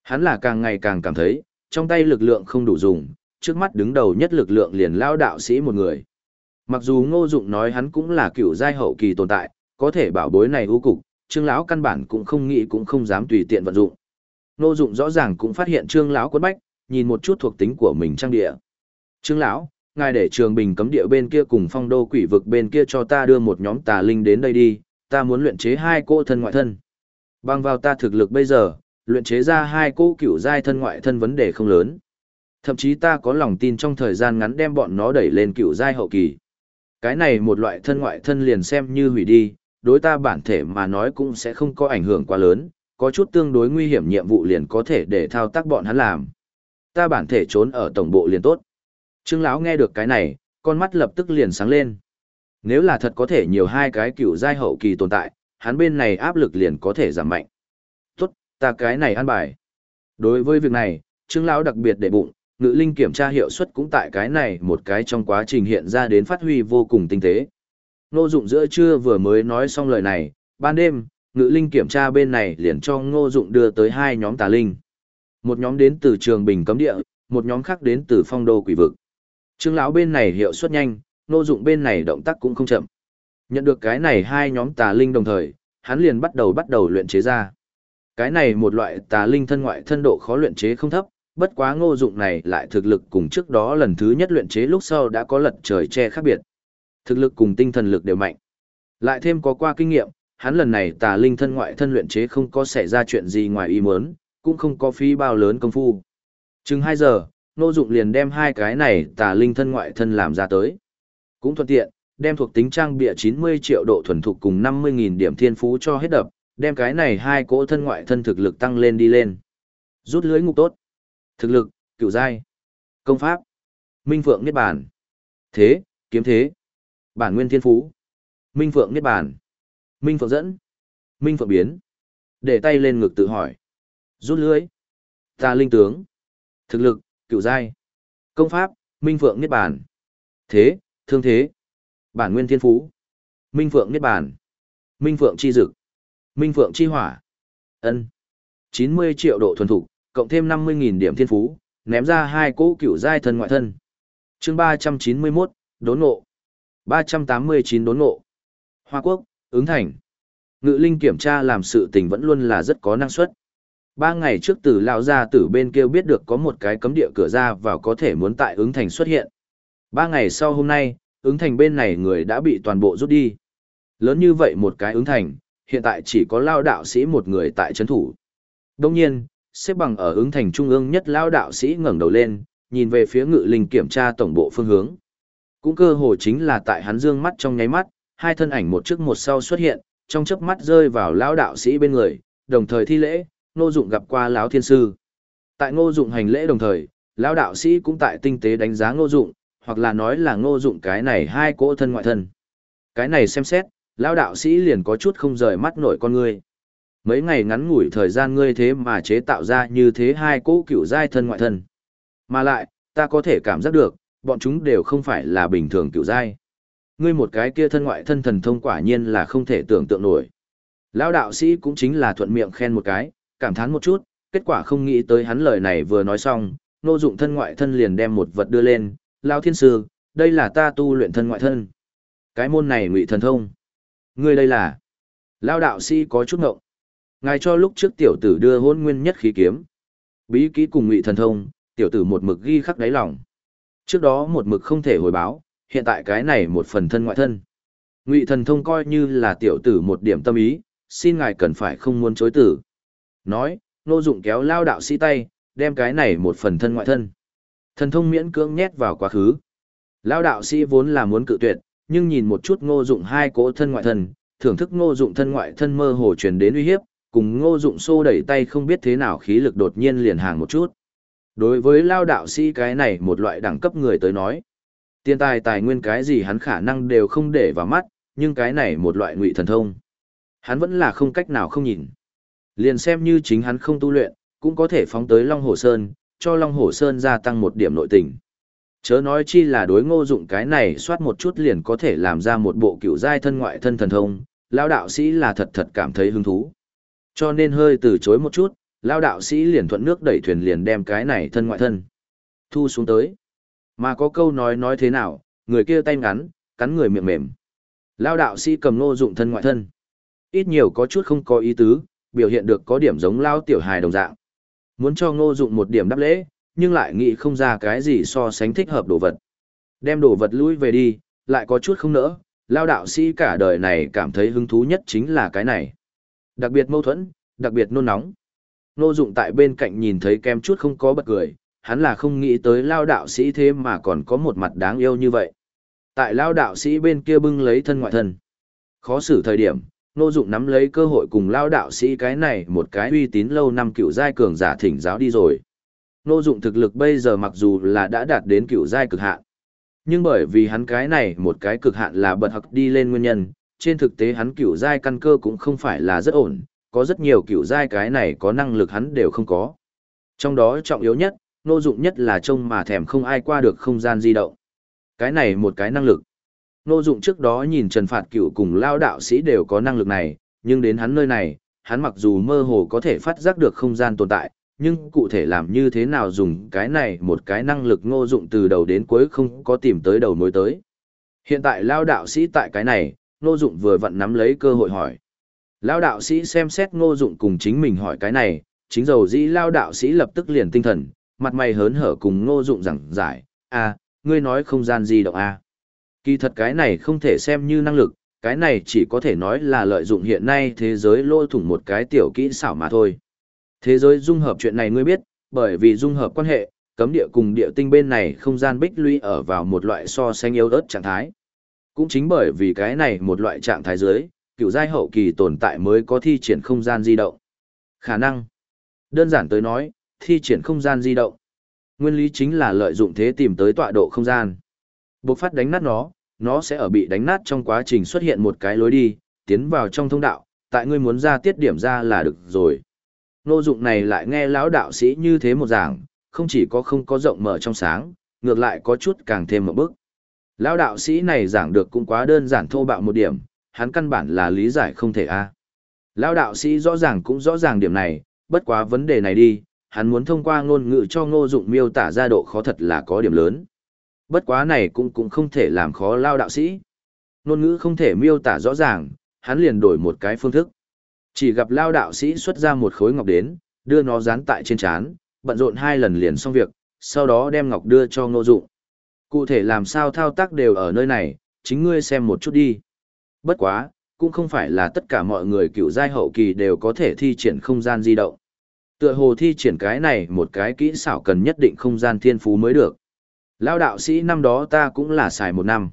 Hắn là càng ngày càng cảm thấy, trong tay lực lượng không đủ dùng, trước mắt đứng đầu nhất lực lượng liền lao đạo sĩ một người. Mặc dù ngô dụng nói hắn cũng là cựu giai hậu kỳ tồn tại, có thể bảo bối này ưu cục, trương lão căn bản cũng không nghĩ cũng không dám tùy tiện vận dụng. Nô dụng rõ ràng cũng phát hiện trương lão quất bách, nhìn một chút thuộc tính của mình trang địa. Trương lão, ngài để trường bình cấm địa bên kia cùng phong đô quỷ vực bên kia cho ta đưa một nhóm tà linh đến đây đi, ta muốn luyện chế hai cô thân ngoại thân. Bằng vào ta thực lực bây giờ, luyện chế ra hai cô cựu giai thân ngoại thân vấn đề không lớn. Thậm chí ta có lòng tin trong thời gian ngắn đem bọn nó đẩy lên cựu giai hậu kỳ. Cái này một loại thân ngoại thân liền xem như hủy đi, đối ta bản thể mà nói cũng sẽ không có ảnh hưởng quá lớn, có chút tương đối nguy hiểm nhiệm vụ liền có thể để thao tác bọn hắn làm. Ta bản thể trốn ở tổng bộ liền tốt. Trương lão nghe được cái này, con mắt lập tức liền sáng lên. Nếu là thật có thể nhiều hai cái cựu giai hậu kỳ tồn tại, hắn bên này áp lực liền có thể giảm mạnh. Tốt, ta cái này ăn bài. Đối với việc này, Trương lão đặc biệt để bụng, ngự linh kiểm tra hiệu suất cũng tại cái này một cái trong quá trình hiện ra đến phát huy vô cùng tinh tế. Ngô Dụng giữa trưa vừa mới nói xong lời này, ban đêm, ngự linh kiểm tra bên này liền cho Ngô Dụng đưa tới hai nhóm tà linh. Một nhóm đến từ trường bình cấm địa, một nhóm khác đến từ phong đô quỷ vực. Trương lão bên này hiệu suất nhanh, Ngô Dụng bên này động tác cũng không chậm. Nhận được cái này hai nhóm tà linh đồng thời, hắn liền bắt đầu bắt đầu luyện chế ra. Cái này một loại tà linh thân ngoại thân độ khó luyện chế không thấp, bất quá ngô dụng này lại thực lực cùng trước đó lần thứ nhất luyện chế lúc sau đã có lật trời che khác biệt. Thực lực cùng tinh thần lực đều mạnh. Lại thêm có qua kinh nghiệm, hắn lần này tà linh thân ngoại thân luyện chế không có xảy ra chuyện gì ngoài ý muốn, cũng không có phí bao lớn công phu. Chừng 2 giờ, ngô dụng liền đem hai cái này tà linh thân ngoại thân làm ra tới. Cũng thuận tiện, đem thuộc tính trang bịa 90 triệu độ thuần thục cùng 50.000 điểm thiên phú cho hết đập, đem cái này hai cỗ thân ngoại thân thực lực tăng lên đi lên. Rút lưới ngục tốt. Thực lực, cửu giai. Công pháp. Minh Phượng Niết Bàn. Thế, kiếm thế. Bản nguyên thiên phú. Minh Phượng Niết Bàn. Minh Phượng dẫn. Minh Phượng biến. Để tay lên ngực tự hỏi. Rút lưới. Ta linh tướng. Thực lực, cựu giai. Công pháp, Minh Phượng Niết Bàn. Thế, thương thế. Bản nguyên thiên phú. Minh Phượng Niết Bàn. Minh Phượng chi dực. Minh Phượng chi hỏa. ân 90 triệu độ thuần thục, cộng thêm 50.000 điểm thiên phú, ném ra hai cỗ cửu giai thân ngoại thân. chương 391, đốn ngộ. 389 đốn ngộ. Hoa Quốc, ứng thành. Ngự linh kiểm tra làm sự tình vẫn luôn là rất có năng suất. Ba ngày trước từ lão gia tử bên kia biết được có một cái cấm địa cửa ra vào có thể muốn tại ứng thành xuất hiện. Ba ngày sau hôm nay, ứng thành bên này người đã bị toàn bộ rút đi. Lớn như vậy một cái ứng thành, hiện tại chỉ có lao đạo sĩ một người tại trấn thủ. Đông nhiên, xếp bằng ở ứng thành trung ương nhất lao đạo sĩ ngẩng đầu lên, nhìn về phía ngự linh kiểm tra tổng bộ phương hướng. Cũng cơ hồ chính là tại hắn dương mắt trong nháy mắt, hai thân ảnh một trước một sau xuất hiện, trong chớp mắt rơi vào lão đạo sĩ bên người, đồng thời thi lễ, ngô dụng gặp qua lão thiên sư. Tại ngô dụng hành lễ đồng thời, Lão đạo sĩ cũng tại tinh tế đánh giá ngô dụng, hoặc là nói là ngô dụng cái này hai cỗ thân ngoại thân. Cái này xem xét, lão đạo sĩ liền có chút không rời mắt nổi con ngươi. Mấy ngày ngắn ngủi thời gian ngươi thế mà chế tạo ra như thế hai cỗ cựu giai thân ngoại thân. Mà lại, ta có thể cảm giác được, bọn chúng đều không phải là bình thường cựu giai. Ngươi một cái kia thân ngoại thân thần thông quả nhiên là không thể tưởng tượng nổi. Lão đạo sĩ cũng chính là thuận miệng khen một cái, cảm thán một chút, kết quả không nghĩ tới hắn lời này vừa nói xong, nô dụng thân ngoại thân liền đem một vật đưa lên, lão thiên sư, đây là ta tu luyện thân ngoại thân. Cái môn này ngụy thần thông. Ngươi đây là? Lão đạo sĩ có chút ngộng. Ngài cho lúc trước tiểu tử đưa hôn nguyên nhất khí kiếm. Bí kỹ cùng ngụy thần thông, tiểu tử một mực ghi khắc đáy lòng. Trước đó một mực không thể hồi báo, hiện tại cái này một phần thân ngoại thân. Ngụy thần thông coi như là tiểu tử một điểm tâm ý, xin ngài cần phải không muốn chối tử. Nói, nô dụng kéo lao đạo sĩ tay, đem cái này một phần thân ngoại thân. Thần thông miễn cưỡng nhét vào quá khứ. Lao đạo sĩ vốn là muốn cự tuyệt, nhưng nhìn một chút ngô dụng hai cỗ thân ngoại thân, thưởng thức ngô dụng thân ngoại thân mơ hồ truyền đến uy hiếp, cùng ngô dụng xô đẩy tay không biết thế nào khí lực đột nhiên liền hàng một chút. Đối với lao đạo sĩ cái này một loại đẳng cấp người tới nói, tiền tài tài nguyên cái gì hắn khả năng đều không để vào mắt, nhưng cái này một loại ngụy thần thông. Hắn vẫn là không cách nào không nhìn. Liền xem như chính hắn không tu luyện, cũng có thể phóng tới Long Hồ Sơn, cho Long Hồ Sơn gia tăng một điểm nội tình. Chớ nói chi là đối ngô dụng cái này soát một chút liền có thể làm ra một bộ cựu giai thân ngoại thân thần thông, lao đạo sĩ là thật thật cảm thấy hứng thú. Cho nên hơi từ chối một chút, lao đạo sĩ liền thuận nước đẩy thuyền liền đem cái này thân ngoại thân. Thu xuống tới. Mà có câu nói nói thế nào, người kia tay ngắn, cắn người miệng mềm. Lao đạo sĩ cầm ngô dụng thân ngoại thân. Ít nhiều có chút không có ý tứ, biểu hiện được có điểm giống lao tiểu hài đồng dạng. Muốn cho ngô dụng một điểm đáp lễ, nhưng lại nghĩ không ra cái gì so sánh thích hợp đồ vật. Đem đồ vật lui về đi, lại có chút không nỡ, lao đạo sĩ cả đời này cảm thấy hứng thú nhất chính là cái này. Đặc biệt mâu thuẫn, đặc biệt nôn nóng. Ngô dụng tại bên cạnh nhìn thấy kem chút không có bật cười, hắn là không nghĩ tới lao đạo sĩ thế mà còn có một mặt đáng yêu như vậy. Tại lao đạo sĩ bên kia bưng lấy thân ngoại thân. Khó xử thời điểm, Nô Dụng nắm lấy cơ hội cùng lao đạo sĩ cái này một cái uy tín lâu năm cựu giai cường giả thỉnh giáo đi rồi. Nô Dụng thực lực bây giờ mặc dù là đã đạt đến cựu giai cực hạn, nhưng bởi vì hắn cái này một cái cực hạn là bật học đi lên nguyên nhân, trên thực tế hắn cựu giai căn cơ cũng không phải là rất ổn, có rất nhiều cựu giai cái này có năng lực hắn đều không có. Trong đó trọng yếu nhất, nô dụng nhất là trông mà thèm không ai qua được không gian di động. Cái này một cái năng lực. Nô dụng trước đó nhìn Trần Phạt Cửu cùng lao đạo sĩ đều có năng lực này, nhưng đến hắn nơi này, hắn mặc dù mơ hồ có thể phát giác được không gian tồn tại, nhưng cụ thể làm như thế nào dùng cái này một cái năng lực ngô dụng từ đầu đến cuối không có tìm tới đầu mối tới. Hiện tại lao đạo sĩ tại cái này, ngô dụng vừa vặn nắm lấy cơ hội hỏi. Lao đạo sĩ xem xét ngô dụng cùng chính mình hỏi cái này, chính dầu dĩ lao đạo sĩ lập tức liền tinh thần, mặt mày hớn hở cùng ngô dụng rằng giải, a ngươi nói không gian di động a Kỳ thật cái này không thể xem như năng lực, cái này chỉ có thể nói là lợi dụng hiện nay thế giới lôi thủng một cái tiểu kỹ xảo mà thôi. Thế giới dung hợp chuyện này ngươi biết, bởi vì dung hợp quan hệ, cấm địa cùng địa tinh bên này không gian bích lũy ở vào một loại so sánh yếu ớt trạng thái. Cũng chính bởi vì cái này một loại trạng thái dưới, cựu giai hậu kỳ tồn tại mới có thi triển không gian di động. Khả năng. Đơn giản tới nói, thi triển không gian di động. Nguyên lý chính là lợi dụng thế tìm tới tọa độ không gian. Bộc phát đánh nát nó, nó sẽ ở bị đánh nát trong quá trình xuất hiện một cái lối đi, tiến vào trong thông đạo, tại ngươi muốn ra tiết điểm ra là được rồi. Nô dụng này lại nghe lão đạo sĩ như thế một giảng, không chỉ có không có rộng mở trong sáng, ngược lại có chút càng thêm một bước. Lão đạo sĩ này giảng được cũng quá đơn giản thô bạo một điểm, hắn căn bản là lý giải không thể a. À. Lão đạo sĩ rõ ràng cũng rõ ràng điểm này, bất quá vấn đề này đi, hắn muốn thông qua ngôn ngữ cho ngô dụng miêu tả ra độ khó thật là có điểm lớn. Bất quá này cũng cũng không thể làm khó lao đạo sĩ. Ngôn ngữ không thể miêu tả rõ ràng, hắn liền đổi một cái phương thức. Chỉ gặp lao đạo sĩ xuất ra một khối ngọc đến, đưa nó dán tại trên chán, bận rộn hai lần liền xong việc, sau đó đem ngọc đưa cho ngô dụng. Cụ thể làm sao thao tác đều ở nơi này, chính ngươi xem một chút đi. Bất quá, cũng không phải là tất cả mọi người cựu giai hậu kỳ đều có thể thi triển không gian di động. Tựa hồ thi triển cái này một cái kỹ xảo cần nhất định không gian thiên phú mới được. Lao đạo sĩ năm đó ta cũng là xài một năm.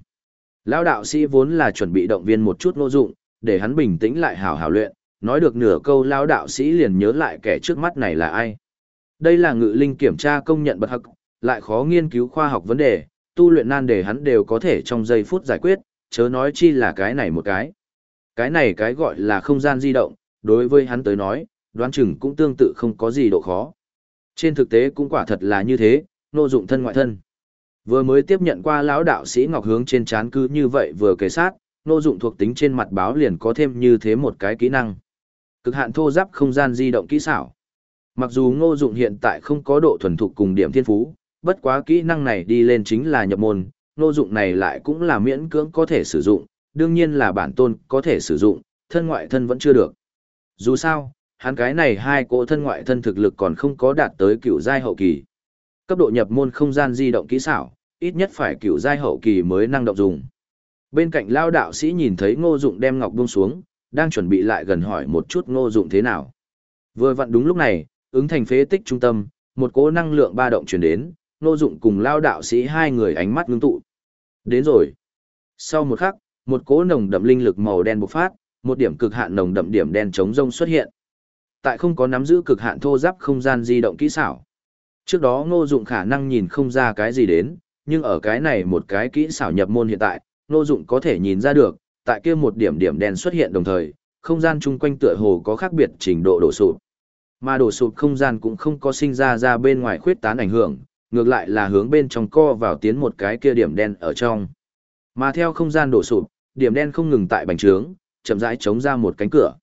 Lao đạo sĩ vốn là chuẩn bị động viên một chút nô dụng, để hắn bình tĩnh lại hào hào luyện, nói được nửa câu lao đạo sĩ liền nhớ lại kẻ trước mắt này là ai. Đây là ngự linh kiểm tra công nhận bật hắc, Lại khó nghiên cứu khoa học vấn đề, tu luyện nan đề hắn đều có thể trong giây phút giải quyết, chớ nói chi là cái này một cái. Cái này cái gọi là không gian di động, đối với hắn tới nói, đoán chừng cũng tương tự không có gì độ khó. Trên thực tế cũng quả thật là như thế, nô dụng thân ngoại thân. Vừa mới tiếp nhận qua lão đạo sĩ Ngọc Hướng trên chán cứ như vậy vừa kể sát, nô dụng thuộc tính trên mặt báo liền có thêm như thế một cái kỹ năng. Cực hạn thô giáp không gian di động kỹ xảo. Mặc dù ngô dụng hiện tại không có độ thuần thục cùng điểm thiên phú, bất quá kỹ năng này đi lên chính là nhập môn, ngô dụng này lại cũng là miễn cưỡng có thể sử dụng, đương nhiên là bản tôn có thể sử dụng, thân ngoại thân vẫn chưa được. Dù sao, hắn cái này hai cỗ thân ngoại thân thực lực còn không có đạt tới cựu giai hậu kỳ. Cấp độ nhập môn không gian di động kỹ xảo, ít nhất phải cựu giai hậu kỳ mới năng động dùng. Bên cạnh lao đạo sĩ nhìn thấy ngô dụng đem ngọc buông xuống, đang chuẩn bị lại gần hỏi một chút ngô dụng thế nào. Vừa vặn đúng lúc này, ứng thành phế tích trung tâm, một cỗ năng lượng ba động chuyển đến, ngô dụng cùng lao đạo sĩ hai người ánh mắt ngưng tụ. Đến rồi. Sau một khắc, một cỗ nồng đậm linh lực màu đen bộc phát, một điểm cực hạn nồng đậm điểm đen chống rông xuất hiện. Tại không có nắm giữ cực hạn thô giáp không gian di động kỹ xảo. Trước đó ngô dụng khả năng nhìn không ra cái gì đến, nhưng ở cái này một cái kỹ xảo nhập môn hiện tại, ngô dụng có thể nhìn ra được, tại kia một điểm điểm đen xuất hiện đồng thời, không gian chung quanh tựa hồ có khác biệt trình độ đổ sụp. Mà đổ sụp không gian cũng không có sinh ra ra bên ngoài khuyết tán ảnh hưởng, ngược lại là hướng bên trong co vào tiến một cái kia điểm đen ở trong. Mà theo không gian đổ sụp, điểm đen không ngừng tại bành trướng, chậm rãi chống ra một cánh cửa.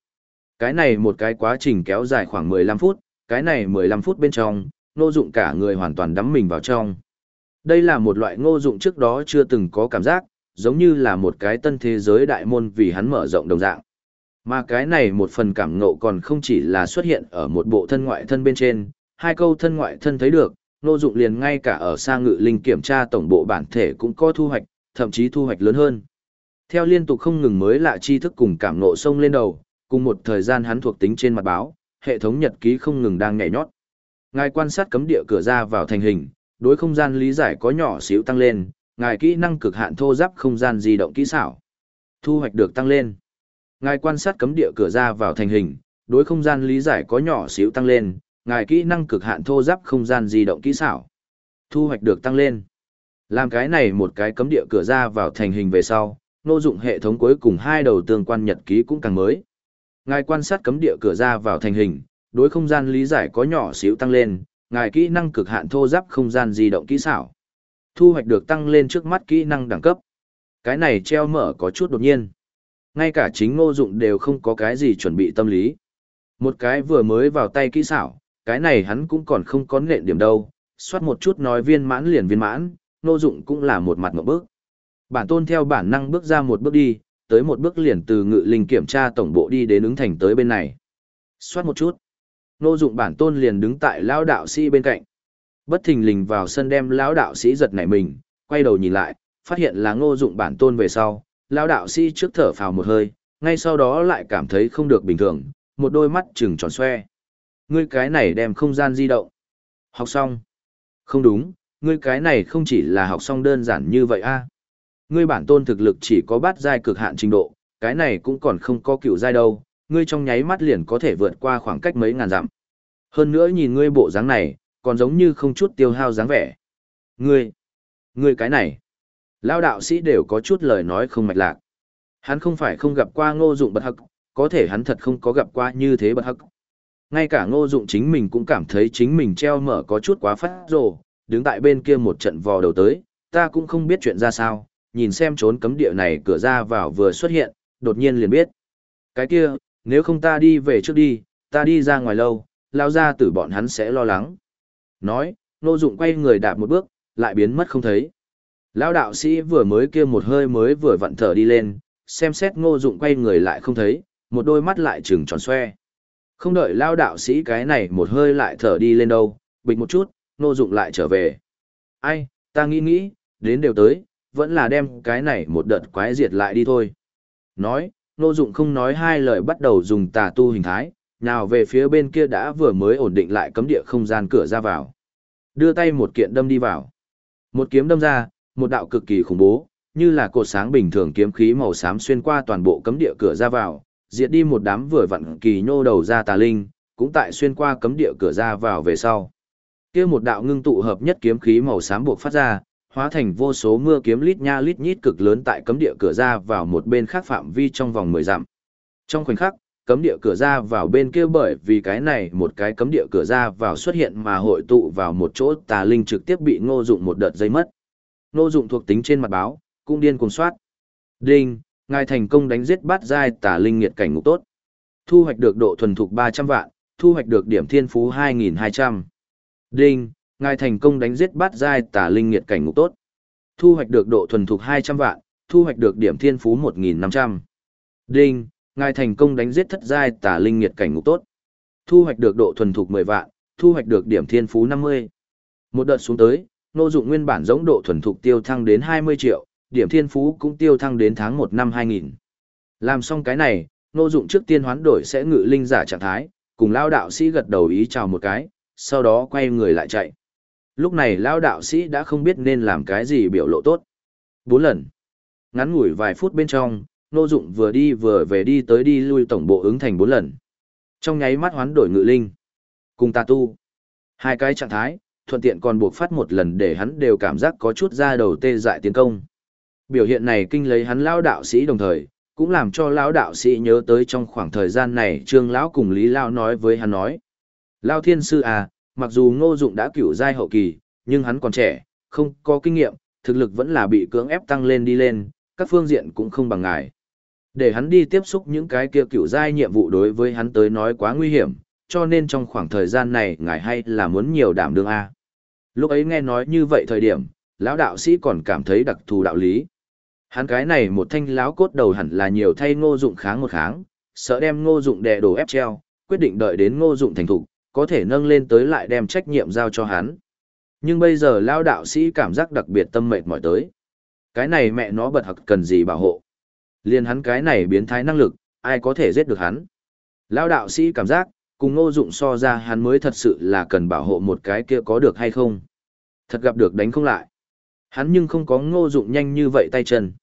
Cái này một cái quá trình kéo dài khoảng 15 phút, cái này 15 phút bên trong, ngô dụng cả người hoàn toàn đắm mình vào trong. Đây là một loại ngô dụng trước đó chưa từng có cảm giác, giống như là một cái tân thế giới đại môn vì hắn mở rộng đồng dạng. Mà cái này một phần cảm ngộ còn không chỉ là xuất hiện ở một bộ thân ngoại thân bên trên, hai câu thân ngoại thân thấy được, ngô dụng liền ngay cả ở xa ngự linh kiểm tra tổng bộ bản thể cũng có thu hoạch, thậm chí thu hoạch lớn hơn. Theo liên tục không ngừng mới lạ tri thức cùng cảm ngộ sông lên đầu, cùng một thời gian hắn thuộc tính trên mặt báo, hệ thống nhật ký không ngừng đang nhảy nhót. Ngài quan sát cấm địa cửa ra vào thành hình, đối không gian lý giải có nhỏ xíu tăng lên, ngài kỹ năng cực hạn thô giáp không gian di động kỹ xảo. Thu hoạch được tăng lên. Ngài quan sát cấm địa cửa ra vào thành hình, đối không gian lý giải có nhỏ xíu tăng lên, ngài kỹ năng cực hạn thô giáp không gian di động kỹ xảo. Thu hoạch được tăng lên. Làm cái này một cái cấm địa cửa ra vào thành hình về sau, nô dụng hệ thống cuối cùng hai đầu tương quan nhật ký cũng càng mới. Ngài quan sát cấm địa cửa ra vào thành hình, đối không gian lý giải có nhỏ xíu tăng lên, ngài kỹ năng cực hạn thô giáp không gian di động kỹ xảo. Thu hoạch được tăng lên trước mắt kỹ năng đẳng cấp. Cái này treo mở có chút đột nhiên. Ngay cả chính ngô dụng đều không có cái gì chuẩn bị tâm lý. Một cái vừa mới vào tay kỹ xảo, cái này hắn cũng còn không có nện điểm đâu, soát một chút nói viên mãn liền viên mãn, nô dụng cũng là một mặt một bước. Bản tôn theo bản năng bước ra một bước đi, tới một bước liền từ ngự linh kiểm tra tổng bộ đi đến ứng thành tới bên này. Xoát một chút. Nô dụng bản tôn liền đứng tại lão đạo sĩ bên cạnh. Bất thình lình vào sân đem lão đạo sĩ giật nảy mình, quay đầu nhìn lại, phát hiện là ngô dụng bản tôn về sau. Lão đạo sĩ trước thở phào một hơi, ngay sau đó lại cảm thấy không được bình thường, một đôi mắt trừng tròn xoe. Ngươi cái này đem không gian di động. Học xong. Không đúng, ngươi cái này không chỉ là học xong đơn giản như vậy a ngươi bản tôn thực lực chỉ có bát giai cực hạn trình độ, cái này cũng còn không có cựu giai đâu, ngươi trong nháy mắt liền có thể vượt qua khoảng cách mấy ngàn dặm. Hơn nữa nhìn ngươi bộ dáng này, còn giống như không chút tiêu hao dáng vẻ. Ngươi, ngươi cái này. Lao đạo sĩ đều có chút lời nói không mạch lạc. Hắn không phải không gặp qua ngô dụng bật hắc, có thể hắn thật không có gặp qua như thế bật hắc. Ngay cả ngô dụng chính mình cũng cảm thấy chính mình treo mở có chút quá phát rồ, đứng tại bên kia một trận vò đầu tới, ta cũng không biết chuyện ra sao, nhìn xem trốn cấm địa này cửa ra vào vừa xuất hiện, đột nhiên liền biết. Cái kia, nếu không ta đi về trước đi, ta đi ra ngoài lâu, lao ra tử bọn hắn sẽ lo lắng. Nói, Ngô dụng quay người đạp một bước, lại biến mất không thấy. Lão đạo sĩ vừa mới kia một hơi mới vừa vặn thở đi lên, xem xét ngô dụng quay người lại không thấy, một đôi mắt lại trừng tròn xoe. Không đợi lao đạo sĩ cái này một hơi lại thở đi lên đâu, bịch một chút, nô dụng lại trở về. Ai, ta nghĩ nghĩ, đến đều tới, vẫn là đem cái này một đợt quái diệt lại đi thôi. Nói, Nô Dụng không nói hai lời bắt đầu dùng tà tu hình thái, nào về phía bên kia đã vừa mới ổn định lại cấm địa không gian cửa ra vào. Đưa tay một kiện đâm đi vào. Một kiếm đâm ra, một đạo cực kỳ khủng bố, như là cột sáng bình thường kiếm khí màu xám xuyên qua toàn bộ cấm địa cửa ra vào, diệt đi một đám vừa vặn kỳ nhô đầu ra tà linh, cũng tại xuyên qua cấm địa cửa ra vào về sau. Kia một đạo ngưng tụ hợp nhất kiếm khí màu xám buộc phát ra, hóa thành vô số mưa kiếm lít nha lít nhít cực lớn tại cấm địa cửa ra vào một bên khác phạm vi trong vòng 10 dặm. Trong khoảnh khắc, cấm địa cửa ra vào bên kia bởi vì cái này một cái cấm địa cửa ra vào xuất hiện mà hội tụ vào một chỗ tà linh trực tiếp bị ngô dụng một đợt dây mất. Ngô dụng thuộc tính trên mặt báo, cũng điên cuồng soát. Đinh, ngài thành công đánh giết bát giai tà linh nghiệt cảnh ngục tốt. Thu hoạch được độ thuần thục 300 vạn, thu hoạch được điểm thiên phú 2200. Đinh, ngài thành công đánh giết bát giai tà linh nghiệt cảnh ngục tốt. Thu hoạch được độ thuần thục 200 vạn, thu hoạch được điểm thiên phú 1500. Đinh, ngài thành công đánh giết thất giai tà linh nghiệt cảnh ngục tốt. Thu hoạch được độ thuần thục 10 vạn, thu hoạch được điểm thiên phú 50. Một đợt xuống tới, nô dụng nguyên bản giống độ thuần thục tiêu thăng đến 20 triệu, điểm thiên phú cũng tiêu thăng đến tháng 1 năm 2000. Làm xong cái này, nô dụng trước tiên hoán đổi sẽ ngự linh giả trạng thái, cùng Lão đạo sĩ gật đầu ý chào một cái, sau đó quay người lại chạy. Lúc này Lão đạo sĩ đã không biết nên làm cái gì biểu lộ tốt. Bốn lần. Ngắn ngủi vài phút bên trong, nô dụng vừa đi vừa về đi tới đi lui tổng bộ ứng thành bốn lần. Trong nháy mắt hoán đổi ngự linh. Cùng tà tu. Hai cái trạng thái, thuận tiện còn buộc phát một lần để hắn đều cảm giác có chút ra đầu tê dại tiến công. Biểu hiện này kinh lấy hắn lão đạo sĩ đồng thời, cũng làm cho lão đạo sĩ nhớ tới trong khoảng thời gian này trương lão cùng lý lao nói với hắn nói lao thiên sư à mặc dù ngô dụng đã cửu giai hậu kỳ nhưng hắn còn trẻ không có kinh nghiệm thực lực vẫn là bị cưỡng ép tăng lên đi lên các phương diện cũng không bằng ngài. Để hắn đi tiếp xúc những cái kia cửu giai nhiệm vụ đối với hắn tới nói quá nguy hiểm cho nên trong khoảng thời gian này ngài hay là muốn nhiều đảm đương a. Lúc ấy nghe nói như vậy thời điểm lão đạo sĩ còn cảm thấy đặc thù đạo lý. Hắn cái này một thanh láo cốt đầu hẳn là nhiều thay ngô dụng kháng một kháng, sợ đem ngô dụng đè đổ ép treo, quyết định đợi đến ngô dụng thành thục, có thể nâng lên tới lại đem trách nhiệm giao cho hắn. Nhưng bây giờ lao đạo sĩ cảm giác đặc biệt tâm mệt mỏi tới. Cái này mẹ nó bật hặc cần gì bảo hộ. Liên hắn cái này biến thái năng lực, ai có thể giết được hắn. Lao đạo sĩ cảm giác, cùng ngô dụng so ra hắn mới thật sự là cần bảo hộ một cái kia có được hay không. Thật gặp được đánh không lại. Hắn nhưng không có ngô dụng nhanh như vậy tay chân.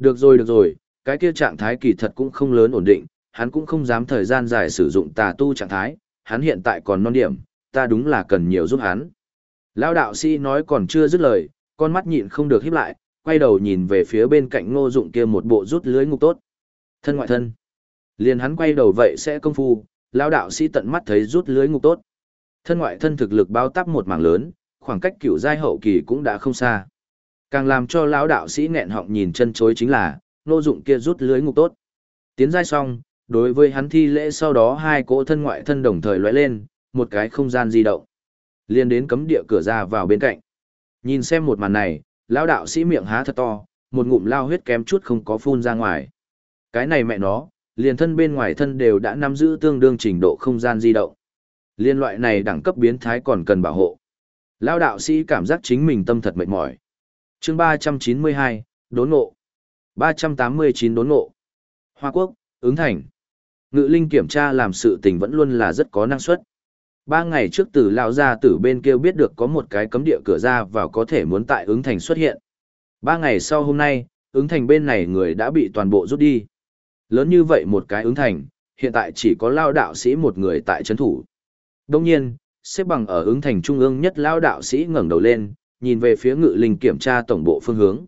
Được rồi được rồi, cái kia trạng thái kỳ thật cũng không lớn ổn định, hắn cũng không dám thời gian dài sử dụng tà tu trạng thái, hắn hiện tại còn non điểm, ta đúng là cần nhiều giúp hắn. Lão đạo sĩ nói còn chưa dứt lời, con mắt nhịn không được híp lại, quay đầu nhìn về phía bên cạnh ngô dụng kia một bộ rút lưới ngục tốt. Thân ngoại thân. Liền hắn quay đầu vậy sẽ công phu, lão đạo sĩ tận mắt thấy rút lưới ngục tốt. Thân ngoại thân thực lực bao tắp một mảng lớn, khoảng cách cửu giai hậu kỳ cũng đã không xa. Càng làm cho lão đạo sĩ nghẹn họng nhìn chân chối chính là, nô dụng kia rút lưới ngục tốt. Tiến giai xong, đối với hắn thi lễ sau đó hai cỗ thân ngoại thân đồng thời lóe lên, một cái không gian di động. Liên đến cấm địa cửa ra vào bên cạnh. Nhìn xem một màn này, lão đạo sĩ miệng há thật to, một ngụm lao huyết kém chút không có phun ra ngoài. Cái này mẹ nó, liền thân bên ngoài thân đều đã nắm giữ tương đương trình độ không gian di động. Liên loại này đẳng cấp biến thái còn cần bảo hộ. Lão đạo sĩ cảm giác chính mình tâm thật mệt mỏi chương ba trăm chín mươi hai, đốn ngộ. ba trăm tám mươi chín đốn ngộ. Hoa quốc, ứng thành. Ngự linh kiểm tra làm sự tình vẫn luôn là rất có năng suất. Ba ngày trước từ lao ra từ bên kia biết được có một cái cấm địa cửa ra vào có thể muốn tại ứng thành xuất hiện. Ba ngày sau hôm nay, ứng thành bên này người đã bị toàn bộ rút đi. Lớn như vậy một cái ứng thành, hiện tại chỉ có lao đạo sĩ một người tại trấn thủ. Đông nhiên, xếp bằng ở ứng thành trung ương nhất lao đạo sĩ ngẩng đầu lên nhìn về phía ngự linh kiểm tra tổng bộ phương hướng.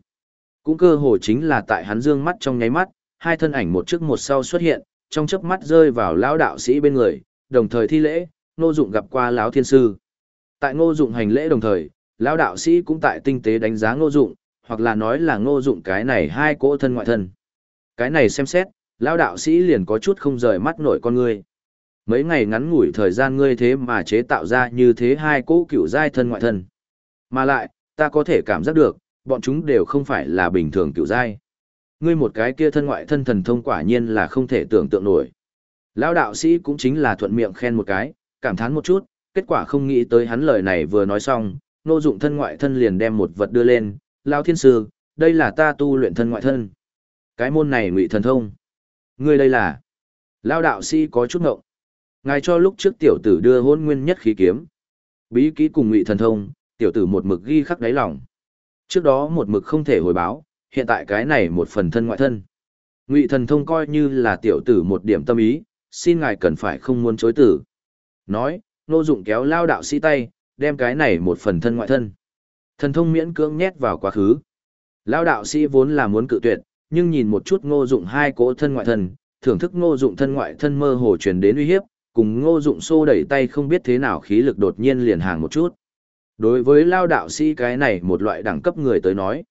Cũng cơ hồ chính là tại hắn dương mắt trong nháy mắt, hai thân ảnh một trước một sau xuất hiện, trong chớp mắt rơi vào lão đạo sĩ bên người, đồng thời thi lễ, Ngô Dụng gặp qua lão thiên sư. Tại Ngô Dụng hành lễ đồng thời, lão đạo sĩ cũng tại tinh tế đánh giá Ngô Dụng, hoặc là nói là Ngô Dụng cái này hai cỗ thân ngoại thân. Cái này xem xét, lão đạo sĩ liền có chút không rời mắt nổi con ngươi. Mấy ngày ngắn ngủi thời gian ngươi thế mà chế tạo ra như thế hai cỗ cựu giai thân ngoại thân. Mà lại, ta có thể cảm giác được, bọn chúng đều không phải là bình thường cựu giai. Ngươi một cái kia thân ngoại thân thần thông quả nhiên là không thể tưởng tượng nổi. Lão đạo sĩ cũng chính là thuận miệng khen một cái, cảm thán một chút, kết quả không nghĩ tới hắn lời này vừa nói xong, nô dụng thân ngoại thân liền đem một vật đưa lên, Lão thiên sư, đây là ta tu luyện thân ngoại thân. Cái môn này ngụy thần thông. Ngươi đây là... Lão đạo sĩ có chút ngộng. Ngài cho lúc trước tiểu tử đưa hôn nguyên nhất khí kiếm. Bí kỹ cùng ngụy thần thông, tiểu tử một mực ghi khắc đáy lòng. Trước đó một mực không thể hồi báo, hiện tại cái này một phần thân ngoại thân. Ngụy thần thông coi như là tiểu tử một điểm tâm ý, xin ngài cần phải không muốn chối tử. Nói, nô dụng kéo lao đạo sĩ tay, đem cái này một phần thân ngoại thân. Thần thông miễn cưỡng nhét vào quá khứ. Lao đạo sĩ vốn là muốn cự tuyệt, nhưng nhìn một chút ngô dụng hai cỗ thân ngoại thân, thưởng thức ngô dụng thân ngoại thân mơ hồ truyền đến uy hiếp, cùng ngô dụng xô đẩy tay không biết thế nào khí lực đột nhiên liền hàng một chút. Đối với lao đạo sĩ cái này một loại đẳng cấp người tới nói,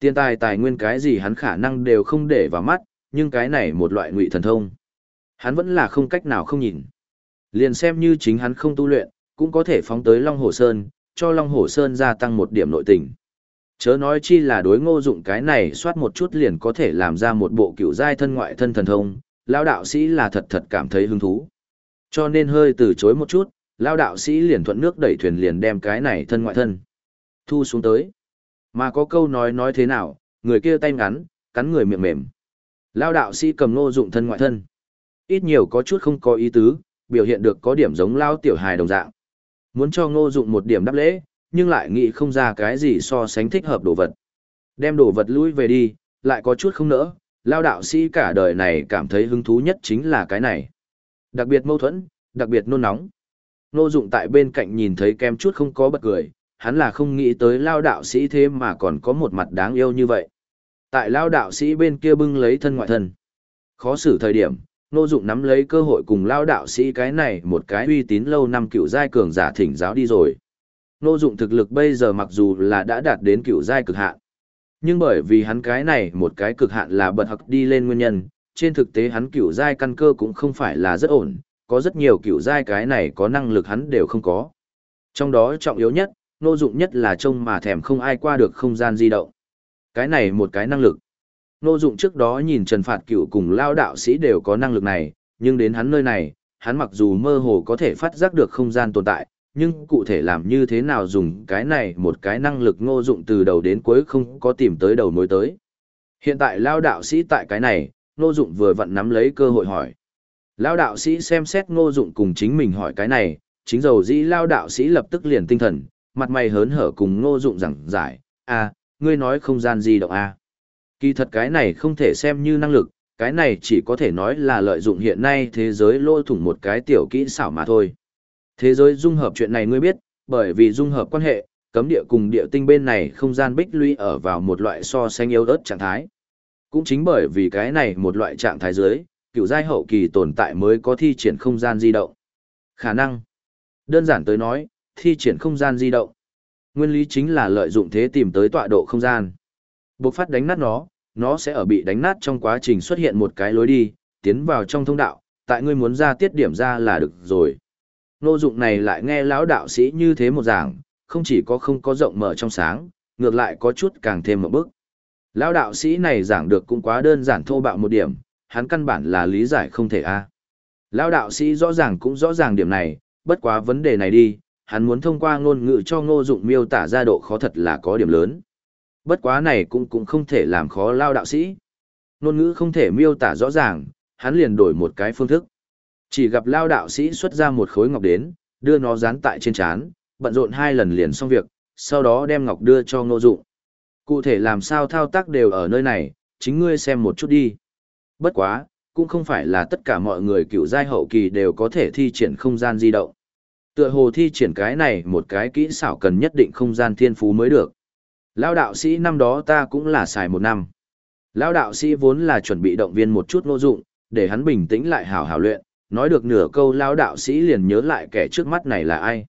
tiền tài tài nguyên cái gì hắn khả năng đều không để vào mắt, nhưng cái này một loại ngụy thần thông. Hắn vẫn là không cách nào không nhìn. Liền xem như chính hắn không tu luyện, cũng có thể phóng tới Long Hồ Sơn, cho Long Hồ Sơn gia tăng một điểm nội tình. Chớ nói chi là đối ngô dụng cái này soát một chút liền có thể làm ra một bộ cựu giai thân ngoại thân thần thông, lao đạo sĩ là thật thật cảm thấy hứng thú. Cho nên hơi từ chối một chút, lao đạo sĩ liền thuận nước đẩy thuyền liền đem cái này thân ngoại thân. Thu xuống tới. Mà có câu nói nói thế nào, người kia tay ngắn, cắn người miệng mềm. Lao đạo sĩ cầm ngô dụng thân ngoại thân. Ít nhiều có chút không có ý tứ, biểu hiện được có điểm giống lao tiểu hài đồng dạng. Muốn cho ngô dụng một điểm đáp lễ, nhưng lại nghĩ không ra cái gì so sánh thích hợp đồ vật. Đem đồ vật lui về đi, lại có chút không nỡ, lao đạo sĩ cả đời này cảm thấy hứng thú nhất chính là cái này. Đặc biệt mâu thuẫn, đặc biệt nôn nóng. Nô dụng tại bên cạnh nhìn thấy kem chút không có bật cười, hắn là không nghĩ tới lao đạo sĩ thế mà còn có một mặt đáng yêu như vậy. Tại lao đạo sĩ bên kia bưng lấy thân ngoại thân. Khó xử thời điểm, nô Dụng nắm lấy cơ hội cùng lao đạo sĩ cái này một cái uy tín lâu năm cựu giai cường giả thỉnh giáo đi rồi. Nô Dụng thực lực bây giờ mặc dù là đã đạt đến cựu giai cực hạn, nhưng bởi vì hắn cái này một cái cực hạn là bật học đi lên nguyên nhân, trên thực tế hắn cựu giai căn cơ cũng không phải là rất ổn, có rất nhiều cựu giai cái này có năng lực hắn đều không có. Trong đó trọng yếu nhất, nô Dụng nhất là trông mà thèm không ai qua được không gian di động. Cái này một cái năng lực. Nô dụng trước đó nhìn Trần Phạt Cửu cùng lao đạo sĩ đều có năng lực này, nhưng đến hắn nơi này, hắn mặc dù mơ hồ có thể phát giác được không gian tồn tại, nhưng cụ thể làm như thế nào dùng cái này một cái năng lực ngô dụng từ đầu đến cuối không có tìm tới đầu mối tới. Hiện tại lao đạo sĩ tại cái này, ngô dụng vừa vặn nắm lấy cơ hội hỏi. Lao đạo sĩ xem xét ngô dụng cùng chính mình hỏi cái này, chính dầu dĩ lao đạo sĩ lập tức liền tinh thần, mặt mày hớn hở cùng ngô dụng rằng giải, a à, ngươi nói không gian di động a à. Kỳ thật cái này không thể xem như năng lực, cái này chỉ có thể nói là lợi dụng hiện nay thế giới lôi thủng một cái tiểu kỹ xảo mà thôi. Thế giới dung hợp chuyện này ngươi biết, bởi vì dung hợp quan hệ, cấm địa cùng địa tinh bên này không gian bích lũy ở vào một loại so sánh yếu ớt trạng thái. Cũng chính bởi vì cái này một loại trạng thái dưới, cựu giai hậu kỳ tồn tại mới có thi triển không gian di động. Khả năng. Đơn giản tới nói, thi triển không gian di động. Nguyên lý chính là lợi dụng thế tìm tới tọa độ không gian. Bộc phát đánh nát nó, nó sẽ ở bị đánh nát trong quá trình xuất hiện một cái lối đi, tiến vào trong thông đạo, tại ngươi muốn ra tiết điểm ra là được rồi. Nô dụng này lại nghe lão đạo sĩ như thế một giảng, không chỉ có không có rộng mở trong sáng, ngược lại có chút càng thêm một bước. Lão đạo sĩ này giảng được cũng quá đơn giản thô bạo một điểm, hắn căn bản là lý giải không thể a. Lão đạo sĩ rõ ràng cũng rõ ràng điểm này, bất quá vấn đề này đi, hắn muốn thông qua ngôn ngữ cho ngô dụng miêu tả ra độ khó thật là có điểm lớn. Bất quá này cũng cũng không thể làm khó lao đạo sĩ. Ngôn ngữ không thể miêu tả rõ ràng, hắn liền đổi một cái phương thức. Chỉ gặp lao đạo sĩ xuất ra một khối ngọc đến, đưa nó dán tại trên chán, bận rộn hai lần liền xong việc, sau đó đem ngọc đưa cho ngô dụng. Cụ thể làm sao thao tác đều ở nơi này, chính ngươi xem một chút đi. Bất quá, cũng không phải là tất cả mọi người cựu giai hậu kỳ đều có thể thi triển không gian di động. Tựa hồ thi triển cái này một cái kỹ xảo cần nhất định không gian thiên phú mới được. Lão đạo sĩ năm đó ta cũng là xài một năm. Lão đạo sĩ vốn là chuẩn bị động viên một chút nô dụng, để hắn bình tĩnh lại hào hào luyện, nói được nửa câu lão đạo sĩ liền nhớ lại kẻ trước mắt này là ai.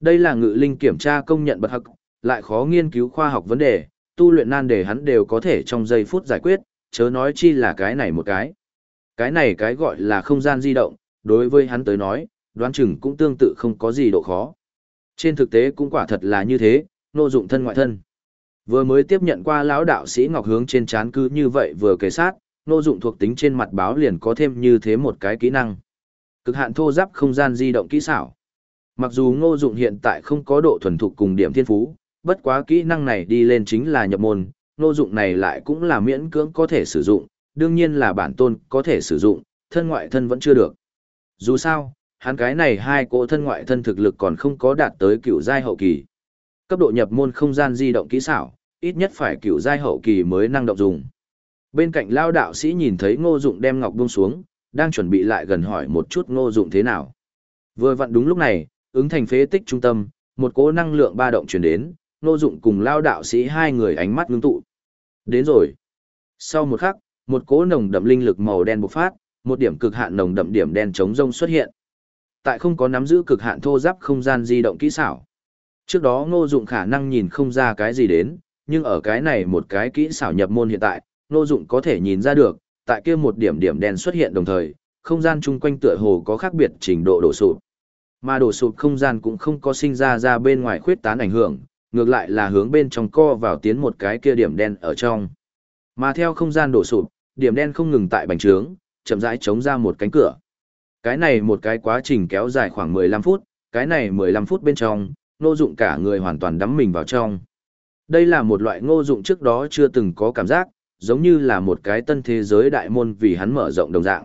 Đây là ngự linh kiểm tra công nhận bậc hắc, lại khó nghiên cứu khoa học vấn đề, tu luyện nan đề hắn đều có thể trong giây phút giải quyết, chớ nói chi là cái này một cái. Cái này cái gọi là không gian di động, đối với hắn tới nói, đoán chừng cũng tương tự không có gì độ khó. Trên thực tế cũng quả thật là như thế, nô dụng thân ngoại thân. Vừa mới tiếp nhận qua lão đạo sĩ Ngọc Hướng trên chán cứ như vậy vừa kề sát, nô dụng thuộc tính trên mặt báo liền có thêm như thế một cái kỹ năng. Cực hạn thô giáp không gian di động kỹ xảo. Mặc dù ngô dụng hiện tại không có độ thuần thục cùng điểm thiên phú, bất quá kỹ năng này đi lên chính là nhập môn, nô dụng này lại cũng là miễn cưỡng có thể sử dụng, đương nhiên là bản tôn có thể sử dụng, thân ngoại thân vẫn chưa được. Dù sao, hắn cái này hai cỗ thân ngoại thân thực lực còn không có đạt tới cựu giai hậu kỳ. Cấp độ nhập môn không gian di động kỹ xảo, ít nhất phải cựu giai hậu kỳ mới năng động dùng. Bên cạnh lao đạo sĩ nhìn thấy ngô dụng đem ngọc buông xuống, đang chuẩn bị lại gần hỏi một chút ngô dụng thế nào. Vừa vặn đúng lúc này, ứng thành phế tích trung tâm, một cỗ năng lượng ba động truyền đến, Ngô Dụng cùng Lao đạo sĩ hai người ánh mắt ngưng tụ. Đến rồi. Sau một khắc, một cỗ nồng đậm linh lực màu đen bộc phát, một điểm cực hạn nồng đậm điểm đen chống rông xuất hiện. Tại không có nắm giữ cực hạn thô giáp không gian di động kỹ xảo. Trước đó Ngô Dụng khả năng nhìn không ra cái gì đến, nhưng ở cái này một cái kỹ xảo nhập môn hiện tại, Ngô Dụng có thể nhìn ra được, tại kia một điểm điểm đen xuất hiện đồng thời, không gian chung quanh tựa hồ có khác biệt trình độ đổ sụp. Mà đổ sụp không gian cũng không có sinh ra ra bên ngoài khuyết tán ảnh hưởng, ngược lại là hướng bên trong co vào tiến một cái kia điểm đen ở trong. Mà theo không gian đổ sụp, điểm đen không ngừng tại bành trướng, chậm rãi chống ra một cánh cửa. Cái này một cái quá trình kéo dài khoảng 15 phút, cái này 15 phút bên trong, ngô dụng cả người hoàn toàn đắm mình vào trong. Đây là một loại ngô dụng trước đó chưa từng có cảm giác, giống như là một cái tân thế giới đại môn vì hắn mở rộng đồng dạng.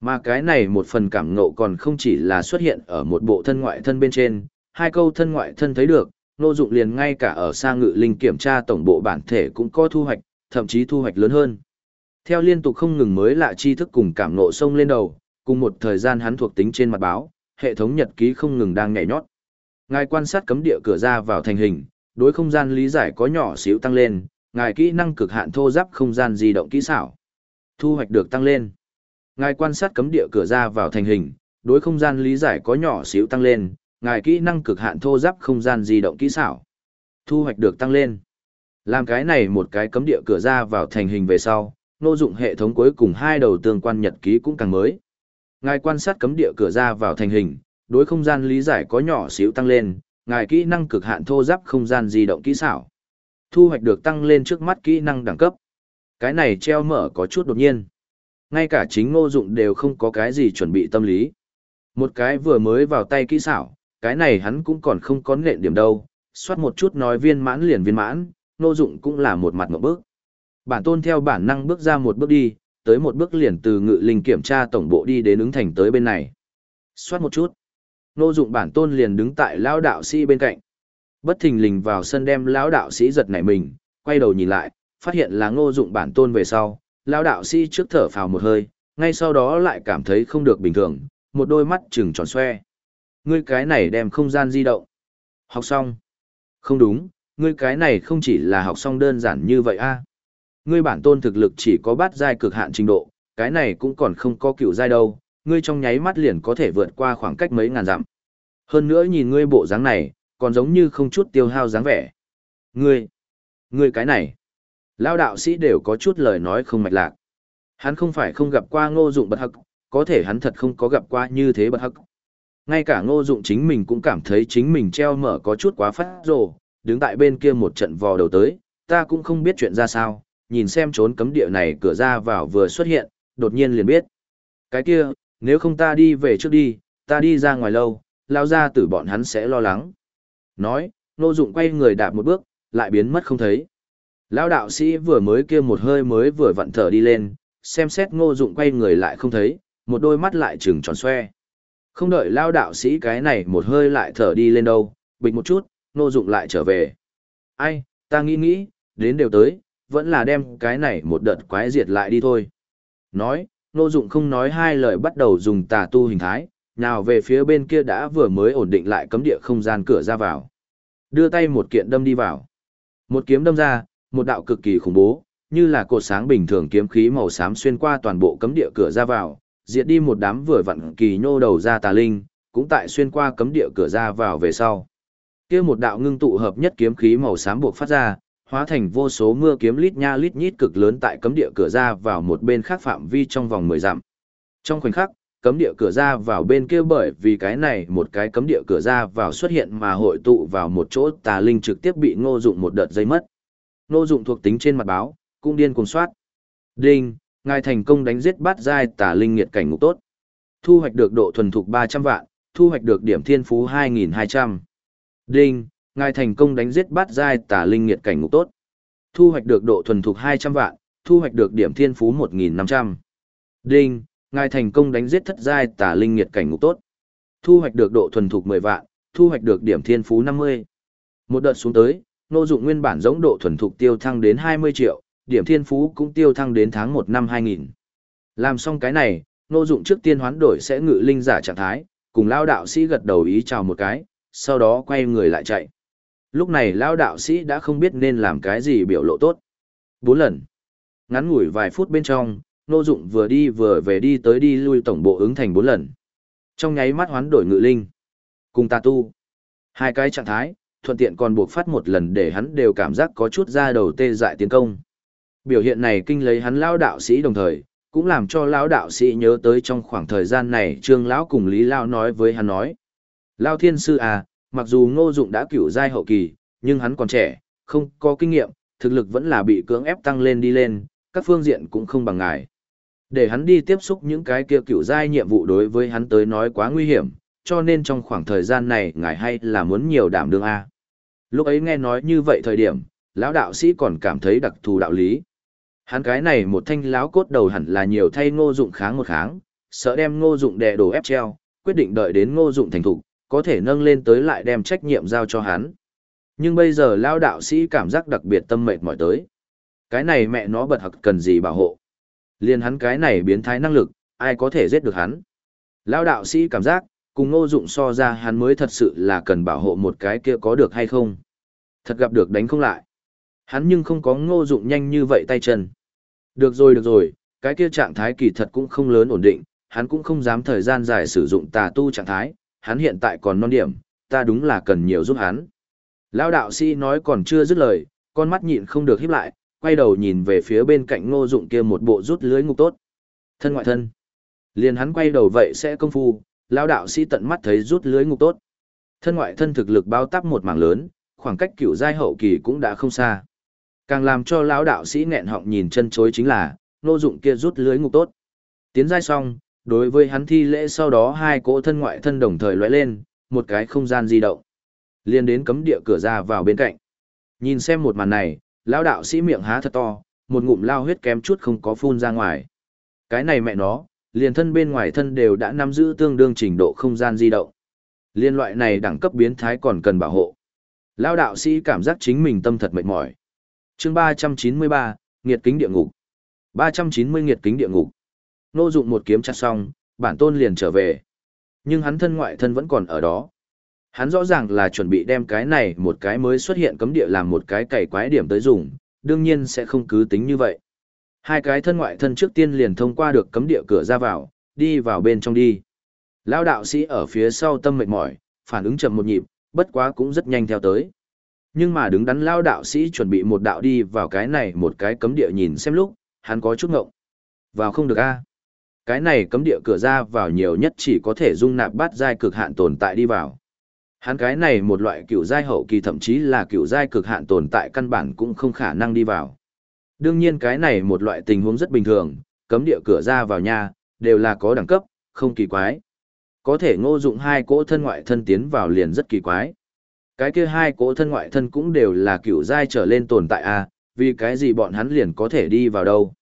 Mà cái này một phần cảm ngộ còn không chỉ là xuất hiện ở một bộ thân ngoại thân bên trên, hai câu thân ngoại thân thấy được, Ngô Dụng liền ngay cả ở xa ngự linh kiểm tra tổng bộ bản thể cũng có thu hoạch, thậm chí thu hoạch lớn hơn. Theo liên tục không ngừng mới lạ tri thức cùng cảm ngộ sông lên đầu, cùng một thời gian hắn thuộc tính trên mặt báo, hệ thống nhật ký không ngừng đang nhảy nhót. Ngài quan sát cấm địa cửa ra vào thành hình, đối không gian lý giải có nhỏ xíu tăng lên, ngài kỹ năng cực hạn thô giáp không gian di động kỹ xảo. Thu hoạch được tăng lên. Ngài quan sát cấm địa cửa ra vào thành hình, đối không gian lý giải có nhỏ xíu tăng lên, ngài kỹ năng cực hạn thô giáp không gian di động kỹ xảo. Thu hoạch được tăng lên. Làm cái này một cái cấm địa cửa ra vào thành hình về sau, nô dụng hệ thống cuối cùng hai đầu tương quan nhật ký cũng càng mới. Ngài quan sát cấm địa cửa ra vào thành hình, đối không gian lý giải có nhỏ xíu tăng lên, ngài kỹ năng cực hạn thô giáp không gian di động kỹ xảo. Thu hoạch được tăng lên trước mắt kỹ năng đẳng cấp. Cái này treo mở có chút đột nhiên. Ngay cả chính ngô dụng đều không có cái gì chuẩn bị tâm lý. Một cái vừa mới vào tay kỹ xảo, cái này hắn cũng còn không có nện điểm đâu, soát một chút nói viên mãn liền viên mãn, ngô dụng cũng là một mặt một bước. Bản tôn theo bản năng bước ra một bước đi, tới một bước liền từ ngự linh kiểm tra tổng bộ đi đến ứng thành tới bên này. Soát một chút. Ngô dụng bản tôn liền đứng tại lão đạo sĩ bên cạnh. Bất thình lình vào sân đem lão đạo sĩ giật nảy mình, quay đầu nhìn lại, phát hiện là ngô dụng bản tôn về sau, lão đạo sĩ trước thở phào một hơi, ngay sau đó lại cảm thấy không được bình thường, một đôi mắt trừng tròn xoe. Ngươi cái này đem không gian di động. Học xong. Không đúng, ngươi cái này không chỉ là học xong đơn giản như vậy a. Ngươi bản tôn thực lực chỉ có bát giai cực hạn trình độ, cái này cũng còn không có cựu giai đâu, ngươi trong nháy mắt liền có thể vượt qua khoảng cách mấy ngàn dặm. Hơn nữa nhìn ngươi bộ dáng này, còn giống như không chút tiêu hao dáng vẻ. Ngươi, ngươi cái này. Lao đạo sĩ đều có chút lời nói không mạch lạc. Hắn không phải không gặp qua ngô dụng bật hắc, có thể hắn thật không có gặp qua như thế bật hắc. Ngay cả ngô dụng chính mình cũng cảm thấy chính mình treo mở có chút quá phát rồ, đứng tại bên kia một trận vò đầu tới, ta cũng không biết chuyện ra sao, nhìn xem trốn cấm địa này cửa ra vào vừa xuất hiện, đột nhiên liền biết. Cái kia, nếu không ta đi về trước đi, ta đi ra ngoài lâu, lao ra tử bọn hắn sẽ lo lắng. Nói, ngô dụng quay người đạp một bước, lại biến mất không thấy. Lão đạo sĩ vừa mới kia một hơi mới vừa vặn thở đi lên, xem xét ngô dụng quay người lại không thấy, một đôi mắt lại trừng tròn xoe. Không đợi lao đạo sĩ cái này một hơi lại thở đi lên đâu, bịch một chút, nô dụng lại trở về. Ai, ta nghĩ nghĩ, đến đều tới, vẫn là đem cái này một đợt quái diệt lại đi thôi. Nói, nô dụng không nói hai lời bắt đầu dùng tà tu hình thái, nào về phía bên kia đã vừa mới ổn định lại cấm địa không gian cửa ra vào. Đưa tay một kiện đâm đi vào. Một kiếm đâm ra, một đạo cực kỳ khủng bố, như là cột sáng bình thường kiếm khí màu xám xuyên qua toàn bộ cấm địa cửa ra vào, diệt đi một đám vừa vặn kỳ nhô đầu ra tà linh, cũng tại xuyên qua cấm địa cửa ra vào về sau. Kia một đạo ngưng tụ hợp nhất kiếm khí màu xám buộc phát ra, hóa thành vô số mưa kiếm lít nha lít nhít cực lớn tại cấm địa cửa ra vào một bên khác phạm vi trong vòng 10 dặm. Trong khoảnh khắc, cấm địa cửa ra vào bên kia bởi vì cái này một cái cấm địa cửa ra vào xuất hiện mà hội tụ vào một chỗ tà linh trực tiếp bị ngô dụng một đợt dây mất. Nô dụng thuộc tính trên mặt báo, cũng điên cuồng soát. Đinh, ngài thành công đánh giết bát giai tà linh nghiệt cảnh ngục tốt. Thu hoạch được độ thuần thục 300 vạn, thu hoạch được điểm thiên phú 2200. Đinh, ngài thành công đánh giết bát giai tà linh nghiệt cảnh ngục tốt. Thu hoạch được độ thuần thục 200 vạn, thu hoạch được điểm thiên phú 1500. Đinh, ngài thành công đánh giết thất giai tà linh nghiệt cảnh ngục tốt. Thu hoạch được độ thuần thục 10 vạn, thu hoạch được điểm thiên phú 50. Một đợt xuống tới, nô dụng nguyên bản giống độ thuần thục tiêu thăng đến 20 triệu, điểm thiên phú cũng tiêu thăng đến tháng 1 năm 2000. Làm xong cái này, nô dụng trước tiên hoán đổi sẽ ngự linh giả trạng thái, cùng lão đạo sĩ gật đầu ý chào một cái, sau đó quay người lại chạy. Lúc này lão đạo sĩ đã không biết nên làm cái gì biểu lộ tốt. Bốn lần. Ngắn ngủi vài phút bên trong, Ngô Dụng vừa đi vừa về đi tới đi lui tổng bộ ứng thành bốn lần. Trong nháy mắt hoán đổi ngự linh. Cùng tà tu. Hai cái trạng thái, thuận tiện còn buộc phát một lần để hắn đều cảm giác có chút da đầu tê dại tiến công. Biểu hiện này kinh lấy hắn lão đạo sĩ đồng thời, cũng làm cho lão đạo sĩ nhớ tới trong khoảng thời gian này trương lão cùng lý lão nói với hắn nói lão thiên sư à mặc dù ngô dụng đã cửu giai hậu kỳ nhưng hắn còn trẻ không có kinh nghiệm thực lực vẫn là bị cưỡng ép tăng lên đi lên các phương diện cũng không bằng ngài để hắn đi tiếp xúc những cái kia cửu giai nhiệm vụ đối với hắn tới nói quá nguy hiểm cho nên trong khoảng thời gian này ngài hay là muốn nhiều đảm đương a à. lúc ấy nghe nói như vậy thời điểm lão đạo sĩ còn cảm thấy đặc thù đạo lý Hắn cái này một thanh láo cốt đầu hẳn là nhiều thay ngô dụng kháng một kháng, sợ đem ngô dụng đè đổ ép treo, quyết định đợi đến ngô dụng thành thục, có thể nâng lên tới lại đem trách nhiệm giao cho hắn. Nhưng bây giờ lao đạo sĩ cảm giác đặc biệt tâm mệt mỏi tới. Cái này mẹ nó bật hặc cần gì bảo hộ. Liên hắn cái này biến thái năng lực, ai có thể giết được hắn. Lao đạo sĩ cảm giác, cùng ngô dụng so ra hắn mới thật sự là cần bảo hộ một cái kia có được hay không. Thật gặp được đánh không lại. Hắn nhưng không có ngô dụng nhanh như vậy tay chân. Được rồi được rồi, cái kia trạng thái kỳ thật cũng không lớn ổn định, hắn cũng không dám thời gian dài sử dụng tà tu trạng thái, hắn hiện tại còn non điểm, ta đúng là cần nhiều giúp hắn. Lão đạo sĩ nói còn chưa dứt lời, con mắt nhịn không được híp lại, quay đầu nhìn về phía bên cạnh ngô dụng kia một bộ rút lưới ngục tốt. Thân ngoại thân. Liền hắn quay đầu vậy sẽ công phu, lão đạo sĩ tận mắt thấy rút lưới ngục tốt. Thân ngoại thân thực lực bao tắp một mảng lớn, khoảng cách cửu giai hậu kỳ cũng đã không xa. Càng làm cho lão đạo sĩ nghẹn họng nhìn chân chối chính là, nô dụng kia rút lưới ngục tốt. Tiến giai xong, đối với hắn thi lễ sau đó hai cỗ thân ngoại thân đồng thời lóe lên, một cái không gian di động. Liên đến cấm địa cửa ra vào bên cạnh. Nhìn xem một màn này, lão đạo sĩ miệng há thật to, một ngụm lao huyết kém chút không có phun ra ngoài. Cái này mẹ nó, liền thân bên ngoài thân đều đã nắm giữ tương đương trình độ không gian di động. Liên loại này đẳng cấp biến thái còn cần bảo hộ. Lão đạo sĩ cảm giác chính mình tâm thật mệt mỏi chương ba trăm chín mươi ba, nghiệt kính địa ngục. ba trăm chín mươi nghiệt kính địa ngục. Nô dụng một kiếm chặt xong, bản tôn liền trở về. Nhưng hắn thân ngoại thân vẫn còn ở đó. Hắn rõ ràng là chuẩn bị đem cái này một cái mới xuất hiện cấm địa làm một cái cày quái điểm tới dùng, đương nhiên sẽ không cứ tính như vậy. Hai cái thân ngoại thân trước tiên liền thông qua được cấm địa cửa ra vào, đi vào bên trong đi. Lão đạo sĩ ở phía sau tâm mệt mỏi, phản ứng chậm một nhịp, bất quá cũng rất nhanh theo tới nhưng mà đứng đắn lao đạo sĩ chuẩn bị một đạo đi vào cái này một cái cấm địa nhìn xem lúc, hắn có chút ngộng. Vào không được a Cái này cấm địa cửa ra vào nhiều nhất chỉ có thể dung nạp bát giai cực hạn tồn tại đi vào. Hắn cái này một loại cựu giai hậu kỳ thậm chí là cựu giai cực hạn tồn tại căn bản cũng không khả năng đi vào. Đương nhiên cái này một loại tình huống rất bình thường, cấm địa cửa ra vào nhà, đều là có đẳng cấp, không kỳ quái. Có thể ngô dụng hai cỗ thân ngoại thân tiến vào liền rất kỳ quái cái kia hai cỗ thân ngoại thân cũng đều là cựu giai trở lên tồn tại a à, vì cái gì bọn hắn liền có thể đi vào đâu.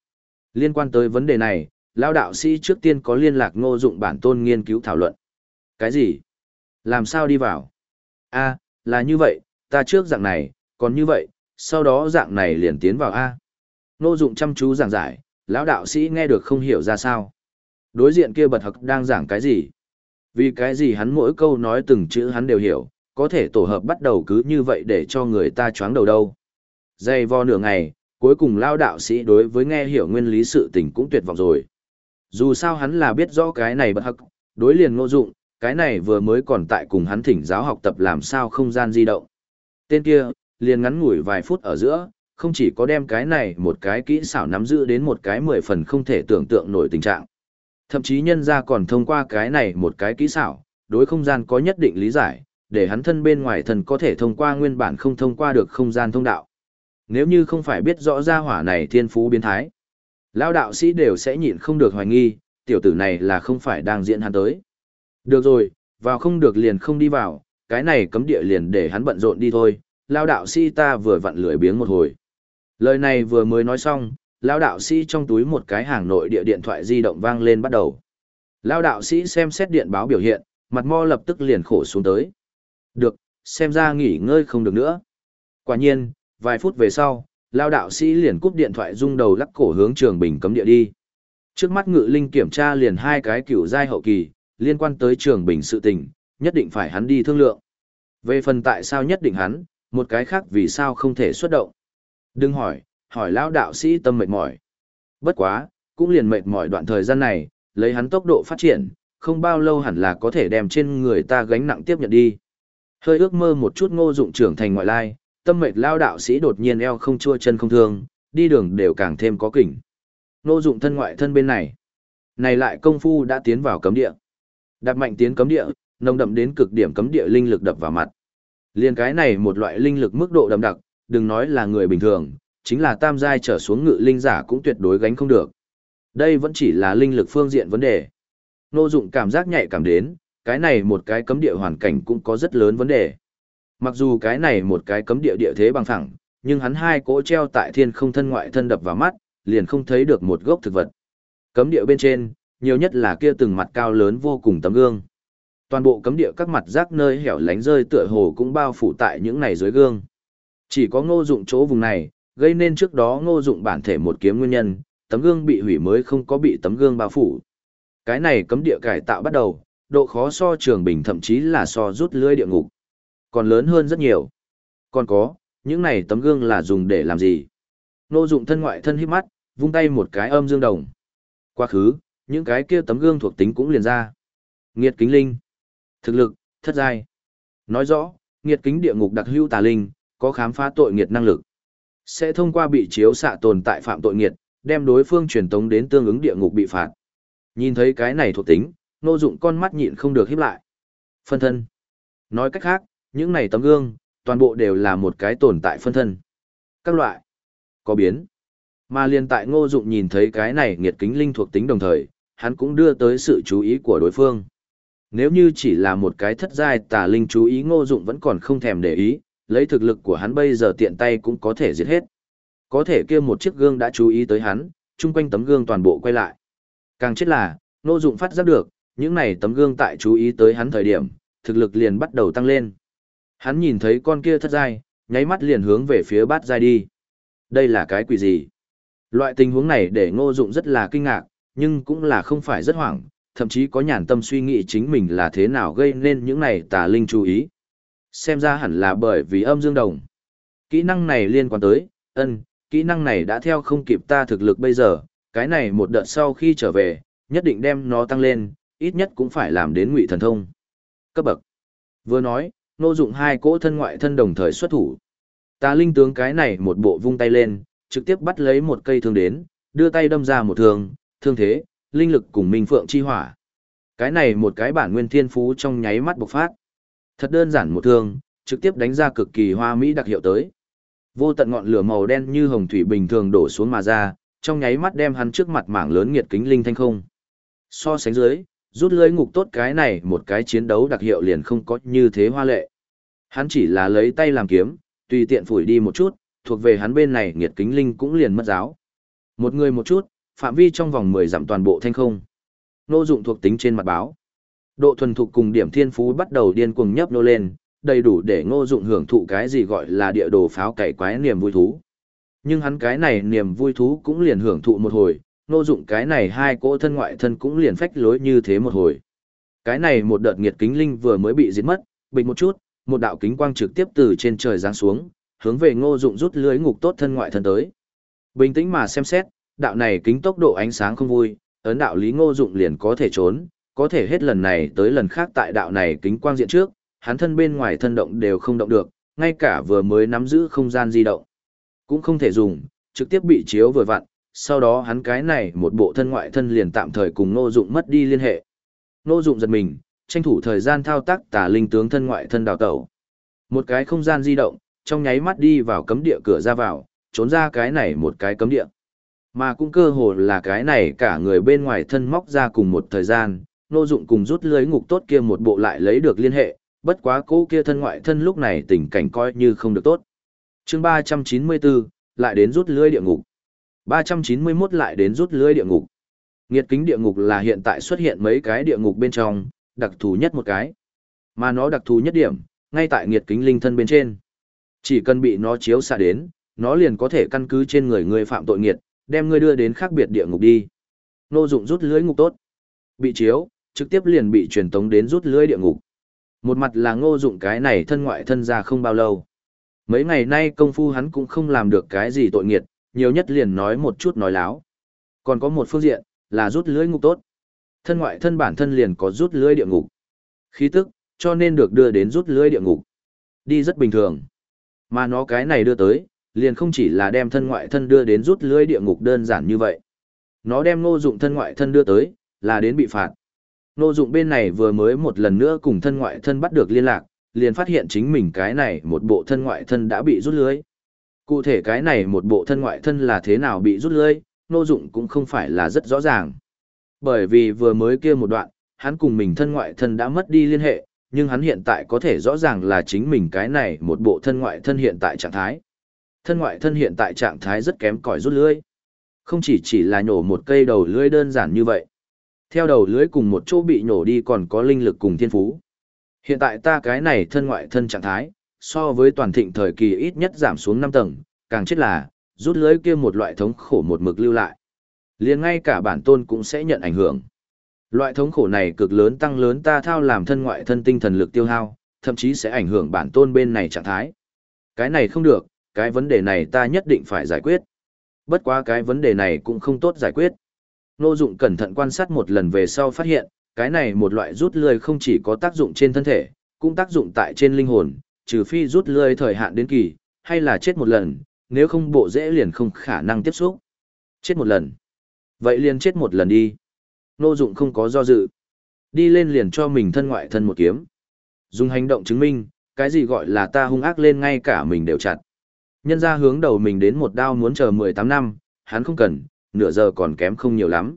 Liên quan tới vấn đề này lao đạo sĩ trước tiên có liên lạc ngô dụng bản tôn nghiên cứu thảo luận. Cái gì? Làm sao đi vào? A là như vậy ta trước dạng này còn như vậy sau đó dạng này liền tiến vào a. Ngô dụng chăm chú giảng giải lão đạo sĩ nghe được không hiểu ra sao. Đối diện kia bật hặc đang giảng cái gì? Vì cái gì hắn mỗi câu nói từng chữ hắn đều hiểu có thể tổ hợp bắt đầu cứ như vậy để cho người ta choáng đầu đâu. Dày vo nửa ngày, cuối cùng lao đạo sĩ đối với nghe hiểu nguyên lý sự tình cũng tuyệt vọng rồi. Dù sao hắn là biết rõ cái này bất hắc, đối liền ngô dụng, cái này vừa mới còn tại cùng hắn thỉnh giáo học tập làm sao không gian di động. Tên kia, liền ngắn ngủi vài phút ở giữa, không chỉ có đem cái này một cái kỹ xảo nắm giữ đến một cái mười phần không thể tưởng tượng nổi tình trạng. Thậm chí nhân ra còn thông qua cái này một cái kỹ xảo, đối không gian có nhất định lý giải, để hắn thân bên ngoài thần có thể thông qua nguyên bản không thông qua được không gian thông đạo. Nếu như không phải biết rõ ra hỏa này thiên phú biến thái, lão đạo sĩ đều sẽ nhịn không được hoài nghi, tiểu tử này là không phải đang diễn hắn tới. Được rồi, vào không được liền không đi vào, cái này cấm địa liền để hắn bận rộn đi thôi, lão đạo sĩ ta vừa vặn lười biếng một hồi. Lời này vừa mới nói xong, lão đạo sĩ trong túi một cái hàng nội địa điện thoại di động vang lên bắt đầu. Lão đạo sĩ xem xét điện báo biểu hiện, mặt mo lập tức liền khổ xuống tới. Được, xem ra nghỉ ngơi không được nữa. Quả nhiên, vài phút về sau, lao đạo sĩ liền cúp điện thoại rung đầu lắc cổ hướng trường bình cấm địa đi. Trước mắt ngự linh kiểm tra liền hai cái cửu giai hậu kỳ, liên quan tới trường bình sự tình, nhất định phải hắn đi thương lượng. Về phần tại sao nhất định hắn, một cái khác vì sao không thể xuất động. Đừng hỏi, hỏi lão đạo sĩ tâm mệt mỏi. Bất quá, cũng liền mệt mỏi đoạn thời gian này, lấy hắn tốc độ phát triển, không bao lâu hẳn là có thể đem trên người ta gánh nặng tiếp nhận đi. Hơi ước mơ một chút ngô dụng trưởng thành ngoại lai, tâm mệt lao đạo sĩ đột nhiên eo không chua chân không thương, đi đường đều càng thêm có kỉnh. Ngô dụng thân ngoại thân bên này. Này lại công phu đã tiến vào cấm địa. Đạp mạnh tiến cấm địa, nồng đậm đến cực điểm cấm địa linh lực đập vào mặt. Liên cái này một loại linh lực mức độ đậm đặc, đừng nói là người bình thường, chính là tam giai trở xuống ngự linh giả cũng tuyệt đối gánh không được. Đây vẫn chỉ là linh lực phương diện vấn đề. Nô dụng cảm giác nhạy cảm đến, cái này một cái cấm địa hoàn cảnh cũng có rất lớn vấn đề. Mặc dù cái này một cái cấm địa địa thế bằng phẳng, nhưng hắn hai cỗ treo tại thiên không thân ngoại thân đập vào mắt, liền không thấy được một gốc thực vật. Cấm địa bên trên, nhiều nhất là kia từng mặt cao lớn vô cùng tấm gương. Toàn bộ cấm địa các mặt rác nơi hẻo lánh rơi tựa hồ cũng bao phủ tại những này dưới gương. Chỉ có ngô dụng chỗ vùng này, gây nên trước đó ngô dụng bản thể một kiếm nguyên nhân, tấm gương bị hủy mới không có bị tấm gương bao phủ. Cái này cấm địa cải tạo bắt đầu, độ khó so trường bình thậm chí là so rút lưới địa ngục. Còn lớn hơn rất nhiều. Còn có, những này tấm gương là dùng để làm gì? Nô dụng thân ngoại thân hít mắt, vung tay một cái âm dương đồng. Quá khứ, những cái kia tấm gương thuộc tính cũng liền ra. Nghiệt kính linh. Thực lực, thất giai. Nói rõ, nghiệt kính địa ngục đặc hữu tà linh, có khám phá tội nghiệt năng lực. Sẽ thông qua bị chiếu xạ tồn tại phạm tội nghiệt, đem đối phương truyền tống đến tương ứng địa ngục bị phạt. Nhìn thấy cái này thuộc tính, nô dụng con mắt nhịn không được híp lại. Phân thân. Nói cách khác, những này tấm gương, toàn bộ đều là một cái tồn tại phân thân. Các loại. Có biến. Mà liền tại ngô dụng nhìn thấy cái này nghiệt kính linh thuộc tính đồng thời, hắn cũng đưa tới sự chú ý của đối phương. Nếu như chỉ là một cái thất giai tà linh chú ý ngô dụng vẫn còn không thèm để ý, lấy thực lực của hắn bây giờ tiện tay cũng có thể giết hết. Có thể kia một chiếc gương đã chú ý tới hắn, chung quanh tấm gương toàn bộ quay lại. Càng chết là, ngô dụng phát giác được, những này tấm gương tại chú ý tới hắn thời điểm, thực lực liền bắt đầu tăng lên. Hắn nhìn thấy con kia thất giai, nháy mắt liền hướng về phía bát giai đi. Đây là cái quỷ gì? Loại tình huống này để ngô dụng rất là kinh ngạc, nhưng cũng là không phải rất hoảng, thậm chí có nhàn tâm suy nghĩ chính mình là thế nào gây nên những này tà linh chú ý. Xem ra hẳn là bởi vì âm dương đồng. Kỹ năng này liên quan tới, ân, kỹ năng này đã theo không kịp ta thực lực bây giờ, cái này một đợt sau khi trở về, nhất định đem nó tăng lên, ít nhất cũng phải làm đến ngụy thần thông. Cấp bậc. Vừa nói, nô dụng hai cỗ thân ngoại thân đồng thời xuất thủ. Tà linh tướng cái này một bộ vung tay lên, trực tiếp bắt lấy một cây thương đến, đưa tay đâm ra một thương, thương thế, linh lực cùng minh phượng chi hỏa. Cái này một cái bản nguyên thiên phú trong nháy mắt bộc phát. Thật đơn giản một thương, trực tiếp đánh ra cực kỳ hoa mỹ đặc hiệu tới. Vô tận ngọn lửa màu đen như hồng thủy bình thường đổ xuống mà ra, trong nháy mắt đem hắn trước mặt mảng lớn nghiệt kính linh thanh không. So sánh dưới, rút lưới ngục tốt cái này một cái chiến đấu đặc hiệu liền không có như thế hoa lệ. Hắn chỉ là lấy tay làm kiếm, tùy tiện phủi đi một chút, thuộc về hắn bên này nghiệt kính linh cũng liền mất giáo. Một người một chút, phạm vi trong vòng 10 dặm toàn bộ thanh không. Nô dụng thuộc tính trên mặt báo. Độ thuần thục cùng điểm thiên phú bắt đầu điên cuồng nhấp nô lên, đầy đủ để ngô dụng hưởng thụ cái gì gọi là địa đồ pháo cày quái niềm vui thú. Nhưng hắn cái này niềm vui thú cũng liền hưởng thụ một hồi, ngô dụng cái này hai cỗ thân ngoại thân cũng liền phách lối như thế một hồi. Cái này một đợt nghiệt kính linh vừa mới bị giết mất, bình một chút, một đạo kính quang trực tiếp từ trên trời giáng xuống, hướng về ngô dụng rút lưới ngục tốt thân ngoại thân tới. Bình tĩnh mà xem xét, đạo này kính tốc độ ánh sáng không vui, ấn đạo lý ngô dụng liền có thể trốn, có thể hết lần này tới lần khác tại đạo này kính quang diện trước, hắn thân bên ngoài thân động đều không động được, ngay cả vừa mới nắm giữ không gian di động. Cũng không thể dùng, trực tiếp bị chiếu vừa vặn, sau đó hắn cái này một bộ thân ngoại thân liền tạm thời cùng ngô dụng mất đi liên hệ. Ngô dụng giật mình, tranh thủ thời gian thao tác tà linh tướng thân ngoại thân đào tẩu. Một cái không gian di động, trong nháy mắt đi vào cấm địa cửa ra vào, trốn ra cái này một cái cấm địa. Mà cũng cơ hồ là cái này cả người bên ngoài thân móc ra cùng một thời gian, nô dụng cùng rút lưới ngục tốt kia một bộ lại lấy được liên hệ, bất quá cô kia thân ngoại thân lúc này tình cảnh coi như không được tốt. chương 394, lại đến rút lưới địa ngục. 391 lại đến rút lưới địa ngục. Nghiệt kính địa ngục là hiện tại xuất hiện mấy cái địa ngục bên trong, đặc thù nhất một cái. Mà nó đặc thù nhất điểm, ngay tại nghiệt kính linh thân bên trên. Chỉ cần bị nó chiếu xạ đến, nó liền có thể căn cứ trên người người phạm tội nghiệt, đem ngươi đưa đến khác biệt địa ngục đi. Nô dụng rút lưới ngục tốt. Bị chiếu, trực tiếp liền bị truyền tống đến rút lưới địa ngục. Một mặt là ngô dụng cái này thân ngoại thân ra không bao lâu. Mấy ngày nay công phu hắn cũng không làm được cái gì tội nghiệt, nhiều nhất liền nói một chút nói láo. Còn có một phương diện, là rút lưới ngục tốt. Thân ngoại thân bản thân liền có rút lưới địa ngục. Khí tức, cho nên được đưa đến rút lưới địa ngục. Đi rất bình thường. Mà nó cái này đưa tới, liền không chỉ là đem thân ngoại thân đưa đến rút lưới địa ngục đơn giản như vậy. Nó đem ngô dụng thân ngoại thân đưa tới, là đến bị phạt. Ngô dụng bên này vừa mới một lần nữa cùng thân ngoại thân bắt được liên lạc, liền phát hiện chính mình cái này một bộ thân ngoại thân đã bị rút lưới. Cụ thể cái này một bộ thân ngoại thân là thế nào bị rút lưỡi nô dụng cũng không phải là rất rõ ràng. Bởi vì vừa mới kia một đoạn, hắn cùng mình thân ngoại thân đã mất đi liên hệ, nhưng hắn hiện tại có thể rõ ràng là chính mình cái này một bộ thân ngoại thân hiện tại trạng thái. Thân ngoại thân hiện tại trạng thái rất kém cỏi rút lưỡi Không chỉ chỉ là nhổ một cây đầu lưỡi đơn giản như vậy. Theo đầu lưỡi cùng một chỗ bị nhổ đi còn có linh lực cùng thiên phú. Hiện tại ta cái này thân ngoại thân trạng thái, so với toàn thịnh thời kỳ ít nhất giảm xuống 5 tầng, càng chết là, rút lưới kia một loại thống khổ một mực lưu lại. liền ngay cả bản tôn cũng sẽ nhận ảnh hưởng. Loại thống khổ này cực lớn tăng lớn ta thao làm thân ngoại thân tinh thần lực tiêu hao, thậm chí sẽ ảnh hưởng bản tôn bên này trạng thái. Cái này không được, cái vấn đề này ta nhất định phải giải quyết. Bất quá cái vấn đề này cũng không tốt giải quyết. Nô dụng cẩn thận quan sát một lần về sau phát hiện, cái này một loại rút lười không chỉ có tác dụng trên thân thể, cũng tác dụng tại trên linh hồn, trừ phi rút lươi thời hạn đến kỳ, hay là chết một lần, nếu không bộ dễ liền không khả năng tiếp xúc. Chết một lần. Vậy liền chết một lần đi. Nô dụng không có do dự. Đi lên liền cho mình thân ngoại thân một kiếm. Dùng hành động chứng minh, cái gì gọi là ta hung ác lên ngay cả mình đều chặt. Nhân ra hướng đầu mình đến một đao muốn chờ 18 năm, hắn không cần, nửa giờ còn kém không nhiều lắm.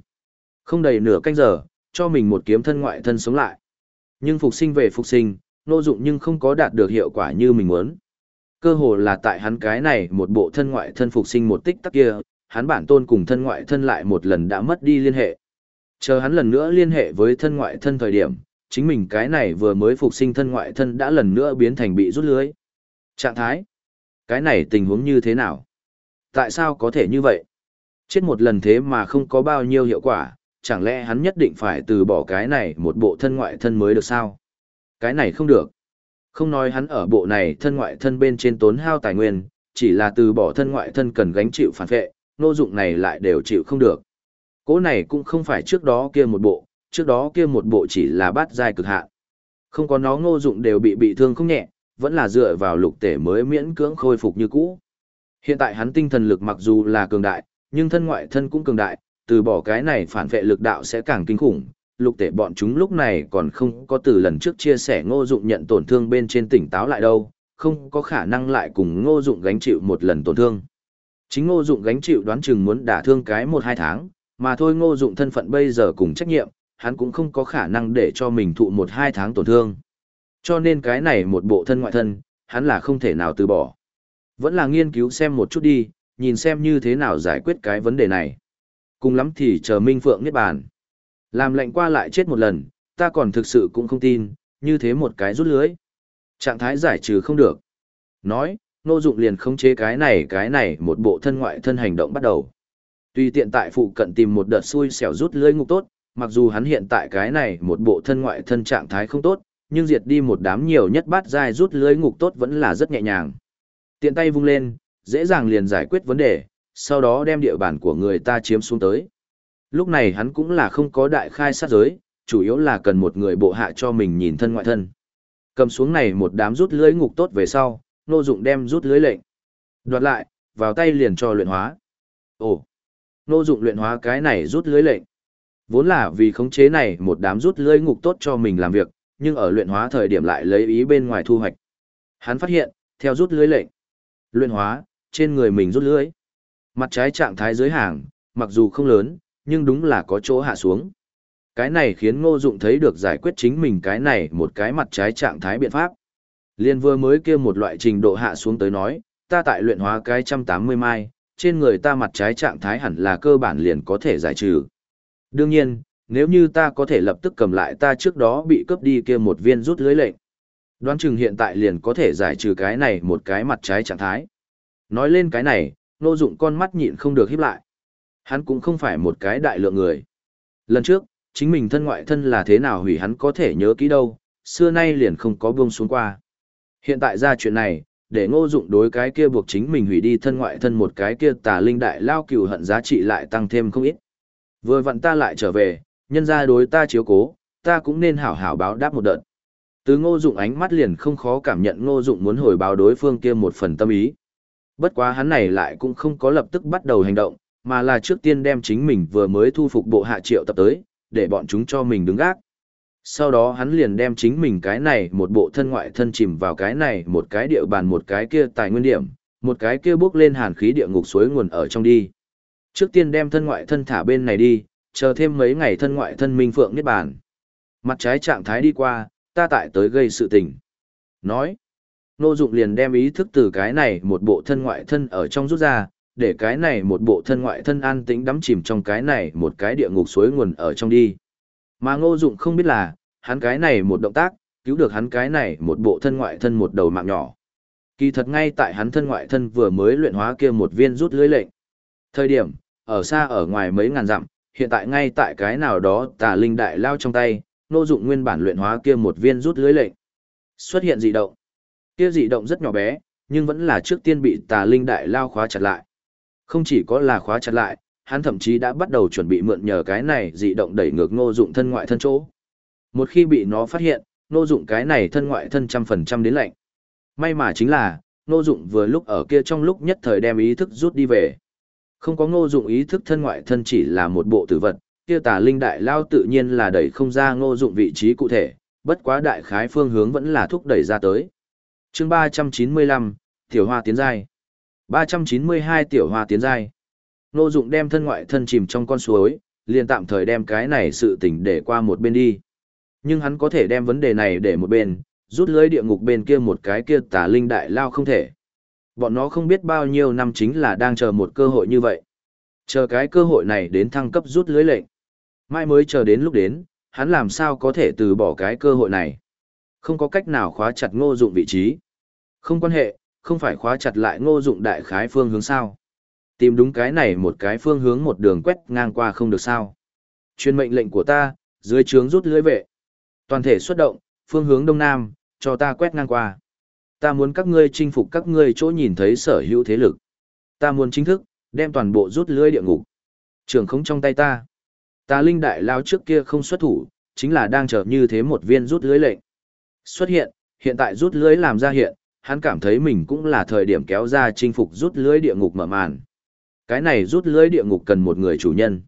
Không đầy nửa canh giờ, cho mình một kiếm thân ngoại thân sống lại. Nhưng phục sinh về phục sinh, nô dụng nhưng không có đạt được hiệu quả như mình muốn. Cơ hồ là tại hắn cái này một bộ thân ngoại thân phục sinh một tích tắc kia, hắn bản tôn cùng thân ngoại thân lại một lần đã mất đi liên hệ. Chờ hắn lần nữa liên hệ với thân ngoại thân thời điểm, chính mình cái này vừa mới phục sinh thân ngoại thân đã lần nữa biến thành bị rút lưới. Trạng thái cái này tình huống như thế nào? Tại sao có thể như vậy? Chết một lần thế mà không có bao nhiêu hiệu quả, chẳng lẽ hắn nhất định phải từ bỏ cái này một bộ thân ngoại thân mới được sao? Cái này không được. Không nói hắn ở bộ này thân ngoại thân bên trên tốn hao tài nguyên, chỉ là từ bỏ thân ngoại thân cần gánh chịu phản vệ, nô dụng này lại đều chịu không được. Cố này cũng không phải trước đó kia một bộ, trước đó kia một bộ chỉ là bát giai cực hạn. Không có nó ngô dụng đều bị bị thương không nhẹ, vẫn là dựa vào lục tể mới miễn cưỡng khôi phục như cũ. Hiện tại hắn tinh thần lực mặc dù là cường đại, nhưng thân ngoại thân cũng cường đại, từ bỏ cái này phản vệ lực đạo sẽ càng kinh khủng. Lục tể bọn chúng lúc này còn không có từ lần trước chia sẻ ngô dụng nhận tổn thương bên trên tỉnh táo lại đâu, không có khả năng lại cùng ngô dụng gánh chịu một lần tổn thương. Chính ngô dụng gánh chịu đoán chừng muốn đả thương cái một hai tháng, mà thôi ngô dụng thân phận bây giờ cùng trách nhiệm, hắn cũng không có khả năng để cho mình thụ một hai tháng tổn thương. Cho nên cái này một bộ thân ngoại thân, hắn là không thể nào từ bỏ. Vẫn là nghiên cứu xem một chút đi, nhìn xem như thế nào giải quyết cái vấn đề này. Cùng lắm thì chờ Minh Phượng niết bàn. Làm lệnh qua lại chết một lần, ta còn thực sự cũng không tin, như thế một cái rút lưới. Trạng thái giải trừ không được. Nói, nô dụng liền khống chế cái này cái này một bộ thân ngoại thân hành động bắt đầu. Tùy tiện tại phụ cận tìm một đợt xui xẻo rút lưới ngục tốt, mặc dù hắn hiện tại cái này một bộ thân ngoại thân trạng thái không tốt, nhưng diệt đi một đám nhiều nhất bát dai rút lưới ngục tốt vẫn là rất nhẹ nhàng. Tiện tay vung lên, dễ dàng liền giải quyết vấn đề, sau đó đem địa bàn của người ta chiếm xuống tới. Lúc này hắn cũng là không có đại khai sát giới, chủ yếu là cần một người bộ hạ cho mình nhìn thân ngoại thân. Cầm xuống này một đám rút lưới ngục tốt về sau, nô dụng đem rút lưới lệnh. Đoạt lại, vào tay liền cho luyện hóa. Ồ, nô dụng luyện hóa cái này rút lưới lệnh. Vốn là vì khống chế này một đám rút lưới ngục tốt cho mình làm việc, nhưng ở luyện hóa thời điểm lại lấy ý bên ngoài thu hoạch. Hắn phát hiện, theo rút lưới lệnh, luyện hóa, trên người mình rút lưới. Mặt trái trạng thái dưới hàng, mặc dù không lớn, nhưng đúng là có chỗ hạ xuống. Cái này khiến ngô dụng thấy được giải quyết chính mình cái này một cái mặt trái trạng thái biện pháp. Liên vừa mới kia một loại trình độ hạ xuống tới nói, ta tại luyện hóa cái 180 mai, trên người ta mặt trái trạng thái hẳn là cơ bản liền có thể giải trừ. Đương nhiên, nếu như ta có thể lập tức cầm lại ta trước đó bị cướp đi kia một viên rút lưới lệnh. Đoán chừng hiện tại liền có thể giải trừ cái này một cái mặt trái trạng thái. Nói lên cái này, nô dụng con mắt nhịn không được híp lại. Hắn cũng không phải một cái đại lượng người. Lần trước, chính mình thân ngoại thân là thế nào hủy hắn có thể nhớ kỹ đâu, xưa nay liền không có buông xuống qua. Hiện tại ra chuyện này, để ngô dụng đối cái kia buộc chính mình hủy đi thân ngoại thân một cái kia tà linh đại lao cừu hận giá trị lại tăng thêm không ít. Vừa vặn ta lại trở về, nhân ra đối ta chiếu cố, ta cũng nên hảo hảo báo đáp một đợt. Từ ngô dụng ánh mắt liền không khó cảm nhận ngô dụng muốn hồi báo đối phương kia một phần tâm ý. Bất quá hắn này lại cũng không có lập tức bắt đầu hành động, mà là trước tiên đem chính mình vừa mới thu phục bộ hạ triệu tập tới, để bọn chúng cho mình đứng gác. Sau đó hắn liền đem chính mình cái này một bộ thân ngoại thân chìm vào cái này một cái địa bàn một cái kia tài nguyên điểm, một cái kia bước lên hàn khí địa ngục suối nguồn ở trong đi. Trước tiên đem thân ngoại thân thả bên này đi, chờ thêm mấy ngày thân ngoại thân minh phượng niết bàn. Mặt trái trạng thái đi qua, ta tại tới gây sự tình. Nói, Nô Dụng liền đem ý thức từ cái này một bộ thân ngoại thân ở trong rút ra, để cái này một bộ thân ngoại thân an tĩnh đắm chìm trong cái này một cái địa ngục suối nguồn ở trong đi. Mà Ngô Dụng không biết là, hắn cái này một động tác, cứu được hắn cái này một bộ thân ngoại thân một đầu mạng nhỏ. Kỳ thật ngay tại hắn thân ngoại thân vừa mới luyện hóa kia một viên rút lưới lệnh. Thời điểm, ở xa ở ngoài mấy ngàn dặm, hiện tại ngay tại cái nào đó tà linh đại lao trong tay, Ngô Dụng nguyên bản luyện hóa kia một viên rút lưới lệnh. Xuất hiện dị động. Kia dị động rất nhỏ bé, nhưng vẫn là trước tiên bị tà linh đại lao khóa chặt lại. Không chỉ có là khóa chặt lại, hắn thậm chí đã bắt đầu chuẩn bị mượn nhờ cái này dị động đẩy ngược ngô dụng thân ngoại thân chỗ. Một khi bị nó phát hiện, ngô dụng cái này thân ngoại thân trăm phần trăm đến lạnh. May mà chính là, ngô dụng vừa lúc ở kia trong lúc nhất thời đem ý thức rút đi về. Không có ngô dụng ý thức thân ngoại thân chỉ là một bộ tử vật, kia tà linh đại lao tự nhiên là đẩy không ra ngô dụng vị trí cụ thể, bất quá đại khái phương hướng vẫn là thúc đẩy ra tới. chương ba trăm chín mươi lăm Tiểu Hoa tiến giai. 392 tiểu hoa tiến giai. Nô dụng đem thân ngoại thân chìm trong con suối, liền tạm thời đem cái này sự tình để qua một bên đi. Nhưng hắn có thể đem vấn đề này để một bên, rút lưới địa ngục bên kia một cái kia tà linh đại lao không thể. Bọn nó không biết bao nhiêu năm chính là đang chờ một cơ hội như vậy. Chờ cái cơ hội này đến thăng cấp rút lưới lệnh. Mai mới chờ đến lúc đến, hắn làm sao có thể từ bỏ cái cơ hội này. Không có cách nào khóa chặt ngô dụng vị trí. Không quan hệ, không phải khóa chặt lại ngô dụng đại khái phương hướng sao. Tìm đúng cái này một cái phương hướng một đường quét ngang qua không được sao. Chuyên mệnh lệnh của ta, dưới trướng rút lưới vệ. Toàn thể xuất động, phương hướng đông nam, cho ta quét ngang qua. Ta muốn các ngươi chinh phục các ngươi chỗ nhìn thấy sở hữu thế lực. Ta muốn chính thức, đem toàn bộ rút lưới địa ngục. Trường không trong tay ta. Ta linh đại lao trước kia không xuất thủ, chính là đang chờ như thế một viên rút lưới lệnh. Xuất hiện, hiện tại rút lưới làm ra hiện, hắn cảm thấy mình cũng là thời điểm kéo ra chinh phục rút lưới địa ngục mở màn. Cái này rút lưới địa ngục cần một người chủ nhân.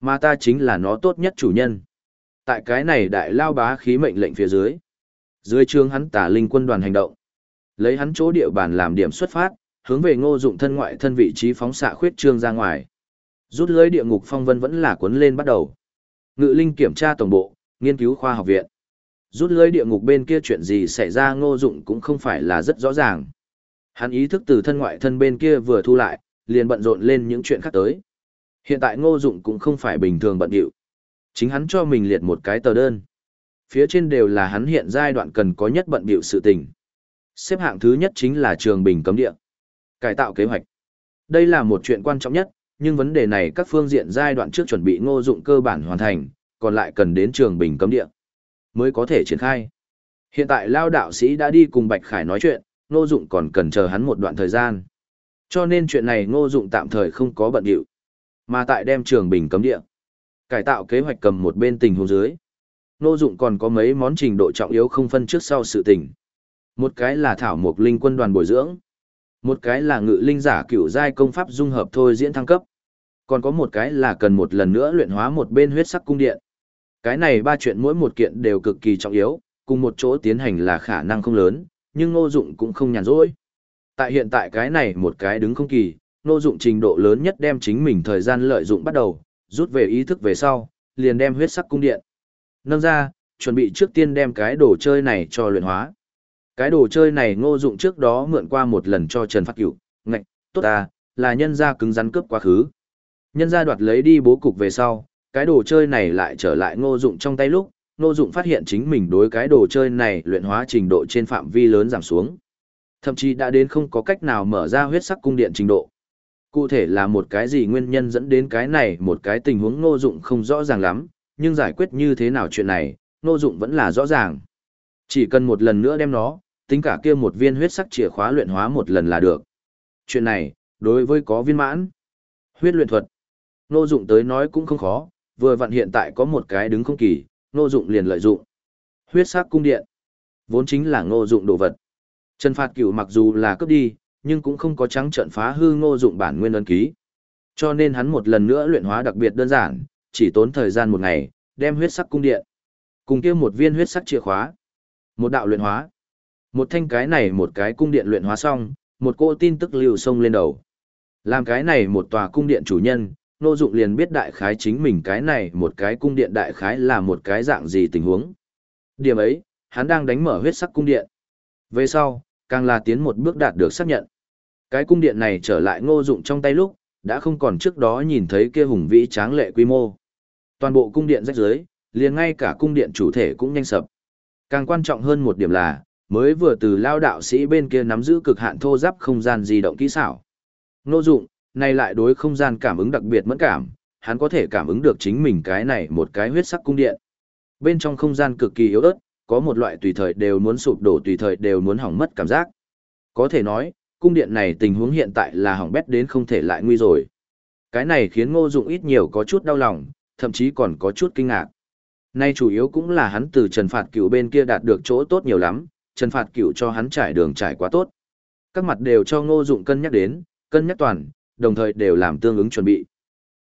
Mà ta chính là nó tốt nhất chủ nhân. Tại cái này đại lao bá khí mệnh lệnh phía dưới. Dưới trương hắn tả linh quân đoàn hành động. Lấy hắn chỗ địa bàn làm điểm xuất phát, hướng về ngô dụng thân ngoại thân vị trí phóng xạ khuyết trương ra ngoài. Rút lưới địa ngục phong vân vẫn là cuốn lên bắt đầu. Ngự linh kiểm tra tổng bộ, nghiên cứu khoa học viện. Rút lưới địa ngục bên kia chuyện gì xảy ra ngô dụng cũng không phải là rất rõ ràng. Hắn ý thức từ thân ngoại thân bên kia vừa thu lại, liền bận rộn lên những chuyện khác tới. Hiện tại ngô dụng cũng không phải bình thường bận điệu. Chính hắn cho mình liệt một cái tờ đơn. Phía trên đều là hắn hiện giai đoạn cần có nhất bận điệu sự tình. Xếp hạng thứ nhất chính là trường bình cấm địa. Cải tạo kế hoạch. Đây là một chuyện quan trọng nhất, nhưng vấn đề này các phương diện giai đoạn trước chuẩn bị ngô dụng cơ bản hoàn thành, còn lại cần đến trường bình cấm địa mới có thể triển khai. Hiện tại Lao đạo sĩ đã đi cùng Bạch Khải nói chuyện, Ngô Dụng còn cần chờ hắn một đoạn thời gian. Cho nên chuyện này Ngô Dụng tạm thời không có bận rộn, Mà tại đem trường bình cấm địa, cải tạo kế hoạch cầm một bên tình huống dưới. Ngô Dụng còn có mấy món trình độ trọng yếu không phân trước sau sự tình. Một cái là thảo mục linh quân đoàn bồi dưỡng, một cái là ngự linh giả cửu giai công pháp dung hợp thôi diễn thăng cấp. Còn có một cái là cần một lần nữa luyện hóa một bên huyết sắc cung điện. Cái này ba chuyện mỗi một kiện đều cực kỳ trọng yếu, cùng một chỗ tiến hành là khả năng không lớn, nhưng Ngô Dụng cũng không nhàn rỗi. Tại hiện tại cái này một cái đứng không kỳ, Ngô Dụng trình độ lớn nhất đem chính mình thời gian lợi dụng bắt đầu, rút về ý thức về sau, liền đem huyết sắc cung điện. Nâng ra, chuẩn bị trước tiên đem cái đồ chơi này cho luyện hóa. Cái đồ chơi này Ngô Dụng trước đó mượn qua một lần cho Trần Phát Cửu, ngạch, tốt ta, là nhân gia cứng rắn cướp quá khứ. Nhân gia đoạt lấy đi bố cục về sau, cái đồ chơi này lại trở lại ngô dụng trong tay lúc, ngô dụng phát hiện chính mình đối cái đồ chơi này luyện hóa trình độ trên phạm vi lớn giảm xuống. Thậm chí đã đến không có cách nào mở ra huyết sắc cung điện trình độ. Cụ thể là một cái gì nguyên nhân dẫn đến cái này một cái tình huống ngô dụng không rõ ràng lắm, nhưng giải quyết như thế nào chuyện này, ngô dụng vẫn là rõ ràng. Chỉ cần một lần nữa đem nó, tính cả kia một viên huyết sắc chìa khóa luyện hóa một lần là được. Chuyện này, đối với có viên mãn, huyết luyện thuật, Ngô dụng tới nói cũng không khó, vừa vặn hiện tại có một cái đứng không kỳ, Ngô dụng liền lợi dụng. Huyết sắc cung điện, vốn chính là ngô dụng đồ vật. Trần Phạt Cửu mặc dù là cướp đi, nhưng cũng không có trắng trận phá hư ngô dụng bản nguyên ấn ký. Cho nên hắn một lần nữa luyện hóa đặc biệt đơn giản, chỉ tốn thời gian một ngày, đem huyết sắc cung điện. Cùng kia một viên huyết sắc chìa khóa. Một đạo luyện hóa. Một thanh cái này một cái cung điện luyện hóa xong, một cô tin tức lưu sông lên đầu. Làm cái này một tòa cung điện chủ nhân, Nô Dụng liền biết đại khái chính mình cái này một cái cung điện đại khái là một cái dạng gì tình huống. Điểm ấy, hắn đang đánh mở huyết sắc cung điện. Về sau, càng là tiến một bước đạt được xác nhận. Cái cung điện này trở lại Ngô Dụng trong tay lúc, đã không còn trước đó nhìn thấy kia hùng vĩ tráng lệ quy mô. Toàn bộ cung điện rách rưới, liền ngay cả cung điện chủ thể cũng nhanh sập. Càng quan trọng hơn một điểm là, mới vừa từ lao đạo sĩ bên kia nắm giữ cực hạn thô giáp không gian di động kỹ xảo. Nô dụng, này lại đối không gian cảm ứng đặc biệt mẫn cảm, hắn có thể cảm ứng được chính mình cái này một cái huyết sắc cung điện. Bên trong không gian cực kỳ yếu ớt, có một loại tùy thời đều muốn sụp đổ tùy thời đều muốn hỏng mất cảm giác. Có thể nói, cung điện này tình huống hiện tại là hỏng bét đến không thể lại nguy rồi. Cái này khiến ngô dụng ít nhiều có chút đau lòng, thậm chí còn có chút kinh ngạc. Nay chủ yếu cũng là hắn từ Trần Phạt Cửu bên kia đạt được chỗ tốt nhiều lắm, Trần Phạt Cửu cho hắn trải đường trải quá tốt. Các mặt đều cho Ngô Dụng cân nhắc đến, cân nhắc toàn, đồng thời đều làm tương ứng chuẩn bị.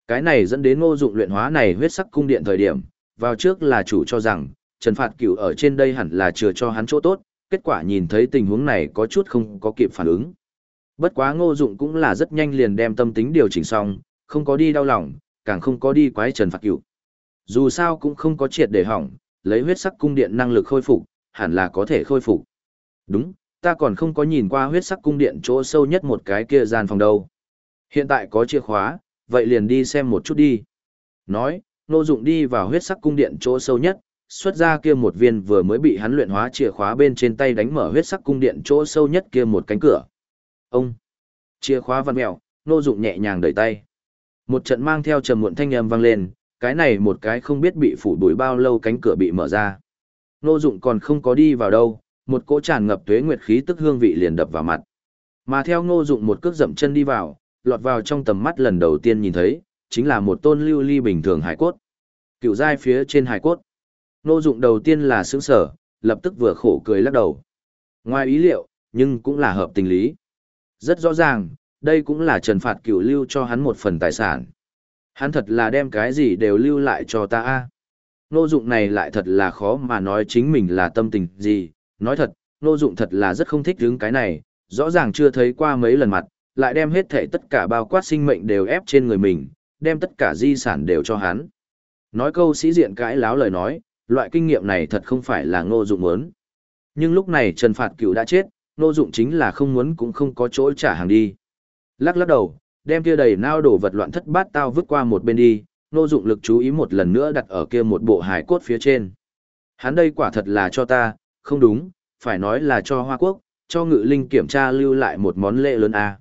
Cái này dẫn đến Ngô Dụng luyện hóa này huyết sắc cung điện thời điểm, vào trước là chủ cho rằng Trần Phạt Cửu ở trên đây hẳn là chừa cho hắn chỗ tốt, kết quả nhìn thấy tình huống này có chút không có kịp phản ứng. Bất quá Ngô Dụng cũng là rất nhanh liền đem tâm tính điều chỉnh xong, không có đi đau lòng, càng không có đi quái Trần Phạt Cửu. Dù sao cũng không có triệt để hỏng, lấy huyết sắc cung điện năng lực khôi phục, hẳn là có thể khôi phục. Đúng, ta còn không có nhìn qua huyết sắc cung điện chỗ sâu nhất một cái kia gian phòng đâu. Hiện tại có chìa khóa, vậy liền đi xem một chút đi. Nói, Nô Dụng đi vào huyết sắc cung điện chỗ sâu nhất, xuất ra kia một viên vừa mới bị hắn luyện hóa chìa khóa bên trên tay đánh mở huyết sắc cung điện chỗ sâu nhất kia một cánh cửa. Ông, chìa khóa văn mèo, Nô Dụng nhẹ nhàng đẩy tay. Một trận mang theo trầm muộn thanh âm vang lên, cái này một cái không biết bị phủ đuổi bao lâu cánh cửa bị mở ra. Nô dụng còn không có đi vào đâu, một cỗ tràn ngập tuế nguyệt khí tức hương vị liền đập vào mặt. Mà theo ngô dụng một cước dậm chân đi vào, lọt vào trong tầm mắt lần đầu tiên nhìn thấy, chính là một tôn lưu ly bình thường hải cốt. Cựu giai phía trên hải cốt. nô dụng đầu tiên là sướng sở, lập tức vừa khổ cười lắc đầu. Ngoài ý liệu, nhưng cũng là hợp tình lý. Rất rõ ràng, đây cũng là trần phạt cựu lưu cho hắn một phần tài sản. Hắn thật là đem cái gì đều lưu lại cho ta a. Nô dụng này lại thật là khó mà nói chính mình là tâm tình gì, nói thật, nô dụng thật là rất không thích đứng cái này, rõ ràng chưa thấy qua mấy lần mặt, lại đem hết thể tất cả bao quát sinh mệnh đều ép trên người mình, đem tất cả di sản đều cho hắn. Nói câu sĩ diện cãi láo lời nói, loại kinh nghiệm này thật không phải là ngô dụng muốn. Nhưng lúc này Trần Phạt Cửu đã chết, ngô dụng chính là không muốn cũng không có chỗ trả hàng đi. Lắc lắc đầu, đem kia đầy nao đổ vật loạn thất bát tao vứt qua một bên đi, nô dụng lực chú ý một lần nữa đặt ở kia một bộ hải cốt phía trên. Hắn đây quả thật là cho ta, không đúng, phải nói là cho Hoa Quốc, cho ngự linh kiểm tra lưu lại một món lễ lớn a.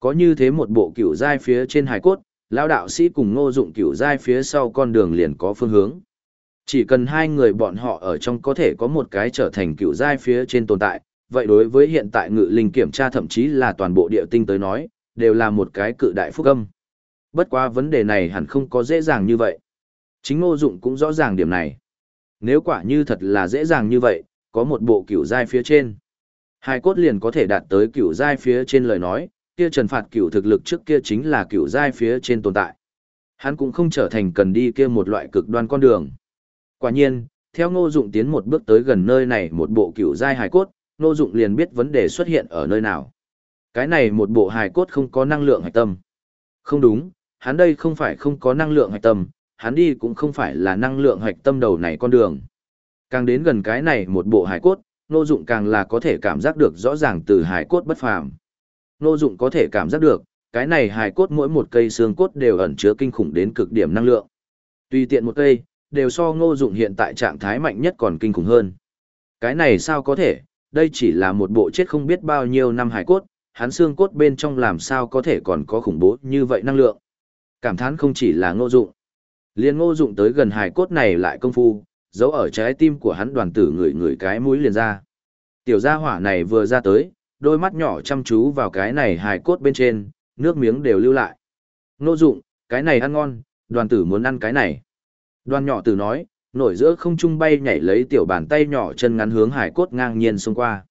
Có như thế một bộ cửu giai phía trên hải cốt, lão đạo sĩ cùng ngô dụng cửu giai phía sau con đường liền có phương hướng. Chỉ cần hai người bọn họ ở trong có thể có một cái trở thành cửu giai phía trên tồn tại, vậy đối với hiện tại ngự linh kiểm tra thậm chí là toàn bộ địa tinh tới nói, đều là một cái cự đại phúc âm. Bất quá vấn đề này hẳn không có dễ dàng như vậy. Chính ngô dụng cũng rõ ràng điểm này. Nếu quả như thật là dễ dàng như vậy, có một bộ cửu giai phía trên. Hai cốt liền có thể đạt tới cửu giai phía trên lời nói, kia trần phạt cửu thực lực trước kia chính là cửu giai phía trên tồn tại. Hắn cũng không trở thành cần đi kia một loại cực đoan con đường. Quả nhiên, theo ngô dụng tiến một bước tới gần nơi này một bộ cửu giai hài cốt, ngô dụng liền biết vấn đề xuất hiện ở nơi nào. Cái này một bộ hài cốt không có năng lượng hạch tâm. Không đúng, hắn đây không phải không có năng lượng hạch tâm, hắn đi cũng không phải là năng lượng hạch tâm đầu này con đường. Càng đến gần cái này một bộ hài cốt, ngô dụng càng là có thể cảm giác được rõ ràng từ hài cốt bất phàm. Ngô dụng có thể cảm giác được, cái này hài cốt mỗi một cây xương cốt đều ẩn chứa kinh khủng đến cực điểm năng lượng. Tùy tiện một cây, đều so ngô dụng hiện tại trạng thái mạnh nhất còn kinh khủng hơn. Cái này sao có thể, đây chỉ là một bộ chết không biết bao nhiêu năm hài cốt, hắn xương cốt bên trong làm sao có thể còn có khủng bố như vậy năng lượng. Cảm thán không chỉ là ngô dụng. Liên ngô dụng tới gần hài cốt này lại công phu, giấu ở trái tim của hắn đoàn tử người người cái mũi liền ra. Tiểu gia hỏa này vừa ra tới, đôi mắt nhỏ chăm chú vào cái này hài cốt bên trên, nước miếng đều lưu lại. Nô dụng, cái này ăn ngon, đoàn tử muốn ăn cái này. Đoàn nhỏ tử nói, nổi giữa không trung bay nhảy lấy tiểu bàn tay nhỏ chân ngắn hướng hải cốt ngang nhiên xông qua.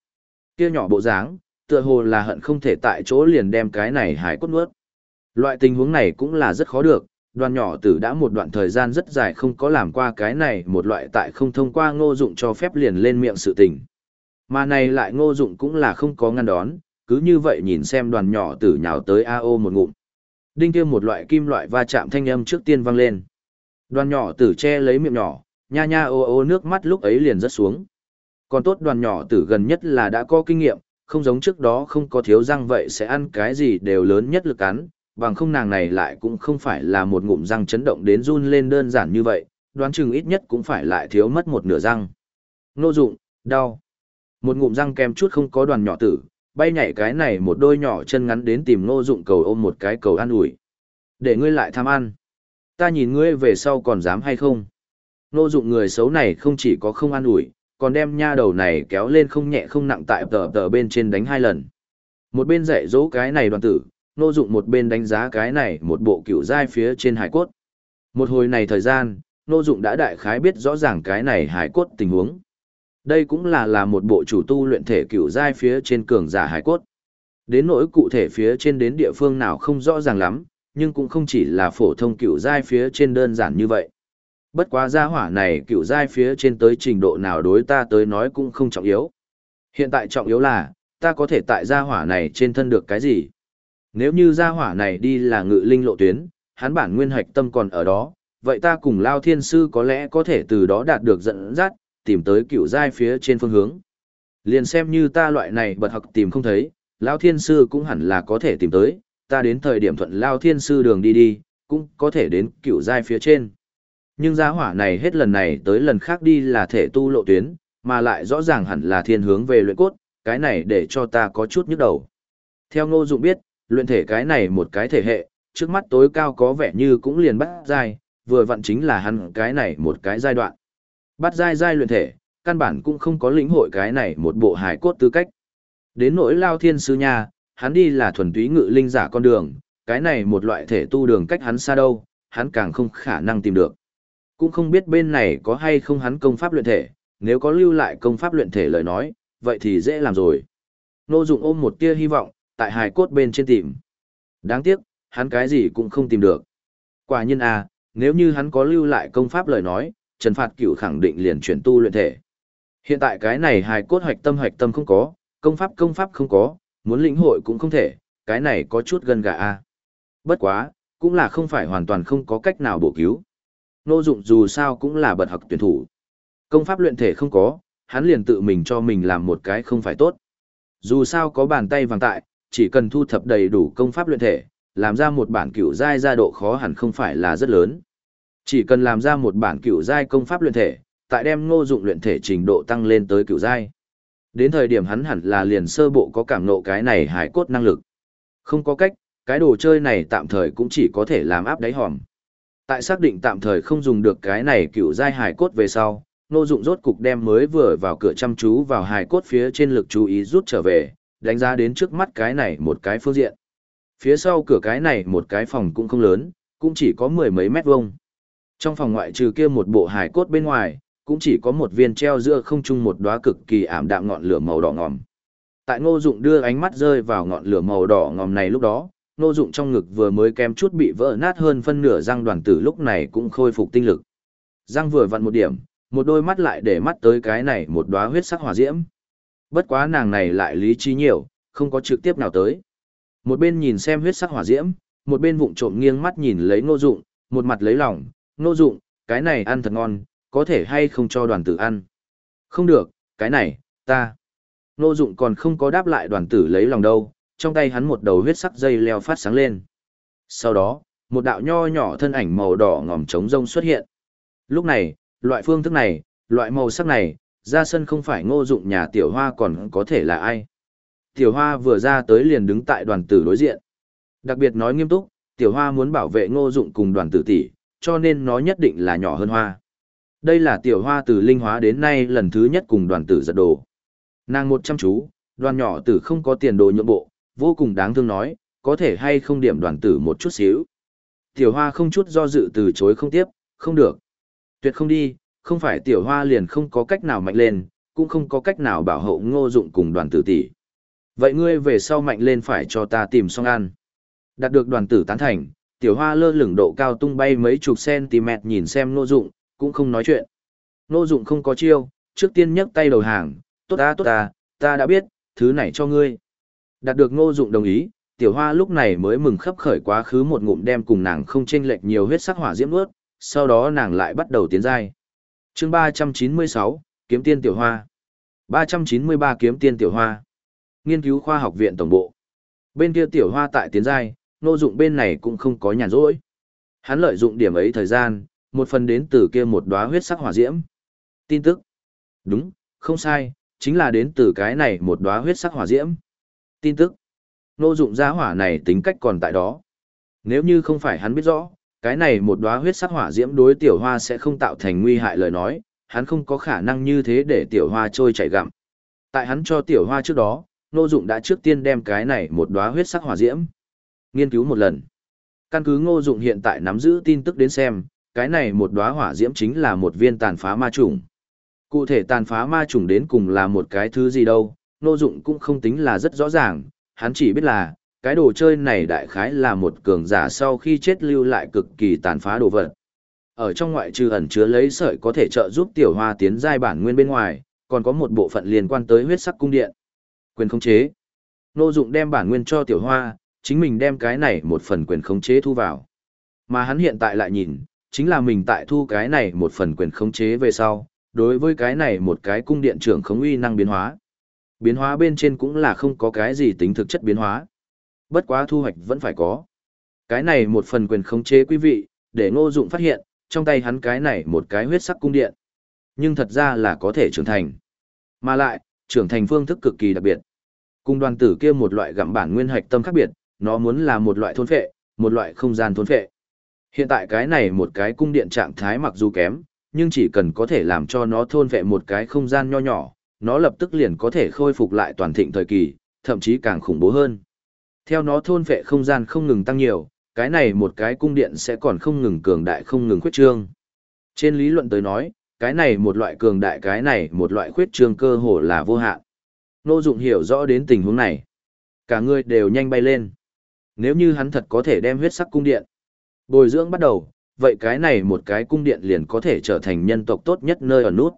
Kia nhỏ bộ dáng, tựa hồ là hận không thể tại chỗ liền đem cái này hải cốt nuốt. Loại tình huống này cũng là rất khó được, đoàn nhỏ tử đã một đoạn thời gian rất dài không có làm qua cái này một loại tại không thông qua ngô dụng cho phép liền lên miệng sự tình. Mà này lại ngô dụng cũng là không có ngăn đón, cứ như vậy nhìn xem đoàn nhỏ tử nhào tới AO một ngụm. Đinh kia một loại kim loại va chạm thanh âm trước tiên vang lên. Đoàn nhỏ tử che lấy miệng nhỏ, nha nha ô ô nước mắt lúc ấy liền rớt xuống. Còn tốt đoàn nhỏ tử gần nhất là đã có kinh nghiệm, không giống trước đó không có thiếu răng vậy sẽ ăn cái gì đều lớn nhất lực cắn, bằng không nàng này lại cũng không phải là một ngụm răng chấn động đến run lên đơn giản như vậy, đoán chừng ít nhất cũng phải lại thiếu mất một nửa răng. Nô dụng, đau. Một ngụm răng kem chút không có đoàn nhỏ tử, bay nhảy cái này một đôi nhỏ chân ngắn đến tìm nô dụng cầu ôm một cái cầu an ủi. Để ngươi lại tham ăn. Ta nhìn ngươi về sau còn dám hay không? Nô dụng người xấu này không chỉ có không an ủi, còn đem nha đầu này kéo lên không nhẹ không nặng tại tờ tờ bên trên đánh hai lần. Một bên dạy dỗ cái này đoàn tử, nô dụng một bên đánh giá cái này một bộ cựu giai phía trên hải cốt. Một hồi này thời gian, nô dụng đã đại khái biết rõ ràng cái này hải cốt tình huống. Đây cũng là là một bộ chủ tu luyện thể cửu giai phía trên cường giả hải cốt. Đến nỗi cụ thể phía trên đến địa phương nào không rõ ràng lắm, nhưng cũng không chỉ là phổ thông cửu giai phía trên đơn giản như vậy. Bất quá gia hỏa này cửu giai phía trên tới trình độ nào đối ta tới nói cũng không trọng yếu. Hiện tại trọng yếu là, ta có thể tại gia hỏa này trên thân được cái gì? Nếu như gia hỏa này đi là ngự linh lộ tuyến, hắn bản nguyên hạch tâm còn ở đó, vậy ta cùng Lao Thiên Sư có lẽ có thể từ đó đạt được dẫn dắt, tìm tới cựu giai phía trên phương hướng. Liền xem như ta loại này bật học tìm không thấy, Lao Thiên Sư cũng hẳn là có thể tìm tới, ta đến thời điểm thuận Lao Thiên Sư đường đi đi, cũng có thể đến cựu giai phía trên. Nhưng gia hỏa này hết lần này tới lần khác đi là thể tu lộ tuyến, mà lại rõ ràng hẳn là thiên hướng về luyện cốt, cái này để cho ta có chút nhức đầu. Theo Ngô Dụng biết, luyện thể cái này một cái thể hệ, trước mắt tối cao có vẻ như cũng liền bắt giai, vừa vặn chính là hắn cái này một cái giai đoạn. Bắt giai giai luyện thể, căn bản cũng không có lĩnh hội cái này một bộ hài cốt tư cách. Đến nỗi lao thiên sư nha, hắn đi là thuần túy ngự linh giả con đường, cái này một loại thể tu đường cách hắn xa đâu, hắn càng không khả năng tìm được. Cũng không biết bên này có hay không hắn công pháp luyện thể, nếu có lưu lại công pháp luyện thể lời nói, vậy thì dễ làm rồi. Nô dụng ôm một tia hy vọng, tại hài cốt bên trên tìm. Đáng tiếc, hắn cái gì cũng không tìm được. Quả nhiên à, nếu như hắn có lưu lại công pháp lời nói, Trần Phạt Cửu khẳng định liền chuyển tu luyện thể. Hiện tại cái này hài cốt hoạch tâm hoạch tâm không có, công pháp công pháp không có, muốn lĩnh hội cũng không thể, cái này có chút gần gà a. Bất quá, cũng là không phải hoàn toàn không có cách nào bổ cứu. Nô dụng dù sao cũng là bật học tuyển thủ. Công pháp luyện thể không có, hắn liền tự mình cho mình làm một cái không phải tốt. Dù sao có bàn tay vàng tại, chỉ cần thu thập đầy đủ công pháp luyện thể, làm ra một bản cửu giai gia độ khó hẳn không phải là rất lớn. Chỉ cần làm ra một bản cửu giai công pháp luyện thể, tại đem ngô dụng luyện thể trình độ tăng lên tới cửu giai. Đến thời điểm hắn hẳn là liền sơ bộ có cảm nộ cái này hải cốt năng lực. Không có cách, cái đồ chơi này tạm thời cũng chỉ có thể làm áp đáy hòm. Tại xác định tạm thời không dùng được cái này cửu giai hải cốt về sau, Ngô Dụng rốt cục đem mới vừa vào cửa chăm chú vào hải cốt phía trên lực chú ý rút trở về, đánh giá đến trước mắt cái này một cái phương diện. Phía sau cửa cái này một cái phòng cũng không lớn, cũng chỉ có mười mấy mét vuông. Trong phòng ngoại trừ kia một bộ hài cốt bên ngoài, cũng chỉ có một viên treo giữa không trung một đóa cực kỳ ảm đạm ngọn lửa màu đỏ ngòm. Tại Ngô Dụng đưa ánh mắt rơi vào ngọn lửa màu đỏ ngòm này lúc đó, Ngô Dụng trong ngực vừa mới kém chút bị vỡ nát hơn phân nửa răng đoàn tử lúc này cũng khôi phục tinh lực. Răng vừa vặn một điểm, một đôi mắt lại để mắt tới cái này một đóa huyết sắc hỏa diễm. Bất quá nàng này lại lý trí nhiều, không có trực tiếp nào tới. Một bên nhìn xem huyết sắc hỏa diễm, một bên vụng trộm nghiêng mắt nhìn lấy ngô dụng, một mặt lấy lòng, ngô dụng, cái này ăn thật ngon, có thể hay không cho đoàn tử ăn. Không được, cái này, ta. Ngô dụng còn không có đáp lại đoàn tử lấy lòng đâu, trong tay hắn một đầu huyết sắc dây leo phát sáng lên. Sau đó, một đạo nho nhỏ thân ảnh màu đỏ ngòm trống rông xuất hiện. Lúc này, loại phương thức này, loại màu sắc này, ra sân không phải ngô dụng nhà tiểu hoa còn có thể là ai. Tiểu hoa vừa ra tới liền đứng tại đoàn tử đối diện. Đặc biệt nói nghiêm túc, tiểu hoa muốn bảo vệ ngô dụng cùng đoàn tử tỷ, cho nên nó nhất định là nhỏ hơn hoa. Đây là tiểu hoa từ linh hóa đến nay lần thứ nhất cùng đoàn tử giật đồ. Nàng một chăm chú, đoàn nhỏ tử không có tiền đồ nhượng bộ, vô cùng đáng thương nói, có thể hay không điểm đoàn tử một chút xíu. Tiểu hoa không chút do dự từ chối không tiếp, không được. Tuyệt không đi, không phải tiểu hoa liền không có cách nào mạnh lên, cũng không có cách nào bảo hộ ngô dụng cùng đoàn tử tỷ. Vậy ngươi về sau mạnh lên phải cho ta tìm xong ăn. Đạt được đoàn tử tán thành, tiểu hoa lơ lửng độ cao tung bay mấy chục cm nhìn xem Nô dụng, cũng không nói chuyện. Nô dụng không có chiêu, trước tiên nhấc tay đầu hàng, tốt ta tốt ta, ta đã biết, thứ này cho ngươi. Đạt được Nô dụng đồng ý, tiểu hoa lúc này mới mừng khấp khởi quá khứ một ngụm đem cùng nàng không chênh lệch nhiều huyết sắc hỏa diễm nuốt, sau đó nàng lại bắt đầu tiến giai. Chương 396, Kiếm Tiên Tiểu Hoa. 393 Kiếm Tiên Tiểu Hoa. Nghiên cứu khoa học viện tổng bộ. Bên kia Tiểu Hoa tại tiến giai, nô dụng bên này cũng không có nhàn rỗi. Hắn lợi dụng điểm ấy thời gian, một phần đến từ kia một đóa huyết sắc hỏa diễm. Tin tức. Đúng, không sai, chính là đến từ cái này một đóa huyết sắc hỏa diễm. Tin tức. Nô dụng gia hỏa này tính cách còn tại đó. Nếu như không phải hắn biết rõ, cái này một đóa huyết sắc hỏa diễm đối tiểu hoa sẽ không tạo thành nguy hại lời nói, hắn không có khả năng như thế để tiểu hoa trôi chảy gặm. Tại hắn cho tiểu hoa trước đó, nô dụng đã trước tiên đem cái này một đóa huyết sắc hỏa diễm nghiên cứu một lần. Căn cứ ngô dụng hiện tại nắm giữ tin tức đến xem, cái này một đóa hỏa diễm chính là một viên tàn phá ma trùng. Cụ thể tàn phá ma trùng đến cùng là một cái thứ gì đâu, ngô dụng cũng không tính là rất rõ ràng, hắn chỉ biết là, cái đồ chơi này đại khái là một cường giả sau khi chết lưu lại cực kỳ tàn phá đồ vật. Ở trong ngoại trừ ẩn chứa lấy sợi có thể trợ giúp tiểu hoa tiến giai bản nguyên bên ngoài, còn có một bộ phận liên quan tới huyết sắc cung điện. Quyền khống chế. Nô dụng đem bản nguyên cho tiểu hoa, chính mình đem cái này một phần quyền khống chế thu vào. Mà hắn hiện tại lại nhìn, chính là mình tại thu cái này một phần quyền khống chế về sau, đối với cái này một cái cung điện trưởng khống uy năng biến hóa. Biến hóa bên trên cũng là không có cái gì tính thực chất biến hóa. Bất quá thu hoạch vẫn phải có. Cái này một phần quyền khống chế quý vị, để ngô dụng phát hiện, trong tay hắn cái này một cái huyết sắc cung điện. Nhưng thật ra là có thể trưởng thành. Mà lại, trưởng thành phương thức cực kỳ đặc biệt. Cung đoàn tử kia một loại gặm bản nguyên hạch tâm khác biệt, nó muốn là một loại thôn phệ, một loại không gian thôn phệ. Hiện tại cái này một cái cung điện trạng thái mặc dù kém, nhưng chỉ cần có thể làm cho nó thôn phệ một cái không gian nho nhỏ, nó lập tức liền có thể khôi phục lại toàn thịnh thời kỳ, thậm chí càng khủng bố hơn. Theo nó thôn phệ không gian không ngừng tăng nhiều, cái này một cái cung điện sẽ còn không ngừng cường đại không ngừng khuyết trương. Trên lý luận tới nói, cái này một loại cường đại cái này một loại khuyết trương cơ hồ là vô hạn. Nô Dụng hiểu rõ đến tình huống này. Cả người đều nhanh bay lên nếu như hắn thật có thể đem huyết sắc cung điện bồi dưỡng bắt đầu, vậy cái này một cái cung điện liền có thể trở thành nhân tộc tốt nhất nơi ở nút.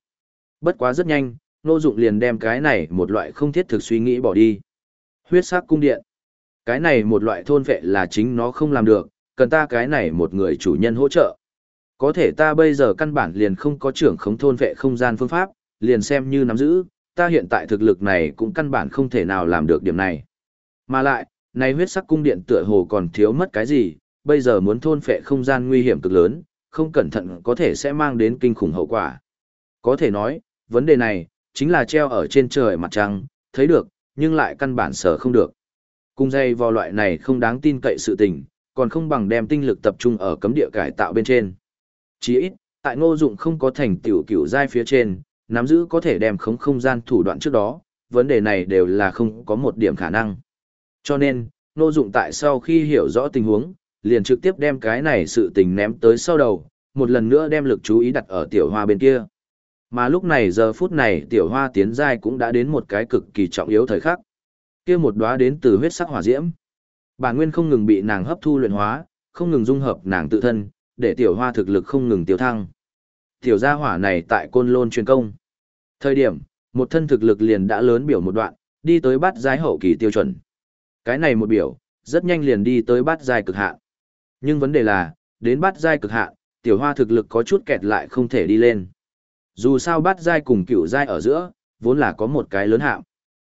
Bất quá rất nhanh, Nô Dụng liền đem cái này một loại không thiết thực suy nghĩ bỏ đi. Huyết sắc cung điện. Cái này một loại thôn vệ là chính nó không làm được, cần ta cái này một người chủ nhân hỗ trợ. Có thể ta bây giờ căn bản liền không có trưởng khống thôn vệ không gian phương pháp, liền xem như nắm giữ, ta hiện tại thực lực này cũng căn bản không thể nào làm được điểm này. Mà lại, nay huyết sắc cung điện tựa hồ còn thiếu mất cái gì, bây giờ muốn thôn phệ không gian nguy hiểm cực lớn, không cẩn thận có thể sẽ mang đến kinh khủng hậu quả. Có thể nói, vấn đề này, chính là treo ở trên trời mặt trăng, thấy được, nhưng lại căn bản sở không được. Cung dây vào loại này không đáng tin cậy sự tình, còn không bằng đem tinh lực tập trung ở cấm địa cải tạo bên trên. Chỉ ít, tại ngô dụng không có thành tiểu cửu giai phía trên, nắm giữ có thể đem khống không gian thủ đoạn trước đó, vấn đề này đều là không có một điểm khả năng. Cho nên, Nô Dụng tại sau khi hiểu rõ tình huống, liền trực tiếp đem cái này sự tình ném tới sau đầu, một lần nữa đem lực chú ý đặt ở tiểu hoa bên kia. Mà lúc này giờ phút này tiểu hoa tiến giai cũng đã đến một cái cực kỳ trọng yếu thời khắc. Kia một đóa đến từ huyết sắc hỏa diễm. Bản nguyên không ngừng bị nàng hấp thu luyện hóa, không ngừng dung hợp nàng tự thân, để tiểu hoa thực lực không ngừng tiêu thăng. Tiểu gia hỏa này tại côn lôn truyền công. Thời điểm, một thân thực lực liền đã lớn biểu một đoạn, đi tới bắt giai hậu kỳ tiêu chuẩn. Cái này một biểu, rất nhanh liền đi tới bát giai cực hạn. Nhưng vấn đề là, đến bát giai cực hạn, tiểu hoa thực lực có chút kẹt lại không thể đi lên. Dù sao bát giai cùng cửu giai ở giữa, vốn là có một cái lớn hạng.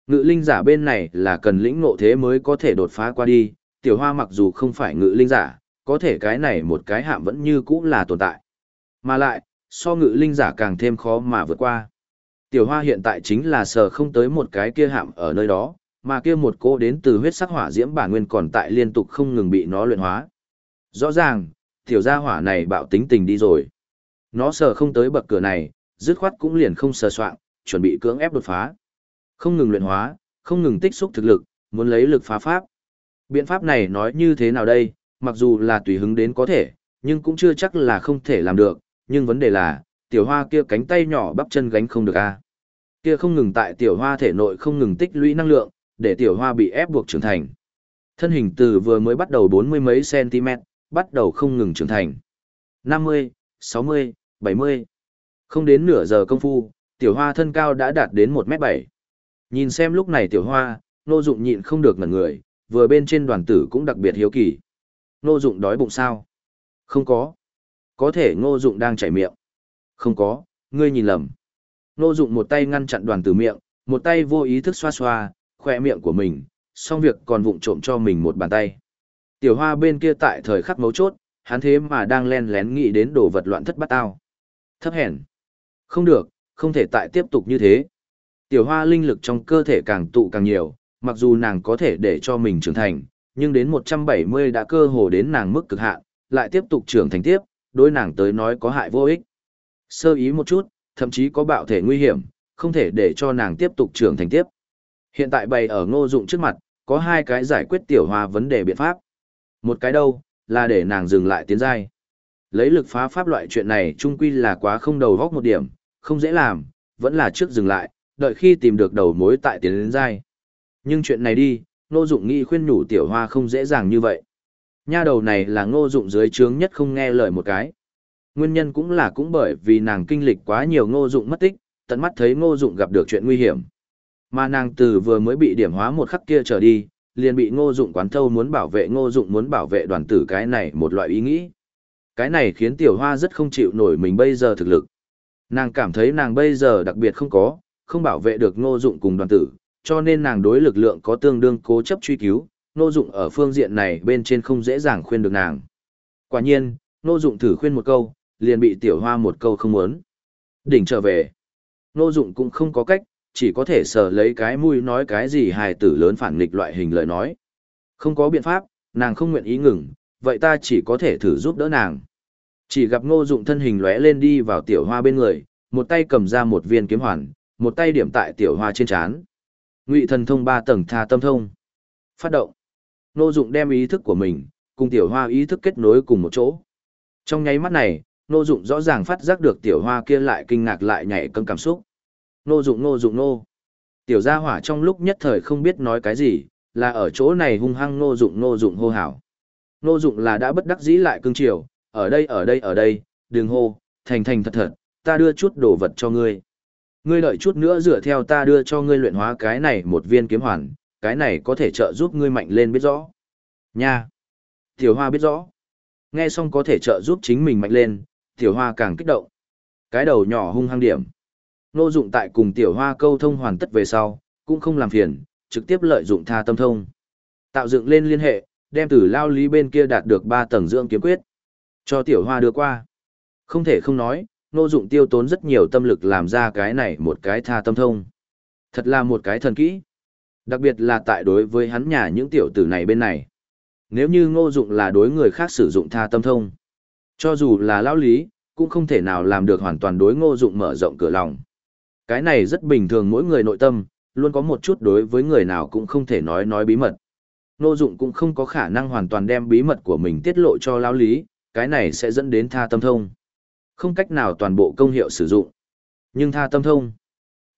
Ngự linh giả bên này là cần lĩnh ngộ thế mới có thể đột phá qua đi, tiểu hoa mặc dù không phải ngự linh giả, có thể cái này một cái hạm vẫn như cũ là tồn tại. Mà lại, so ngự linh giả càng thêm khó mà vượt qua. Tiểu hoa hiện tại chính là sờ không tới một cái kia hạm ở nơi đó, mà kia một cô đến từ huyết sắc hỏa diễm bản nguyên còn tại liên tục không ngừng bị nó luyện hóa. Rõ ràng, tiểu gia hỏa này bạo tính tình đi rồi. Nó sờ không tới bậc cửa này, dứt khoát cũng liền không sờ soạn, chuẩn bị cưỡng ép đột phá. Không ngừng luyện hóa, không ngừng tích xúc thực lực, muốn lấy lực phá pháp. Biện pháp này nói như thế nào đây, mặc dù là tùy hứng đến có thể, nhưng cũng chưa chắc là không thể làm được, nhưng vấn đề là, tiểu hoa kia cánh tay nhỏ bắp chân gánh không được a. Kia không ngừng tại tiểu hoa thể nội không ngừng tích lũy năng lượng, để tiểu hoa bị ép buộc trưởng thành. Thân hình từ vừa mới bắt đầu bốn mươi mấy cm, bắt đầu không ngừng trưởng thành. 50, 60, 70. Không đến nửa giờ công phu, tiểu hoa thân cao đã đạt đến 1m7. Nhìn xem lúc này tiểu hoa, nô dụng nhịn không được ngẩn người, vừa bên trên đoàn tử cũng đặc biệt hiếu kỳ. Nô dụng đói bụng sao? Không có. Có thể ngô dụng đang chảy miệng. Không có, ngươi nhìn lầm. Nô dụng một tay ngăn chặn đoàn tử miệng, một tay vô ý thức xoa xoa, khoe miệng của mình, xong việc còn vụng trộm cho mình một bàn tay. Tiểu hoa bên kia tại thời khắc mấu chốt, hắn thế mà đang len lén nghĩ đến đồ vật loạn thất bát tao. Thấp hèn. Không được, không thể tại tiếp tục như thế. Tiểu hoa linh lực trong cơ thể càng tụ càng nhiều, mặc dù nàng có thể để cho mình trưởng thành, nhưng đến 170 đã cơ hồ đến nàng mức cực hạn, lại tiếp tục trưởng thành tiếp, đối nàng tới nói có hại vô ích. Sơ ý một chút, thậm chí có bạo thể nguy hiểm, không thể để cho nàng tiếp tục trưởng thành tiếp. Hiện tại bày ở ngô dụng trước mặt, có hai cái giải quyết tiểu hoa vấn đề biện pháp. Một cái đâu, là để nàng dừng lại tiến giai. Lấy lực phá pháp loại chuyện này trung quy là quá không đầu góc một điểm, không dễ làm, vẫn là trước dừng lại, đợi khi tìm được đầu mối tại tiến đến giai. Nhưng chuyện này đi, ngô dụng nghĩ khuyên nhủ tiểu hoa không dễ dàng như vậy. Nha đầu này là ngô dụng dưới trướng nhất không nghe lời một cái. Nguyên nhân cũng là cũng bởi vì nàng kinh lịch quá nhiều ngô dụng mất tích, tận mắt thấy ngô dụng gặp được chuyện nguy hiểm. Mà nàng từ vừa mới bị điểm hóa một khắc kia trở đi, liền bị ngô dụng quán thâu muốn bảo vệ ngô dụng muốn bảo vệ đoàn tử cái này một loại ý nghĩ. Cái này khiến tiểu hoa rất không chịu nổi mình bây giờ thực lực. Nàng cảm thấy nàng bây giờ đặc biệt không có, không bảo vệ được ngô dụng cùng đoàn tử, cho nên nàng đối lực lượng có tương đương cố chấp truy cứu, ngô dụng ở phương diện này bên trên không dễ dàng khuyên được nàng. Quả nhiên, ngô dụng thử khuyên một câu, liền bị tiểu hoa một câu không muốn. Đỉnh trở về. Ngô dụng cũng không có cách, chỉ có thể sờ lấy cái mũi nói cái gì hài tử lớn phản nghịch loại hình lời nói. Không có biện pháp, nàng không nguyện ý ngừng, vậy ta chỉ có thể thử giúp đỡ nàng. Chỉ gặp ngô dụng thân hình lóe lên đi vào tiểu hoa bên người, một tay cầm ra một viên kiếm hoàn, một tay điểm tại tiểu hoa trên chán. Ngụy thần thông ba tầng tha tâm thông. Phát động. Ngô dụng đem ý thức của mình, cùng tiểu hoa ý thức kết nối cùng một chỗ. Trong nháy mắt này, Ngô dụng rõ ràng phát giác được tiểu hoa kia lại kinh ngạc lại nhảy cân cảm xúc. Nô dụng nô dụng nô. Tiểu gia hỏa trong lúc nhất thời không biết nói cái gì, là ở chỗ này hung hăng nô dụng nô dụng hô hào. Nô dụng là đã bất đắc dĩ lại cương triều, ở đây ở đây ở đây, đường hô, thành thành thật thật, ta đưa chút đồ vật cho ngươi. Ngươi đợi chút nữa dựa theo ta đưa cho ngươi luyện hóa cái này một viên kiếm hoàn, cái này có thể trợ giúp ngươi mạnh lên biết rõ. Nha! Tiểu hoa biết rõ. Nghe xong có thể trợ giúp chính mình mạnh lên, tiểu hoa càng kích động. Cái đầu nhỏ hung hăng điểm. Nô dụng tại cùng tiểu hoa câu thông hoàn tất về sau, cũng không làm phiền, trực tiếp lợi dụng tha tâm thông. Tạo dựng lên liên hệ, đem từ lao lý bên kia đạt được 3 tầng dưỡng kiếm quyết. Cho tiểu hoa đưa qua. Không thể không nói, nô dụng tiêu tốn rất nhiều tâm lực làm ra cái này một cái tha tâm thông. Thật là một cái thần kỹ. Đặc biệt là tại đối với hắn nhà những tiểu tử này bên này. Nếu như ngô dụng là đối người khác sử dụng tha tâm thông. Cho dù là lao lý, cũng không thể nào làm được hoàn toàn đối ngô dụng mở rộng cửa lòng. Cái này rất bình thường mỗi người nội tâm, luôn có một chút đối với người nào cũng không thể nói nói bí mật. Nô dụng cũng không có khả năng hoàn toàn đem bí mật của mình tiết lộ cho lão lý, cái này sẽ dẫn đến tha tâm thông. Không cách nào toàn bộ công hiệu sử dụng. Nhưng tha tâm thông,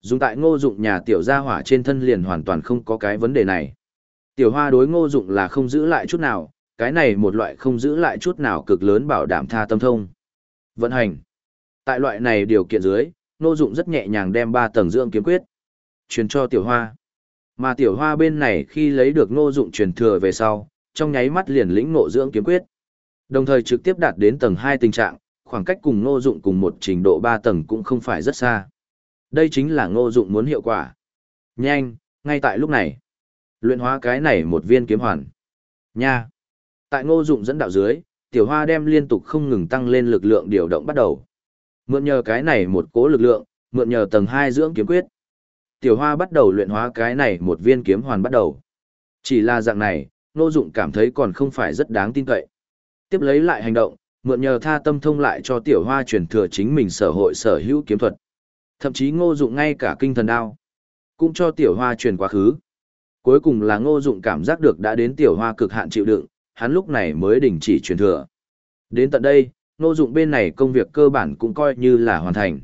dùng tại ngô dụng nhà tiểu gia hỏa trên thân liền hoàn toàn không có cái vấn đề này. Tiểu hoa đối ngô dụng là không giữ lại chút nào, cái này một loại không giữ lại chút nào cực lớn bảo đảm tha tâm thông. Vận hành. Tại loại này điều kiện dưới, Nô Dụng rất nhẹ nhàng đem ba tầng dưỡng kiếm quyết truyền cho Tiểu Hoa. Mà Tiểu Hoa bên này khi lấy được Nô Dụng truyền thừa về sau, trong nháy mắt liền lĩnh ngộ dưỡng kiếm quyết. Đồng thời trực tiếp đạt đến tầng hai tình trạng, khoảng cách cùng Nô Dụng cùng một trình độ ba tầng cũng không phải rất xa. Đây chính là Nô Dụng muốn hiệu quả. Nhanh, ngay tại lúc này. Luyện hóa cái này một viên kiếm hoàn. Nha. Tại Ngô Dụng dẫn đạo dưới, Tiểu Hoa đem liên tục không ngừng tăng lên lực lượng điều động bắt đầu. Mượn nhờ cái này một cố lực lượng, mượn nhờ tầng 2 dưỡng kiếm quyết. Tiểu Hoa bắt đầu luyện hóa cái này một viên kiếm hoàn bắt đầu. Chỉ là dạng này, Ngô Dụng cảm thấy còn không phải rất đáng tin cậy. Tiếp lấy lại hành động, Mượn nhờ tha tâm thông lại cho tiểu hoa truyền thừa chính mình sở hội sở hữu kiếm thuật. Thậm chí ngô dụng ngay cả kinh thần đao. Cũng cho tiểu hoa truyền quá khứ. Cuối cùng là ngô dụng cảm giác được đã đến tiểu hoa cực hạn chịu đựng, hắn lúc này mới đình chỉ truyền thừa. Đến tận đây, ngô dụng bên này công việc cơ bản cũng coi như là hoàn thành.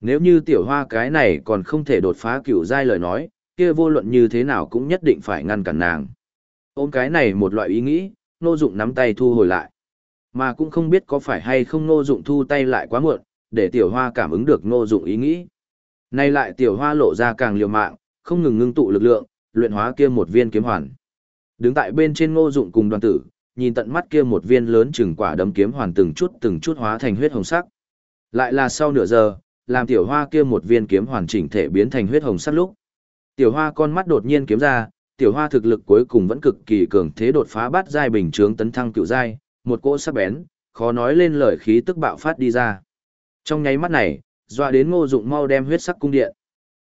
Nếu như tiểu hoa cái này còn không thể đột phá cửu giai lời nói, kia vô luận như thế nào cũng nhất định phải ngăn cản nàng. Ôm cái này một loại ý nghĩ, ngô dụng nắm tay thu hồi lại. Mà cũng không biết có phải hay không ngô dụng thu tay lại quá muộn, để tiểu hoa cảm ứng được ngô dụng ý nghĩ. Nay lại tiểu hoa lộ ra càng liều mạng, không ngừng ngưng tụ lực lượng, luyện hóa kia một viên kiếm hoàn. Đứng tại bên trên ngô dụng cùng đoàn tử, nhìn tận mắt kia một viên lớn chừng quả đấm kiếm hoàn từng chút từng chút hóa thành huyết hồng sắc. Lại là sau nửa giờ, làm tiểu hoa kia một viên kiếm hoàn chỉnh thể biến thành huyết hồng sắc lúc. Tiểu hoa con mắt đột nhiên kiếm ra, tiểu hoa thực lực cuối cùng vẫn cực kỳ cường thế đột phá bát giai bình trướng tấn thăng cựu giai, một cỗ sắc bén, khó nói lên lời khí tức bạo phát đi ra. Trong nháy mắt này, dọa đến ngô dụng mau đem huyết sắc cung điện.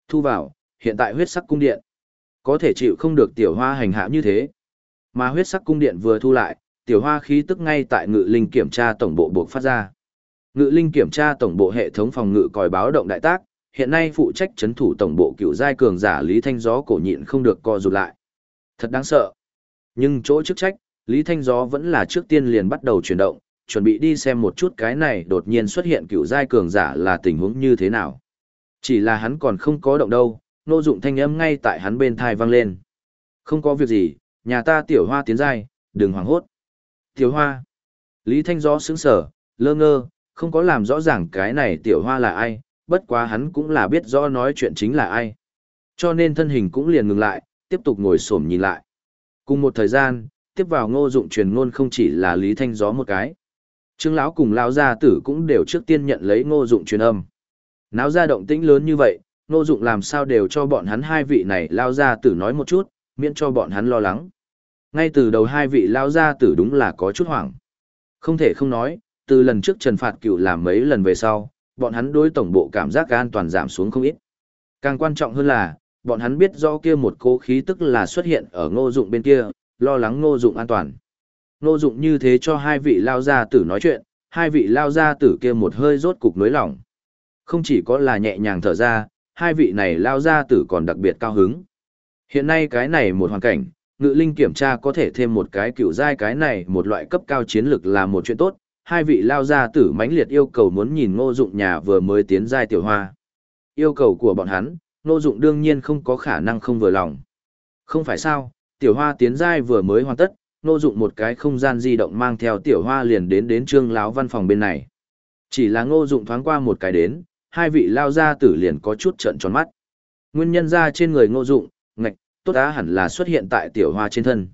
Thu vào, hiện tại huyết sắc cung điện. Có thể chịu không được tiểu hoa hành hạ như thế. Mà huyết sắc cung điện vừa thu lại, tiểu hoa khí tức ngay tại ngự linh kiểm tra tổng bộ buộc phát ra. Ngự linh kiểm tra tổng bộ hệ thống phòng ngự còi báo động đại tác, hiện nay phụ trách chấn thủ tổng bộ cựu giai cường giả Lý Thanh Gió cổ nhịn không được co rụt lại. Thật đáng sợ. Nhưng chỗ chức trách, Lý Thanh Gió vẫn là trước tiên liền bắt đầu chuyển động, chuẩn bị đi xem một chút cái này đột nhiên xuất hiện cựu giai cường giả là tình huống như thế nào. Chỉ là hắn còn không có động đâu, nô dụng thanh âm ngay tại hắn bên thai vang lên. Không có việc gì, nhà ta tiểu hoa tiến giai, đừng hoảng hốt. Tiểu hoa. Lý Thanh Gió sững sở, lơ ngơ, không có làm rõ ràng cái này tiểu hoa là ai, bất quá hắn cũng là biết rõ nói chuyện chính là ai. Cho nên thân hình cũng liền ngừng lại, tiếp tục ngồi xổm nhìn lại. Cùng một thời gian, tiếp vào ngô dụng truyền ngôn không chỉ là Lý Thanh Gió một cái. Trương lão cùng lão gia tử cũng đều trước tiên nhận lấy ngô dụng truyền âm. Náo ra động tĩnh lớn như vậy, ngô dụng làm sao đều cho bọn hắn hai vị này lao gia tử nói một chút, miễn cho bọn hắn lo lắng. Ngay từ đầu hai vị lao gia tử đúng là có chút hoảng. Không thể không nói, từ lần trước Trần Phạt Cựu làm mấy lần về sau, bọn hắn đối tổng bộ cảm giác an toàn giảm xuống không ít. Càng quan trọng hơn là, bọn hắn biết do kia một cố khí tức là xuất hiện ở ngô dụng bên kia, lo lắng ngô dụng an toàn. Ngô dụng như thế cho hai vị lao gia tử nói chuyện, hai vị lao gia tử kia một hơi rốt cục nối lỏng. Không chỉ có là nhẹ nhàng thở ra, hai vị này lao gia tử còn đặc biệt cao hứng. Hiện nay cái này một hoàn cảnh, ngự linh kiểm tra có thể thêm một cái cựu giai cái này một loại cấp cao chiến lược là một chuyện tốt, hai vị lao gia tử mãnh liệt yêu cầu muốn nhìn ngô dụng nhà vừa mới tiến giai tiểu hoa. Yêu cầu của bọn hắn, ngô dụng đương nhiên không có khả năng không vừa lòng. Không phải sao, tiểu hoa tiến giai vừa mới hoàn tất, ngô dụng một cái không gian di động mang theo tiểu hoa liền đến đến trương láo văn phòng bên này. Chỉ là ngô dụng thoáng qua một cái đến, hai vị lao gia tử liền có chút trận tròn mắt. Nguyên nhân ra trên người ngô dụng, ngạch, tốt á hẳn là xuất hiện tại tiểu hoa trên thân.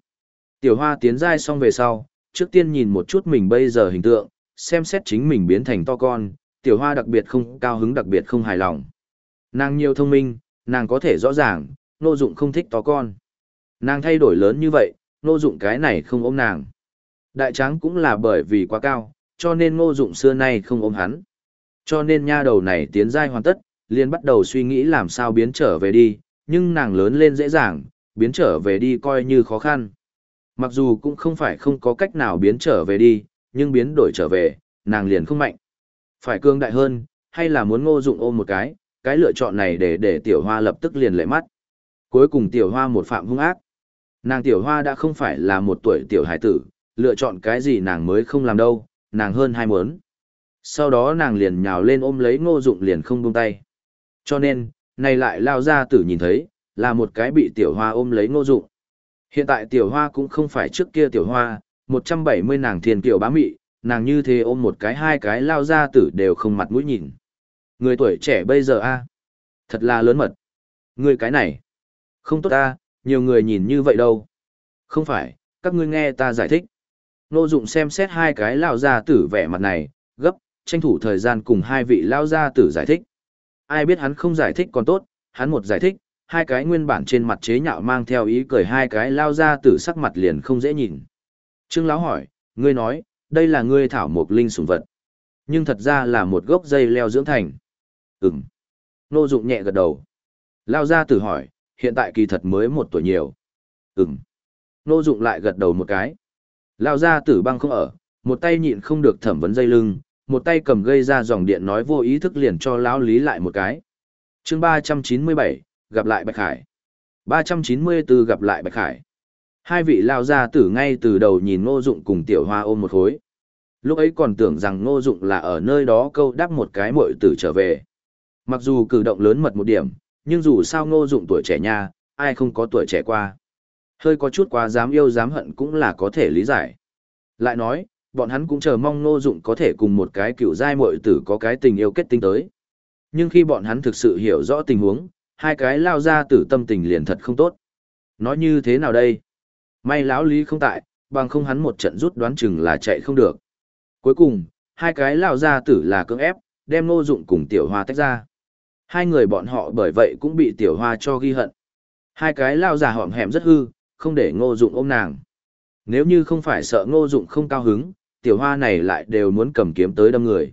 Tiểu hoa tiến giai xong về sau, trước tiên nhìn một chút mình bây giờ hình tượng, xem xét chính mình biến thành to con, tiểu hoa đặc biệt không cao hứng đặc biệt không hài lòng. Nàng nhiều thông minh, nàng có thể rõ ràng, nô dụng không thích to con. Nàng thay đổi lớn như vậy, nô dụng cái này không ôm nàng. Đại tráng cũng là bởi vì quá cao, cho nên ngô dụng xưa nay không ôm hắn. Cho nên nha đầu này tiến giai hoàn tất, liền bắt đầu suy nghĩ làm sao biến trở về đi, nhưng nàng lớn lên dễ dàng, biến trở về đi coi như khó khăn. Mặc dù cũng không phải không có cách nào biến trở về đi, nhưng biến đổi trở về, nàng liền không mạnh. Phải cương đại hơn, hay là muốn ngô dụng ôm một cái, cái lựa chọn này để để tiểu hoa lập tức liền lệ mắt. Cuối cùng tiểu hoa một phạm hung ác. Nàng tiểu hoa đã không phải là một tuổi tiểu hải tử, lựa chọn cái gì nàng mới không làm đâu, nàng hơn hai muốn. Sau đó nàng liền nhào lên ôm lấy ngô dụng liền không buông tay. Cho nên, này lại lao ra tử nhìn thấy, là một cái bị tiểu hoa ôm lấy ngô dụng. Hiện tại tiểu hoa cũng không phải trước kia tiểu hoa, 170 nàng thiên kiều bá mị, nàng như thế ôm một cái hai cái lao ra tử đều không mặt mũi nhìn. Người tuổi trẻ bây giờ a Thật là lớn mật. Người cái này. Không tốt ta, nhiều người nhìn như vậy đâu. Không phải, các ngươi nghe ta giải thích. Nô dụng xem xét hai cái lao ra tử vẻ mặt này, gấp, tranh thủ thời gian cùng hai vị lao ra tử giải thích. Ai biết hắn không giải thích còn tốt, hắn một giải thích, hai cái nguyên bản trên mặt chế nhạo mang theo ý cười hai cái lao ra từ sắc mặt liền không dễ nhìn. Trương Lão hỏi, ngươi nói, đây là ngươi thảo mộc linh sủng vật. Nhưng thật ra là một gốc dây leo dưỡng thành. Ừm. Nô dụng nhẹ gật đầu. Lao ra tử hỏi, hiện tại kỳ thật mới một tuổi nhiều. Ừm. Nô dụng lại gật đầu một cái. Lao ra tử băng không ở, một tay nhịn không được thẩm vấn dây lưng, một tay cầm gây ra dòng điện nói vô ý thức liền cho lão lý lại một cái. chương 397, gặp lại Bạch Khải. 394 gặp lại Bạch Khải. Hai vị lao ra tử ngay từ đầu nhìn ngô dụng cùng tiểu hoa ôm một khối. Lúc ấy còn tưởng rằng ngô dụng là ở nơi đó câu đáp một cái muội tử trở về. Mặc dù cử động lớn mật một điểm, nhưng dù sao ngô dụng tuổi trẻ nha, ai không có tuổi trẻ qua. Hơi có chút quá dám yêu dám hận cũng là có thể lý giải. Lại nói, bọn hắn cũng chờ mong ngô dụng có thể cùng một cái cựu giai muội tử có cái tình yêu kết tinh tới. Nhưng khi bọn hắn thực sự hiểu rõ tình huống, hai cái lao ra tử tâm tình liền thật không tốt. Nói như thế nào đây? May lão lý không tại, bằng không hắn một trận rút đoán chừng là chạy không được. Cuối cùng, hai cái lao ra tử là cưỡng ép, đem ngô dụng cùng tiểu hoa tách ra. Hai người bọn họ bởi vậy cũng bị tiểu hoa cho ghi hận. Hai cái lao già hõm hẻm rất hư, không để ngô dụng ôm nàng. Nếu như không phải sợ ngô dụng không cao hứng, tiểu hoa này lại đều muốn cầm kiếm tới đâm người.